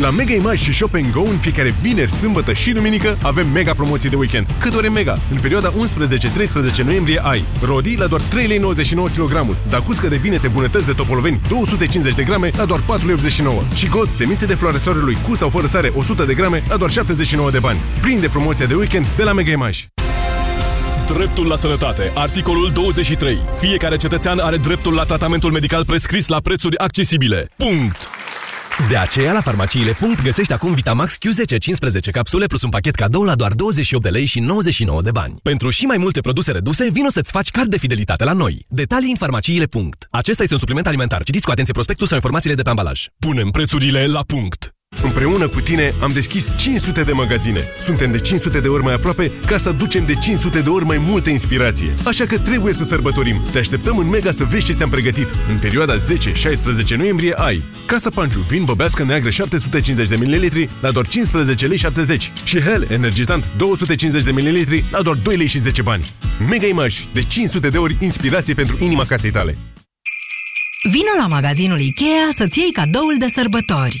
La Mega Image și Shop Go în fiecare vineri, sâmbătă și duminică avem mega promoții de weekend. Cât ore mega? În perioada 11-13 noiembrie ai Rodi la doar 3,99 lei kg, zacuscă de vinete bunătăți de topoloveni 250 de grame la doar 4,89 și God semințe de floare soarelui cu sau fără sare 100 de grame la doar 79 de bani. Prinde promoția de weekend de la Mega Image. Dreptul la sănătate. Articolul 23. Fiecare cetățean are dreptul la tratamentul medical prescris la prețuri accesibile. Punct! De aceea, la farmaciile. Punct, găsești acum Vitamax Q10 15 capsule plus un pachet cadou la doar 28 de lei și 99 de bani. Pentru și mai multe produse reduse, vino să-ți faci card de fidelitate la noi. Detalii în farmaciile. Punct. Acesta este un supliment alimentar. Citiți cu atenție prospectul sau informațiile de pe ambalaj. Punem prețurile la punct! Împreună cu tine am deschis 500 de magazine. Suntem de 500 de ori mai aproape ca să aducem de 500 de ori mai multă inspirație. Așa că trebuie să sărbătorim. Te așteptăm în Mega să vezi ce ți-am pregătit. În perioada 10-16 noiembrie ai Casa Panciu, vin băbească neagră 750 de ml la doar 15 lei 70 și Hell energizant 250 de ml la doar 2 lei și 10 bani. Mega Image, de 500 de ori inspirație pentru inima casei tale. Vino la magazinul IKEA să-ți iei cadoul de sărbători.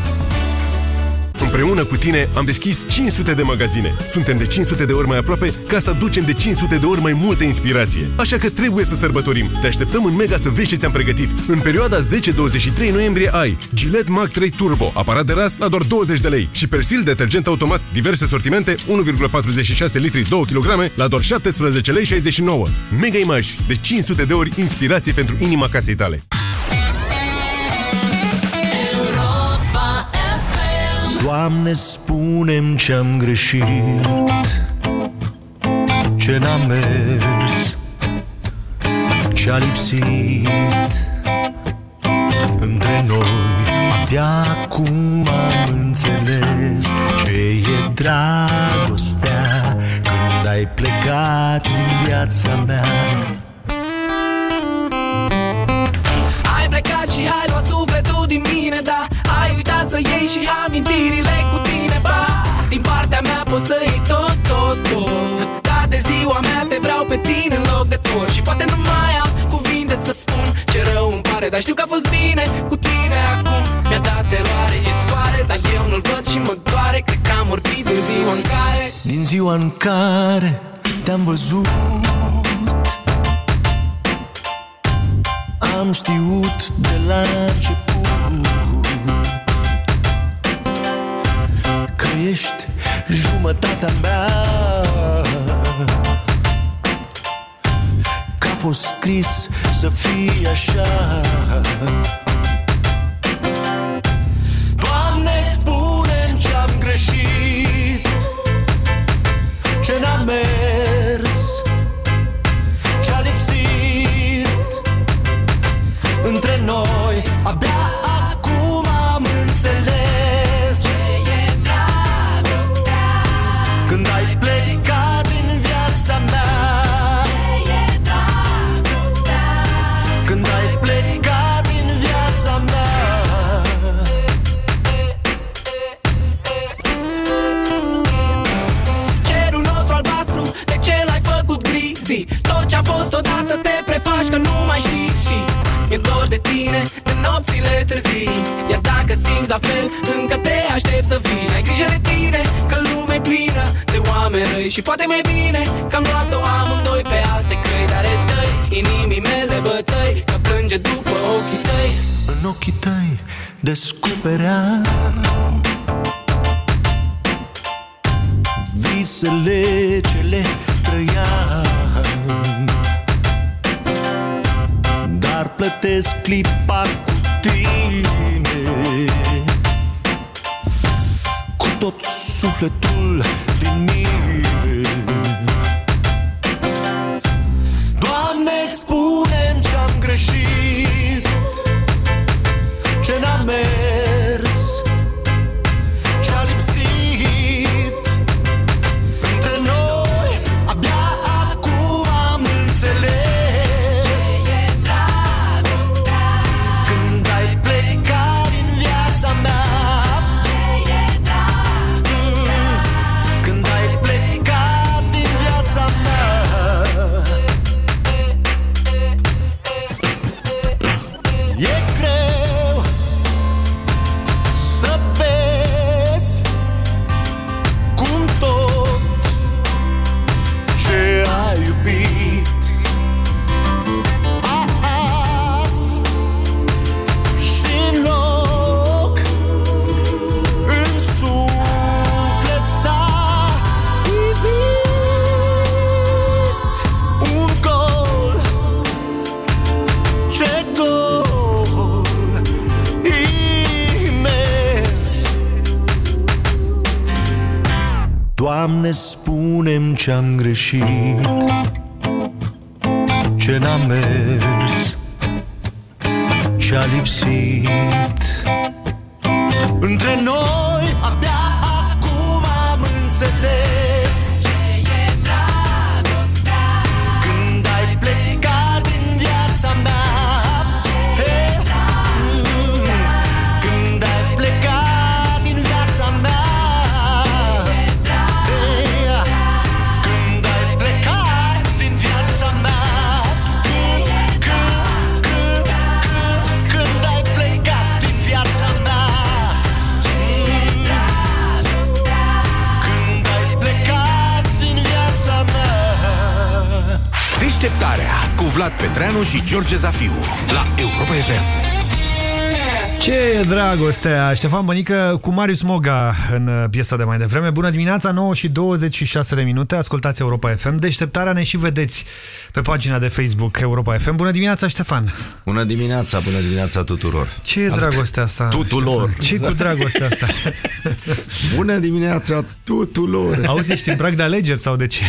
Împreună cu tine am deschis 500 de magazine. Suntem de 500 de ori mai aproape ca să aducem de 500 de ori mai multă inspirație. Așa că trebuie să sărbătorim. Te așteptăm în Mega să vezi ce ți-am pregătit. În perioada 10-23 noiembrie ai Gillette Mag 3 Turbo, aparat de ras la doar 20 de lei și Persil detergent automat, diverse sortimente, 1,46 litri 2 kg la doar 17 lei 69. Mega Image, de 500 de ori inspirație pentru inima casei tale. Doamne, spunem ce-am greșit. Ce n-a mers. Ce-a lipsit. Între noi Abia acum am înțeles Ce e dragostea Când ai plecat din viața mea. Ai plecat și ai luat sufletul din mine Da, ai uitat să iei și amintirile cu tine Ba, din partea mea poți să iei tot, tot, tot. Dar de ziua mea te vreau pe tine în loc de tot. Și poate nu mai am cuvinte să spun ce rău îmi pare Dar știu că a fost bine cu tine acum. Mi-a dat eroare, e soare, dar eu nu-l văd și mă doare. Cred că am orbit în ziua în care Din ziua în care te-am văzut Am știut de la început ești jumătatea mea. Că a fost scris să fie așa știi Și e dor de tine în nopțile târzii. Iar dacă simți la fel, încă te aștept să vii. Ai grijă de tine, că lumea e plină de oameni răi. Și poate mai bine că am luat-o amândoi pe alte căi. Dar e tăi, inimii mele bătăi Că plânge după ochii tăi. În ochii tăi descopeream Visele ce le trăiam plătesc clipa cu tine. Cu tot sufletul din mine Doamne, spune-mi ce-am greșit Ce n-am mers Ce-a lipsit. Între noi abia acum am înțeles Vlad Petreanu și George Zafiu la Europa FM. Ce e dragostea? Ștefan Bănică cu Marius Moga în uh, piesa de mai devreme. Bună dimineața, 9 și 26 de minute. Ascultați Europa FM. Deșteptarea ne și vedeți pe pagina de Facebook Europa FM. Bună dimineața, Ștefan! Bună dimineața, bună dimineața tuturor! Ce e dragostea asta? Tuturor! ce cu dragostea asta? *laughs* Bună dimineața tuturor! Auzi, ești în prag de alegeri sau de ce?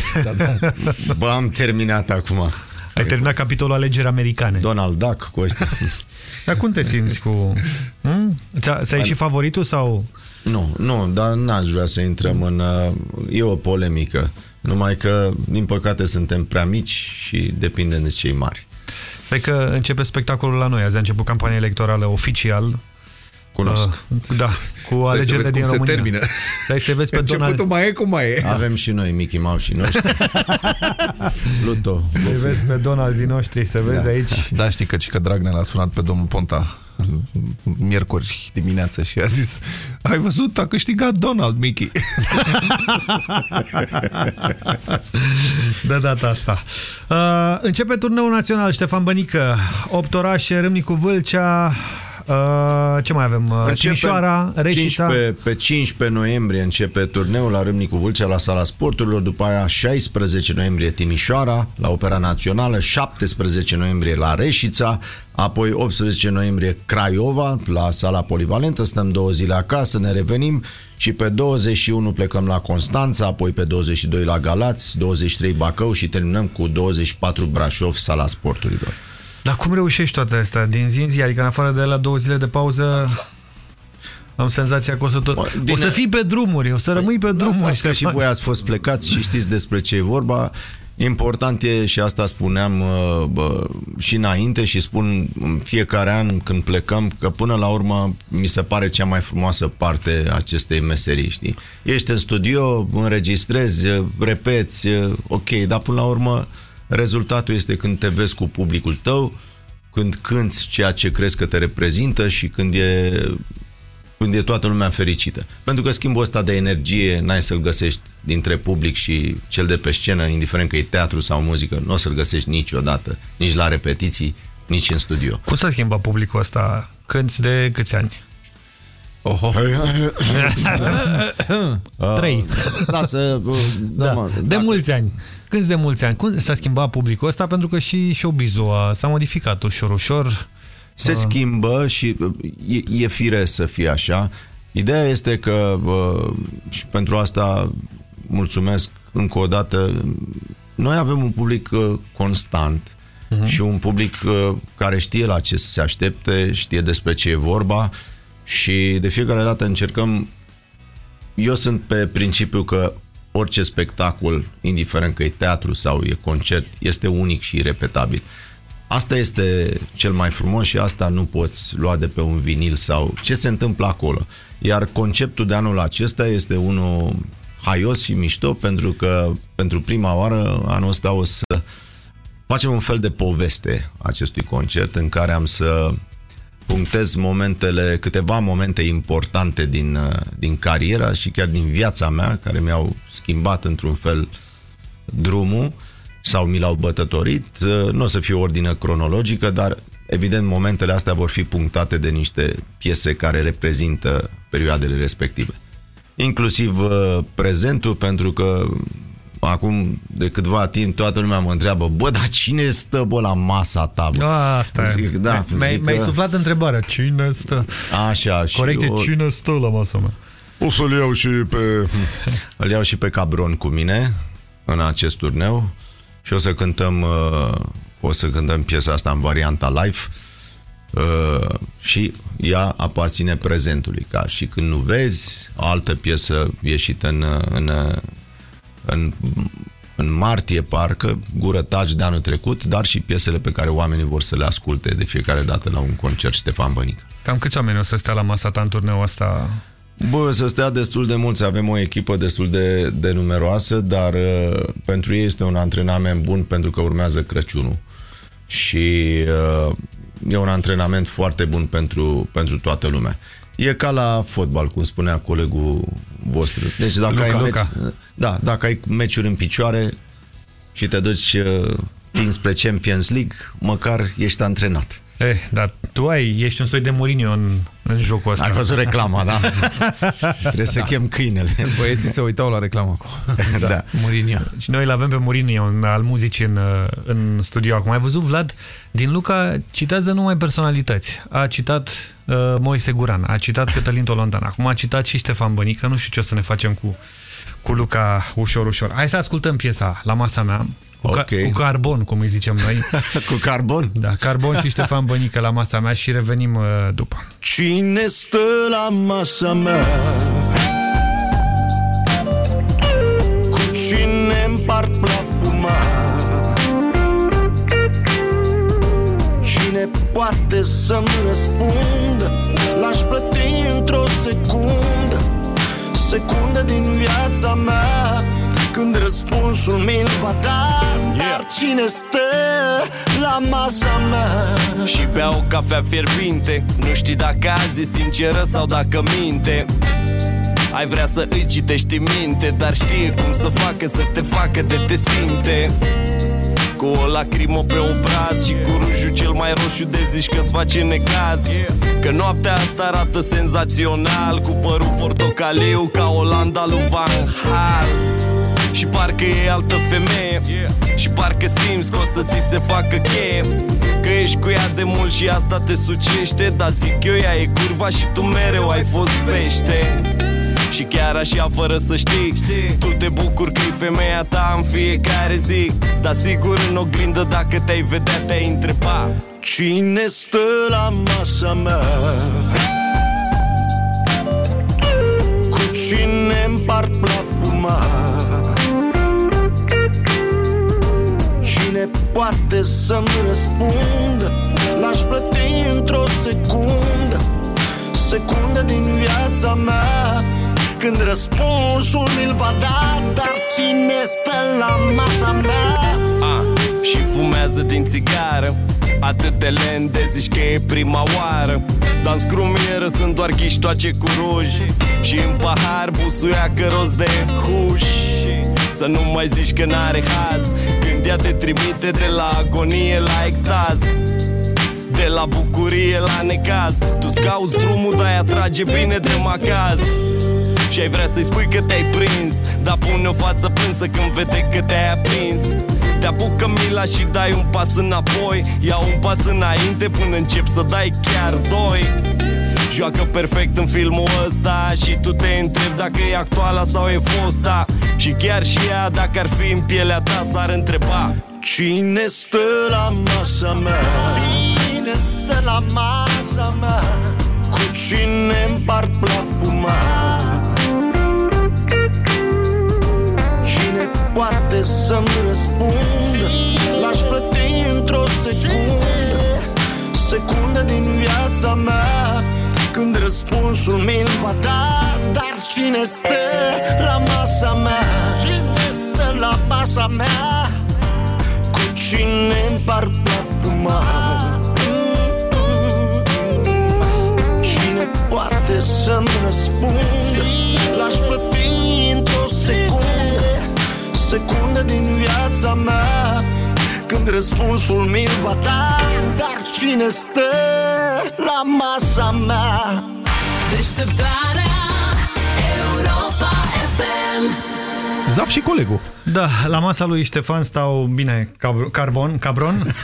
Bă, am terminat acum. Ai terminat capitolul alegeri americane. Donald Duck cu ăștia. *laughs* Dar cum te simți cu... Hmm? Ți-a ți ieșit favoritul sau... Nu, nu, dar n-aș vrea să intrăm în... uh, E o polemică. Numai că, din păcate, suntem prea mici și depindem de cei mari. Stai că începe spectacolul la noi. Azi a început campania electorală oficial. Cunosc. Uh, da, cu alegerile din cum se România. termină. Stai să vezi pe Donald... mai e cum mai e. Avem și noi Mickey Mouse și noștri. *laughs* Pluto. Să vezi pe Donald din noștri, să vezi Da. aici. Da, știi că, și că Dragnea l-a sunat pe domnul Ponta miercuri dimineață și a zis ai văzut, a câștigat Donald, Mickey. *laughs* De data asta. Uh, începe turneul național, Ștefan Bănică. 8 orașe, Râmnicu Vâlcea, uh, ce mai avem? Uh, Începe Timișoara, Reșița. 15, pe 15 noiembrie începe turneul la Râmnicu Vâlcea la Sala Sporturilor, după aia 16 noiembrie Timișoara la Opera Națională, 17 noiembrie la Reșița, apoi 18 noiembrie Craiova la Sala Polivalentă, stăm două zile acasă, ne revenim și pe 21 plecăm la Constanța, apoi pe 22 la Galați, 23 Bacău și terminăm cu 24 Brașov, Sala Sporturilor. Dar cum reușești toate astea? Din zi în zi, adică în afară de la două zile de pauză... Am senzația că o să tot... din- O să fii pe drumuri, o să rămâi pe drumuri. Lăsați că și Ștefan. voi ați fost plecați și știți despre ce e vorba. Important e, și asta spuneam uh, bă, și înainte și spun în fiecare an când plecăm, că până la urmă mi se pare cea mai frumoasă parte a acestei meserii, știi? Ești în studio, înregistrezi, uh, repeți, uh, ok, dar până la urmă Rezultatul este când te vezi cu publicul tău, când cânti ceea ce crezi că te reprezintă și când e, când e toată lumea fericită. Pentru că schimbul ăsta de energie n-ai să-l găsești dintre public și cel de pe scenă, indiferent că e teatru sau muzică, nu o să-l găsești niciodată, nici la repetiții, nici în studio. Cum s-a schimbat publicul ăsta? Cânti de câți ani? Oho. *laughs* Trei. Lasă, da. mă, de mulți ani. Câți de mulți ani? Cum s-a schimbat publicul ăsta? Pentru că și showbiz-ul a- s-a modificat ușor, ușor. Se Uh, schimbă și e, e firesc să fie așa. Ideea este că bă, și pentru asta mulțumesc încă o dată. Noi avem un public uh, constant Mhm. și un public uh, care știe la ce să se aștepte, știe despre ce e vorba și de fiecare dată încercăm eu sunt pe principiu că orice spectacol, indiferent că e teatru sau e concert, este unic și irepetabil. Asta este cel mai frumos și asta nu poți lua de pe un vinil sau ce se întâmplă acolo. Iar conceptul de anul acesta este unul haios și mișto pentru că pentru prima oară anul ăsta o să facem un fel de poveste acestui concert în care am să punctez momentele, câteva momente importante din, uh, din cariera și chiar din viața mea, care mi-au schimbat într-un fel drumul sau mi l-au bătătorit. Uh, Nu o să fie o ordine cronologică, dar evident momentele astea vor fi punctate de niște piese care reprezintă perioadele respective. Inclusiv uh, prezentul, pentru că acum de câtva timp toată lumea mă întreabă, bă, dar cine stă, bă, la masa ta? Bă? Asta e. Zic, da, Mi-ai zic mi-ai că- suflat întrebarea. Cine stă? Așa, și Corect, e o- cine stă la masa mea? O să-l iau și pe... Îl iau și pe Cabron cu mine în acest turneu și o să cântăm uh, o să cântăm piesa asta în varianta live uh, și ea aparține prezentului ca și când nu vezi o altă piesă ieșită în, în, în, în martie parcă Gură taci de anul trecut dar și piesele pe care oamenii vor să le asculte de fiecare dată la un concert Ștefan Bănică Cam câți oameni o să stea la masa ta în turneul ăsta? Bă, să stea destul de mulți, avem o echipă destul de, de numeroasă, dar uh, pentru ei este un antrenament bun pentru că urmează Crăciunul. Și uh, e un antrenament foarte bun pentru, pentru toată lumea. E ca la fotbal, cum spunea colegul vostru. Deci dacă Luca, ai meci, Luca. da, dacă ai meciuri în picioare și te duci uh, tin spre Champions League, măcar ești antrenat. Eh, dar tu ai, ești un soi de Mourinho în, în jocul ăsta. Ai văzut reclama, da? *laughs* Trebuie să chem câinele. Băieții se uitau la reclamă acum. *laughs* da. Mourinho. Și noi îl avem pe Mourinho în, al muzicii în, în studio acum. Ai văzut, Vlad? Din Luca citează numai personalități. A citat uh, Moise Guran, a citat Cătălin Tolontan, acum a citat și Ștefan Bănică. Nu știu ce o să ne facem cu, cu Luca ușor, ușor. Hai să ascultăm piesa la masa mea. Cu, ca, Ok. cu carbon, cum îi zicem noi. *laughs* cu carbon? Da, carbon și Ștefan Bănică la masa mea și revenim uh, după. Cine stă la masa mea? Cu cine împart plapuma? Poate să-mi răspundă? L-aș plăti într-o secundă Secundă din viața mea. Când răspunsul mi-l va da Dar cine stă la masa mea? Și bea o cafea fierbinte. Nu știi dacă azi e sinceră sau dacă minte. Ai vrea să îi citești în minte Dar știe cum să facă să te facă de te simte Cu o lacrimă pe obraz Și cu rujul cel mai roșu de zici că-ți face necaz. Că noaptea asta arată senzațional Cu părul portocaliu ca Olanda lui Van Hal. Și parcă e altă femeie Și parcă simți că o să ți se facă cheie. Că ești cu ea de mult și asta te sucește Dar zic eu, ea e curva și tu mereu ai fost pește și chiar așa fără să știi Tu te bucuri că e femeia ta în fiecare zi Dar sigur în oglindă dacă te-ai vedea te-ai întreba Cine stă la masa mea? Cu cine împart plapuma? Cine poate să-mi răspundă? L-aș plăti într-o secundă Secundă din viața mea Când răspunsul mi-l va da Dar cine stă la masa mea? Ah, Și fumează din țigară. Atât de lent de zici că e prima oară. Dar în scrumieră sunt doar ghiștoace cu ruj. Și în pahar busuia roz de huș. Să nu mai zici că n-are haz. Când ea te trimite de la agonie la extaz. De la bucurie la necaz. Tu scauți drumul, dar ea trage bine de macaz și ai vrea să-i spui că te-ai prins Dar pune o față plânsă când vede că te-ai aprins te apucă mila și dai un pas înapoi Ia un pas înainte până încep să dai chiar doi Joacă perfect în filmul ăsta Și tu te întrebi dacă e actuala sau e fosta Și chiar și ea dacă ar fi în pielea ta s-ar întreba Cine stă la masa mea? Cine stă la masa mea? Cu cine împart plapuma? Poate să-mi răspundă? L-aș plăti într-o secundă Secundă din viața mea Când răspunsul mi-l va da Dar cine stă la masa mea? Cine stă la masa mea? Cu cine împart plapuma? Cine poate să-mi răspundă? L-aș plăti într-o secundă Secundă din viața mea Când răspunsul mi-l va da Dar cine stă la masa mea? Deșteptarea Europa FM Zaf și colegul. Da, la masa lui Ștefan stau bine cab- carbon, cabron.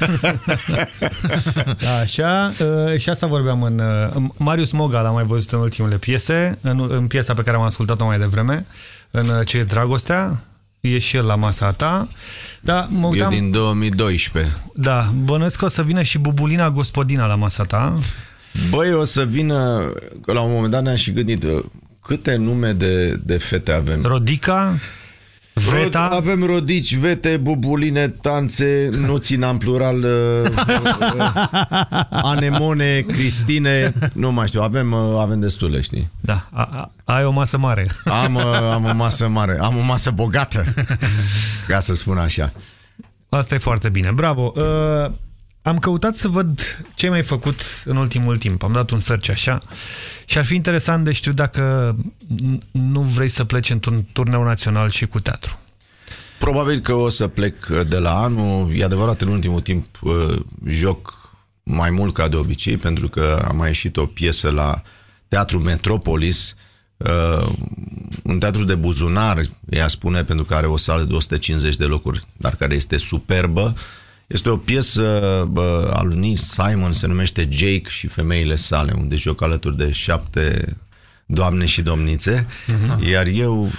*laughs* Așa, uh, și asta vorbeam în... Uh, Marius Moga l-am mai văzut în ultimele piese, în, în piesa pe care am ascultat-o mai devreme, în uh, Ce e dragostea, e și el la masa ta. Da, mă uitam, E din 2012. Da, bănuiesc că o să vină și Bubulina Gospodina la masa ta. Băi, o să vină, că la un moment dat ne-am și gândit, câte nume de, de fete avem? Rodica, Veta. Rod, avem rodici, vete, bubuline, tanțe, nu ținam plural, uh, uh, anemone, Cristine, nu mai știu, avem, uh, avem destule, știi? Da, a, a, ai o masă mare. Am, uh, am o masă mare, am o masă bogată, ca să spun așa. Asta e foarte bine, bravo. Uh, am căutat să văd ce ai mai făcut în ultimul timp. Am dat un search așa și ar fi interesant de știu dacă n- nu vrei să pleci într-un turneu național și cu teatru. Probabil că o să plec uh, de la anul. E adevărat, în ultimul timp uh, joc mai mult ca de obicei, pentru că a mai ieșit o piesă la Teatru Metropolis, uh, un teatru de buzunar, ea spune, pentru că are o sală de 150 de locuri, dar care este superbă. Este o piesă bă, al lui Neil Simon, se numește Jake și femeile sale, unde joc alături de șapte doamne și domnițe, iar eu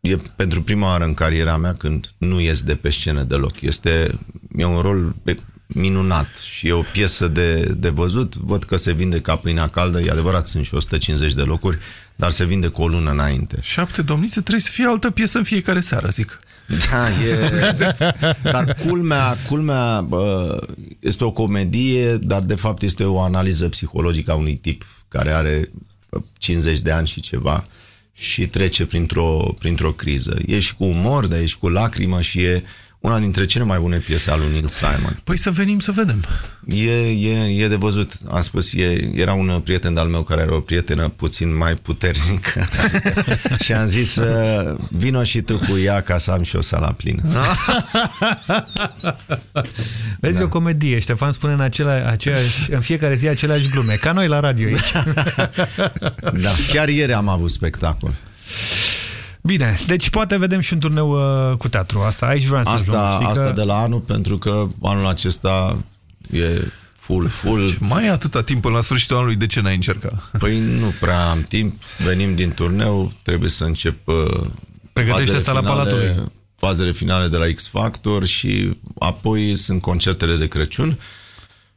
e pentru prima oară în cariera mea când nu ies de pe scenă deloc. Este e un rol pe- minunat și e o piesă de, de văzut. Văd că se vinde ca pâinea caldă, e adevărat, sunt și 150 de locuri, dar se vinde cu o lună înainte. Șapte domnițe, trebuie să fie altă piesă în fiecare seară, zic. Da, e... Dar culmea, culmea bă, este o comedie, dar de fapt este o analiză psihologică a unui tip care are bă, 50 de ani și ceva și trece printr-o, printr-o criză. E și cu umor, dar e și cu lacrimă și e una dintre cele mai bune piese ale lui Neil Simon. Păi să venim să vedem. E, e, e de văzut. Am spus, e, era un prieten al meu care era o prietenă puțin mai puternică *laughs* și am zis, uh, vino și tu cu ea ca să am și o sala plină. *laughs* Vezi, da. o comedie. Ștefan spune în, acela, aceeași, în fiecare zi aceleași glume, ca noi la radio aici. *laughs* Da, chiar ieri am avut spectacol. Bine, deci poate vedem și un turneu uh, cu teatru. Asta aici vreau să Asta, ajung. Știi asta că... de la anul, pentru că anul acesta e full, full. Mai e atâta timp până la sfârșitul anului, de ce n-ai încercat? Păi nu prea am timp, venim din turneu, trebuie să încep uh, Pregătește fazele sala finale- Palatului. Fazele finale de la X Factor și apoi sunt concertele de Crăciun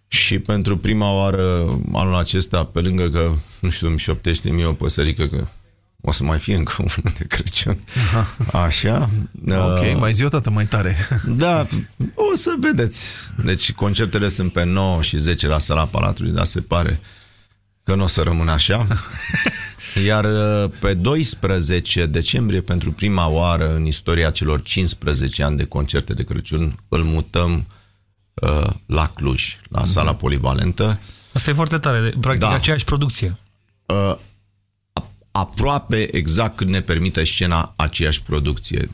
și pentru prima oară anul acesta, pe lângă că, nu știu, îmi șoptește mie o păsărică că o să mai fie încă unul *laughs* de Crăciun. Așa. Ok, Uh, mai zi o dată mai tare. *laughs* da, o să vedeți. Deci concertele sunt pe 9 și 10 la sala Palatului, dar se pare că nu o să rămână așa. *laughs* Iar uh, pe 12 decembrie, pentru prima oară în istoria celor 15 ani de concerte de Crăciun, îl mutăm uh, la Cluj, la Mhm. sala polivalentă. Asta e foarte tare, practic Da. aceeași producție. Uh, aproape exact cât ne permite scena aceeași producție.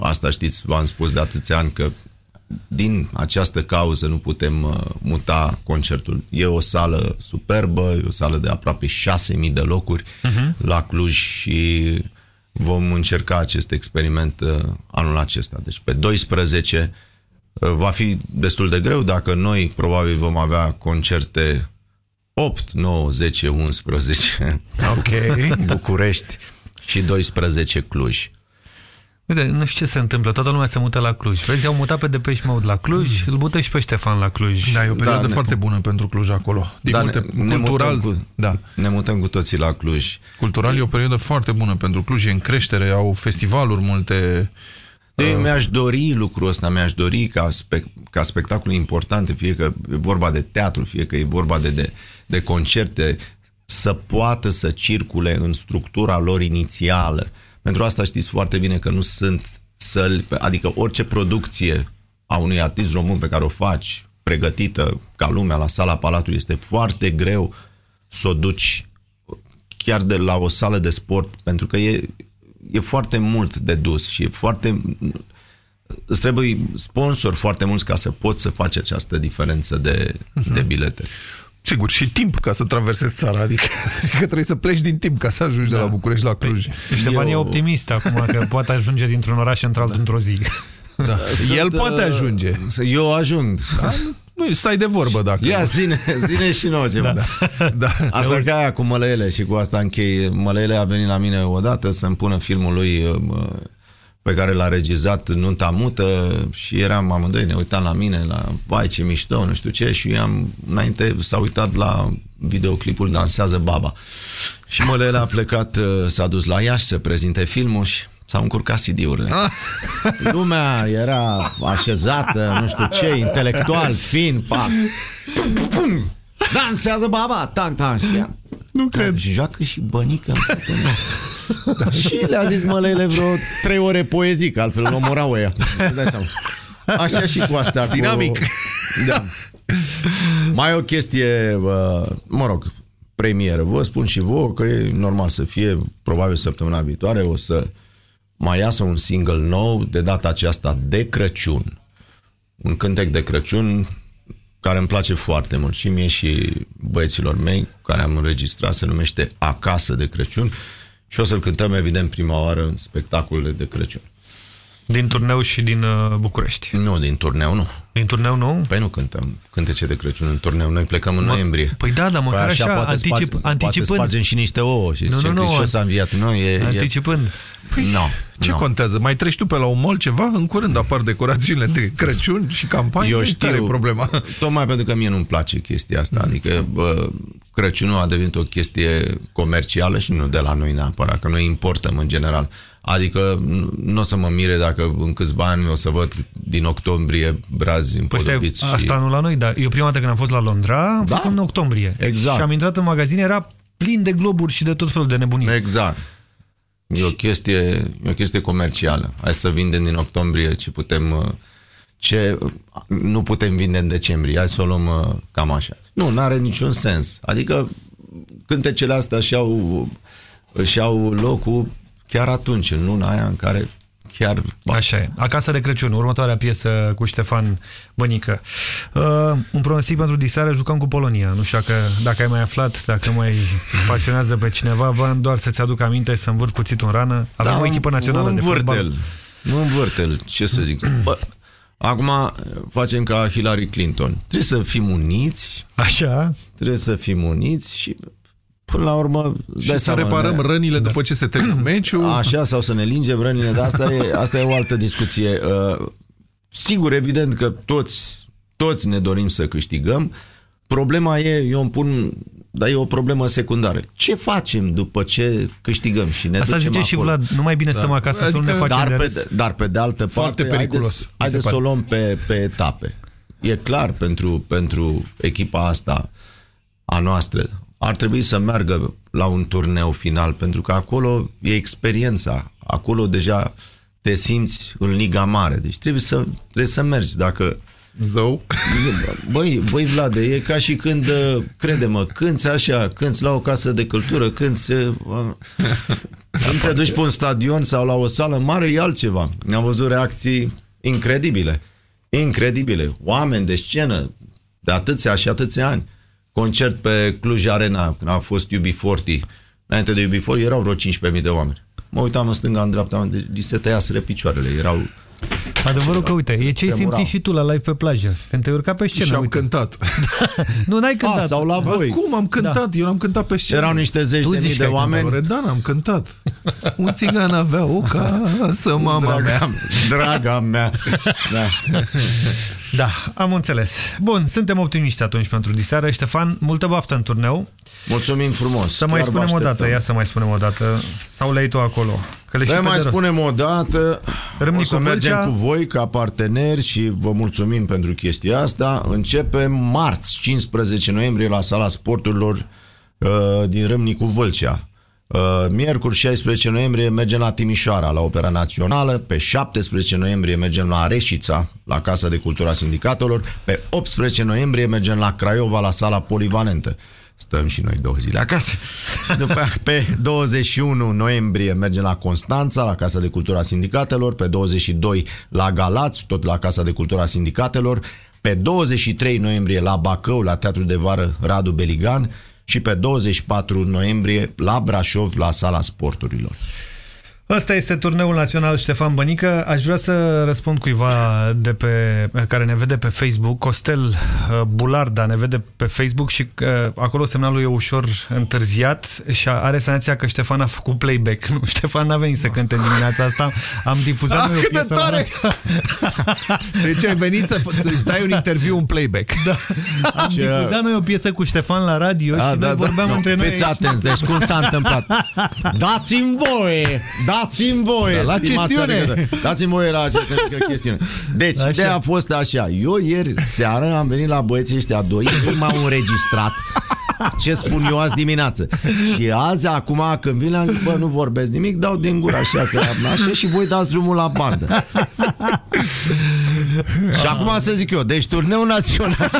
Asta știți, v-am spus de atâția ani că din această cauză nu putem uh, muta concertul. E o sală superbă, e o sală de aproape 6.000 de locuri Mhm. la Cluj și vom încerca acest experiment uh, anul acesta. Deci pe 12 uh, va fi destul de greu dacă noi probabil vom avea concerte 8, 9, 10, 11 Ok. *laughs* București și 12 Cluj. Uite, nu știu ce se întâmplă, toată lumea se mută la Cluj. Vezi, au mutat pe Depeche Mode la Cluj, îl mută și pe Ștefan la Cluj. Da, e o perioadă ne- foarte bună pentru Cluj acolo. Din Da, multe, ne- ne cultural, mutăm cu- da. Ne mutăm cu toții la Cluj. Cultural e o perioadă foarte bună pentru Cluj, e în creștere, au festivaluri multe. De, mi-aș dori lucrul ăsta, mi-aș dori ca, spe, ca spectacole importante, fie că e vorba de teatru, fie că e vorba de, de, de concerte, să poată să circule în structura lor inițială. Pentru asta știți foarte bine că nu sunt săli, adică orice producție a unui artist român pe care o faci, pregătită ca lumea la sala Palatului, este foarte greu să o duci chiar de la o sală de sport, pentru că e, e foarte mult de dus și e foarte... Îți trebuie sponsor foarte mulți ca să poți să faci această diferență de, de bilete. Sigur, și timp ca să traversezi țara, adică *laughs* zic că trebuie să pleci din timp ca să ajungi da. de la București la Cluj. Ștefan e optimist acum că *laughs* poate ajunge dintr-un oraș într-altul într-o zi. Da. Sunt, El poate uh, ajunge. Eu ajung. Da? Nu, stai de vorbă dacă... Ia, zine, zine și nouă ceva. Da. da. Asta ca aia cu Mălăele și cu asta închei. Mălăele a venit la mine odată să-mi pună filmul lui uh, pe care l-a regizat Nunta Mută și eram amândoi, ne uitam la mine, la vai ce mișto, nu știu ce, și eu am, înainte s-a uitat la videoclipul Dansează Baba. Și Mălăele a plecat, uh, s-a dus la Iași să prezinte filmul și s-au încurcat CD-urile. Lumea era așezată, nu știu ce, intelectual, fin, pa. Pum, pum, pum. Dansează baba, tac, tac. Și ea, nu cred. Și joacă și bănică. da. *laughs* și le-a zis mălele vreo trei ore poezii, că altfel îl omorau ea. Dai seama. Așa și cu asta. Dinamic. Cu... Da. Mai e o chestie, uh, mă rog, premieră. Vă spun și vouă că e normal să fie, probabil săptămâna viitoare o să mai iasă un single nou, de data aceasta de Crăciun. Un cântec de Crăciun care îmi place foarte mult și mie și băieților mei cu care am înregistrat, se numește Acasă de Crăciun și o să-l cântăm evident prima oară în spectacolele de Crăciun. Din turneu și din uh, București. Nu, din turneu nu. Din turneu nu? Păi nu cântăm cântece de Crăciun în turneu, noi plecăm în noiembrie. Păi da, dar măcar așa, poate anticip, sparge, anticipând. Poate spargem și niște ouă și Nu, zicem nu, că nu, și s-a înviat. Nu, e, Anticipând. Păi, no, Ce no. contează? Mai treci tu pe la un mall ceva? În curând apar decorațiile de Crăciun și campanii. Eu Care e știu, problema? tocmai pentru că mie nu-mi place chestia asta, adică bă, Crăciunul a devenit o chestie comercială și nu de la noi neapărat, că noi importăm în general. Adică nu o să mă mire dacă în câțiva ani o să văd din octombrie brazi Păi stai, împodobiți. și... asta nu la noi, dar eu prima dată când am fost la Londra, am Da. fost în octombrie. Exact. Și am intrat în magazin, era plin de globuri și de tot felul de nebunii. Exact. E o chestie, e o chestie comercială. Hai să vindem din octombrie ce putem uh, ce nu putem vinde în decembrie. Hai să o luăm uh, cam așa. Nu, nu are niciun sens. Adică cântecele astea și-au, și-au locul chiar atunci, în luna aia în care chiar... Așa e. Acasă de Crăciun, următoarea piesă cu Ștefan Bănică. Uh, un pronostic pentru diseară, jucăm cu Polonia. Nu știu dacă, dacă ai mai aflat, dacă mai pasionează pe cineva, vă doar să-ți aduc aminte să învârt cuțitul în rană. Avem o echipă națională de fotbal. Da, Nu învârte-l, ce să zic. *clears throat* Bă, acum facem ca Hillary Clinton. Trebuie să fim uniți. Așa. Trebuie să fim uniți și până la urmă... Și dai să seama, reparăm ne- rănile după ce se termină *clears throat* meciul. Așa, sau să ne lingem rănile, dar asta e, asta e o altă discuție. Uh, sigur, evident că toți, toți ne dorim să câștigăm. Problema e, eu îmi pun, dar e o problemă secundară. Ce facem după ce câștigăm și ne Asta ducem zice și acolo? Vlad, nu mai bine stăm acasă să nu ne facem dar, de pe, râs. dar pe de altă Foarte parte, periculos, haideți, mi se haideți să pare. o luăm pe, pe etape. E clar pentru, pentru echipa asta a noastră, ar trebui să meargă la un turneu final, pentru că acolo e experiența. Acolo deja te simți în Liga Mare. Deci trebuie să, trebuie să mergi. Dacă Zău? Băi, băi Vlade, e ca și când, uh, crede-mă, cânți așa, cânți la o casă de cultură, cânți... uh, Când te duci pe un stadion sau la o sală mare, e altceva. Am văzut reacții incredibile. Incredibile. Oameni de scenă de atâția și atâția ani. Concert pe Cluj Arena, când a fost UB40. Înainte de UB40 erau vreo 15.000 de oameni. Mă uitam în stânga, în dreapta, deci li se tăiaseră picioarele. Erau Adevărul că, uite, e ce ai simțit și tu la live pe plajă. Când te urca pe scenă. Și am uite. cântat. *laughs* nu, n-ai cântat. A, sau la voi. Cum am cântat? Eu am cântat pe scenă. Erau niște zeci Tu de zici mii că de ai oameni. cântat. Loredan, am cântat. Un țigan avea o casă, mama mea. Draga mea. Da. Da, am înțeles. Bun, suntem optimiști atunci pentru diseară. Ștefan, multă baftă în turneu. Mulțumim frumos. Să mai Chiar vă spunem o dată, așteptăm. ia să mai spunem o dată. Sau le-ai tu acolo? Că le Le știi pe mai de rost. spunem o dată, Râmnicu o să mergem Vâlcea. cu voi ca parteneri și vă mulțumim pentru chestia asta. Începem marți, 15 noiembrie, la Sala Sporturilor uh, din Râmnicu Vâlcea. Uh, miercuri, 16 noiembrie, mergem la Timișoara, la Opera Națională. Pe 17 noiembrie mergem la Reșița, la Casa de Cultura Sindicatelor. Pe 18 noiembrie mergem la Craiova, la Sala Polivalentă. Stăm și noi două zile acasă. După aia, pe 21 noiembrie mergem la Constanța, la Casa de Cultura Sindicatelor, pe 22 la Galați, tot la Casa de Cultura Sindicatelor, pe 23 noiembrie la Bacău, la Teatrul de Vară Radu Beligan și pe 24 noiembrie la Brașov, la Sala Sporturilor. Ăsta este turneul național Ștefan Bănică. Aș vrea să răspund cuiva de pe, care ne vede pe Facebook. Costel uh, Bularda ne vede pe Facebook și uh, acolo semnalul e ușor întârziat și are senzația că Ștefan a făcut playback. *laughs* Nu, Ștefan n-a venit să cânte în dimineața asta. Am difuzat Ah, noi o cât de piesă la tare! radio. *laughs* Deci ai venit să, să dai un interviu, un playback. Da. *laughs* Am difuzat noi o piesă cu Ștefan la radio Da, și da, noi da. vorbeam Nu, între noi. Fiți atenți, deci cum s-a întâmplat? Dați-mi voie! Dați-mi voie! Da, la ce stimați chestiune? alegetori. Dați-mi voie la acest *laughs* chestiune. Deci, Așa. ideea a fost așa. Eu ieri seară am venit la băieții ăștia doi, ei m-au înregistrat ce spun eu azi dimineață. Și azi, acum, când vin, am zis, bă, nu vorbesc nimic, dau din gură așa, că am așa și voi dați drumul la bandă. și acum să zic eu, deci turneu național.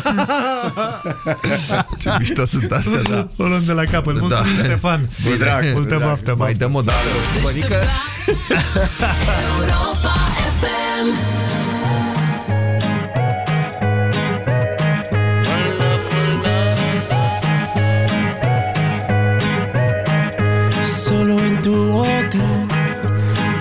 Ce mișto sunt astea, da. O luăm de la capăt. Mulțumim, Da. Ștefan. Bine, drag, multă drag. baftă. Mai baftă. dăm o dată. Bănică, Europa FM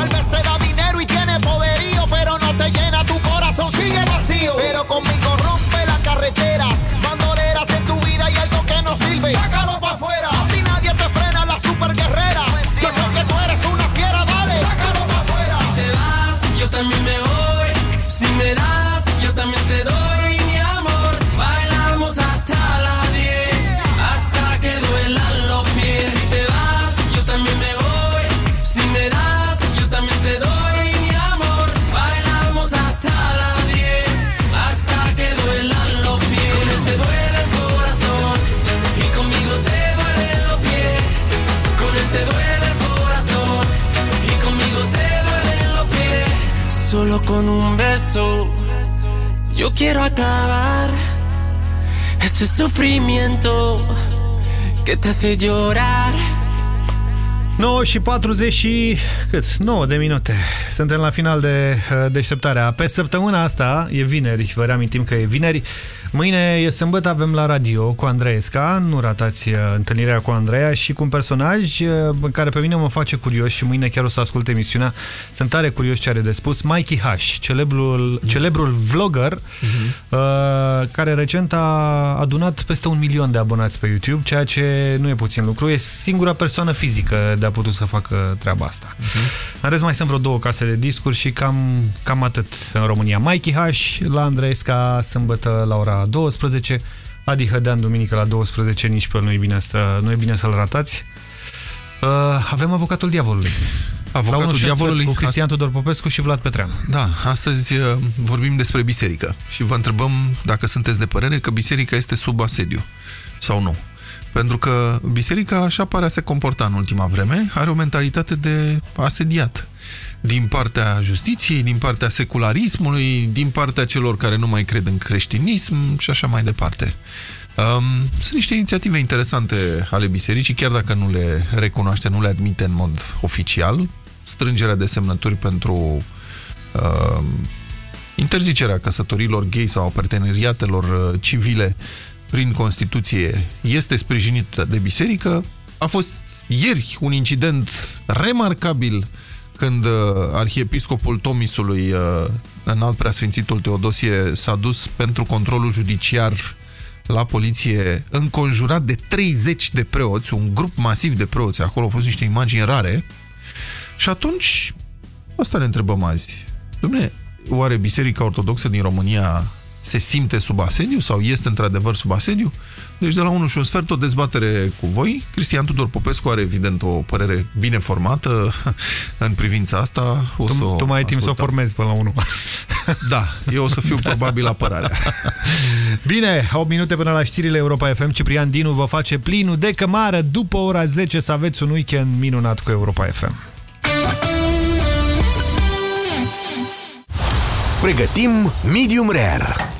Tal vez te un beso yo quiero acabar ese sufrimiento que te hace llorar. 9 și 40 și cât? 9 de minute. Suntem la final de uh, deșteptarea. Pe săptămâna asta, e vineri, vă reamintim că e vineri, mâine e sâmbătă, avem la radio cu Andreesca, nu ratați uh, întâlnirea cu Andreea și cu un personaj uh, care pe mine mă face curios și mâine chiar o să ascult emisiunea. Sunt tare curios ce are de spus. Mikey Hash, celebrul, celebrul vlogger, uh, care recent a adunat peste un milion de abonați pe YouTube, ceea ce nu e puțin lucru. E singura persoană fizică de a putut să facă treaba asta. În rest mai sunt vreo două case de discuri și cam, cam atât în România. Mikey Hash la Andreesca sâmbătă la ora 12, Adi Hădean duminică la 12, nici pe el nu e bine, să, nu e bine să-l ratați. Uh, avem avocatul diavolului. Avocatul La unul și un diavolului? sfert Cu Cristian Tudor Popescu și Vlad Petreanu. Da, astăzi uh, vorbim despre biserică și vă întrebăm dacă sunteți de părere că biserica este sub asediu sau nu. Pentru că biserica așa pare a se comporta în ultima vreme, are o mentalitate de asediat. Din partea justiției, din partea secularismului, din partea celor care nu mai cred în creștinism și așa mai departe. Um, sunt niște inițiative interesante ale bisericii, chiar dacă nu le recunoaște, nu le admite în mod oficial. Strângerea de semnături pentru uh, interzicerea căsătorilor gay sau a parteneriatelor uh, civile prin Constituție este sprijinită de biserică. A fost ieri un incident remarcabil când uh, arhiepiscopul Tomisului, uh, înalt preasfințitul Teodosie, s-a dus pentru controlul judiciar la poliție înconjurat de 30 de preoți, un grup masiv de preoți, acolo au fost niște imagini rare, și atunci, asta ne întrebăm azi. Dumne, oare Biserica Ortodoxă din România se simte sub asediu sau este într-adevăr sub asediu? Deci de la 1 și un sfert o dezbatere cu voi. Cristian Tudor Popescu are evident o părere bine formată *laughs* în privința asta. O Tu, să o tu mai ai timp să o ascultăm. formezi până la 1. *laughs* Da, eu o să fiu probabil apărarea. *laughs* Bine, 8 minute până la știrile Europa FM. Ciprian Dinu vă face plinul de cămară după ora 10 să aveți un weekend minunat cu Europa FM. Pregătim Medium Rare.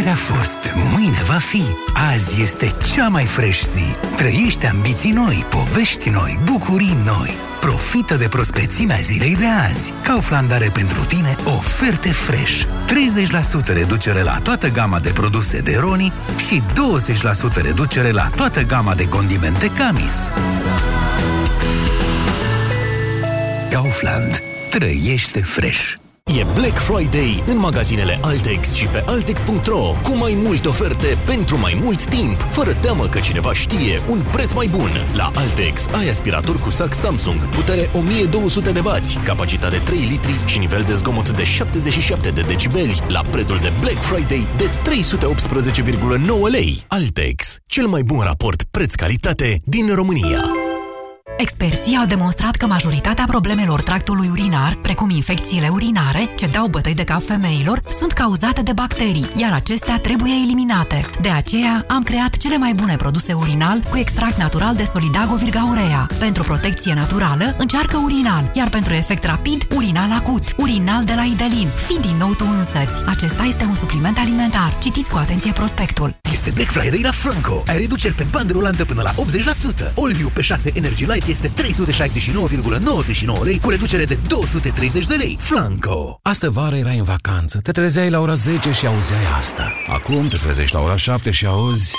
Ieri a fost, mâine va fi. Azi este cea mai fresh zi. Trăiește ambiții noi, povești noi, bucurii noi. Profită de prospețimea zilei de azi. Kaufland are pentru tine oferte fresh. 30% reducere la toată gama de produse de Roni și 20% reducere la toată gama de condimente Camis. Kaufland. Trăiește fresh. E Black Friday în magazinele Altex și pe Altex.ro cu mai multe oferte pentru mai mult timp, fără teamă că cineva știe un preț mai bun. La Altex ai aspirator cu sac Samsung, putere 1200 de W, capacitate 3 litri și nivel de zgomot de 77 de decibeli la prețul de Black Friday de 318,9 lei. Altex, cel mai bun raport preț-calitate din România. Experții au demonstrat că majoritatea problemelor tractului urinar, precum infecțiile urinare, ce dau bătăi de cap femeilor, sunt cauzate de bacterii, iar acestea trebuie eliminate. De aceea am creat cele mai bune produse urinal cu extract natural de Solidago Virgaurea. Pentru protecție naturală, încearcă urinal, iar pentru efect rapid, urinal acut. Urinal de la Idelin. Fii din nou tu însăți. Acesta este un supliment alimentar. Citiți cu atenție prospectul. Este Black Friday la Flanco. Ai reduceri pe bandă rulantă până la 80%. Allview pe 6 Energy Light este 369,99 lei cu reducere de 230 de lei. Flanco. Astă vară erai în vacanță, te trezeai la ora 10 și auzeai asta. Acum te trezești la ora 7 și auzi...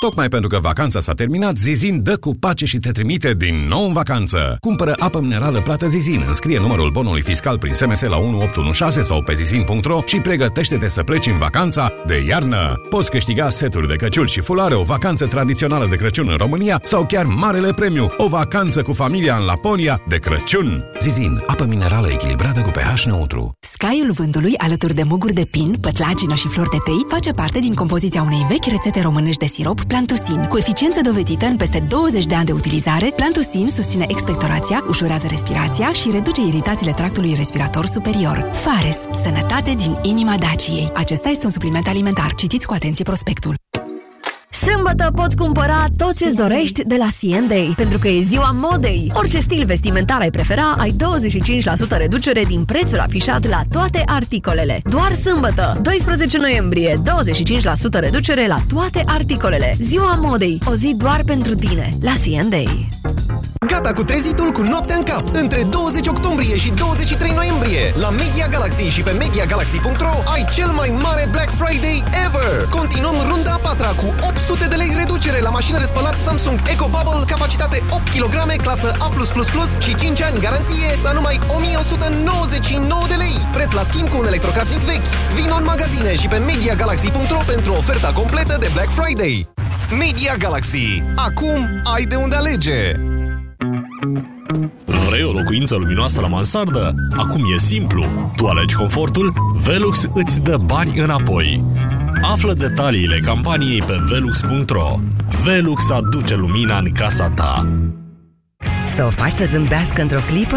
Tocmai pentru că vacanța s-a terminat, Zizin dă cu pace și te trimite din nou în vacanță. Cumpără apă minerală plată Zizin, înscrie numărul bonului fiscal prin SMS la 1816 sau pe zizin.ro și pregătește-te să pleci în vacanța de iarnă. Poți câștiga seturi de căciul și fulare, o vacanță tradițională de Crăciun în România sau chiar marele premiu, o vacanță cu familia în Laponia de Crăciun. Zizin, apă minerală echilibrată cu pH neutru. Scaiul vântului, alături de muguri de pin, pătlagină și flori de tei, face parte din compoziția unei vechi rețete românești de sirop, Plantusin. Cu eficiență dovedită în peste 20 de ani de utilizare, Plantusin susține expectorația, ușurează respirația și reduce iritațiile tractului respirator superior. Fares. Sănătate din inima Daciei. Acesta este un supliment alimentar. Citiți cu atenție prospectul. Sâmbătă poți cumpăra tot ce-ți dorești de la C&A, pentru că e ziua modei. Orice stil vestimentar ai prefera, ai 25% reducere din prețul afișat la toate articolele. Doar sâmbătă, 12 noiembrie, 25% reducere la toate articolele. Ziua modei, o zi doar pentru tine, la C&A. Gata cu trezitul cu noaptea în cap! Între 20 octombrie și 23 noiembrie, la Media Galaxy și pe MediaGalaxy.ro ai cel mai mare Black Friday ever! Continuăm runda a patra cu 800 de lei reducere la mașină de spălat Samsung Eco Bubble, capacitate 8 kg, clasă A+++ și 5 ani garanție la numai 1199 de lei. Preț la schimb cu un electrocasnic vechi. Vino în magazine și pe MediaGalaxy.ro pentru oferta completă de Black Friday. Media Galaxy. Acum ai de unde alege! Vrei o locuință luminoasă la mansardă? Acum e simplu. Tu alegi confortul, Velux îți dă bani înapoi. Află detaliile campaniei pe velux.ro. Velux aduce lumina în casa ta. Să o faci să zâmbească într-o clipă?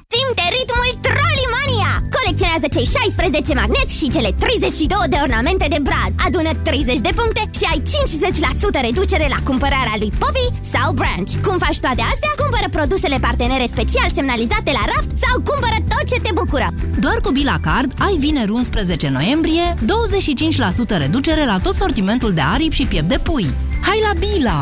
Simte ritmul Trollimania! Colecționează cei 16 magneți și cele 32 de ornamente de brad. Adună 30 de puncte și ai 50% reducere la cumpărarea lui Poppy sau Branch. Cum faci toate astea? Cumpără produsele partenere special semnalizate la raft sau cumpără tot ce te bucură. Doar cu Bila Card ai vineri 11 noiembrie 25% reducere la tot sortimentul de aripi și piept de pui. Hai la Bila!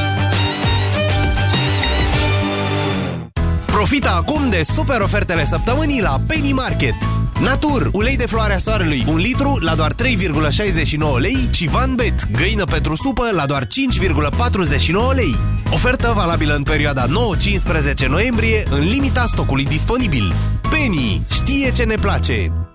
Profita acum de super ofertele săptămânii la Penny Market. Natur, ulei de floarea soarelui, un litru la doar 3,69 lei și Van Bet, găină pentru supă la doar 5,49 lei. Ofertă valabilă în perioada 9-15 noiembrie, în limita stocului disponibil. Penny știe ce ne place!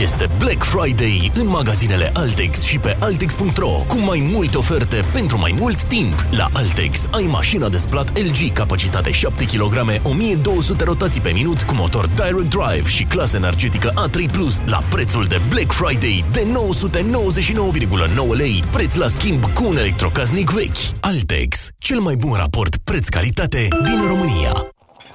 Este Black Friday în magazinele Altex și pe Altex.ro cu mai multe oferte pentru mai mult timp. La Altex ai mașina de splat LG, capacitate 7 kg, 1200 rotații pe minut cu motor Direct Drive și clasă energetică A3+, la prețul de Black Friday de 999,9 lei, preț la schimb cu un electrocasnic vechi. Altex, cel mai bun raport preț-calitate din România.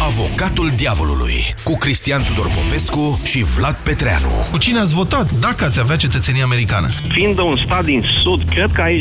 Avocatul diavolului cu Cristian Tudor Popescu și Vlad Petreanu. Cu cine ați votat dacă ați avea cetățenie americană? Fiind un stat din sud, cred că aici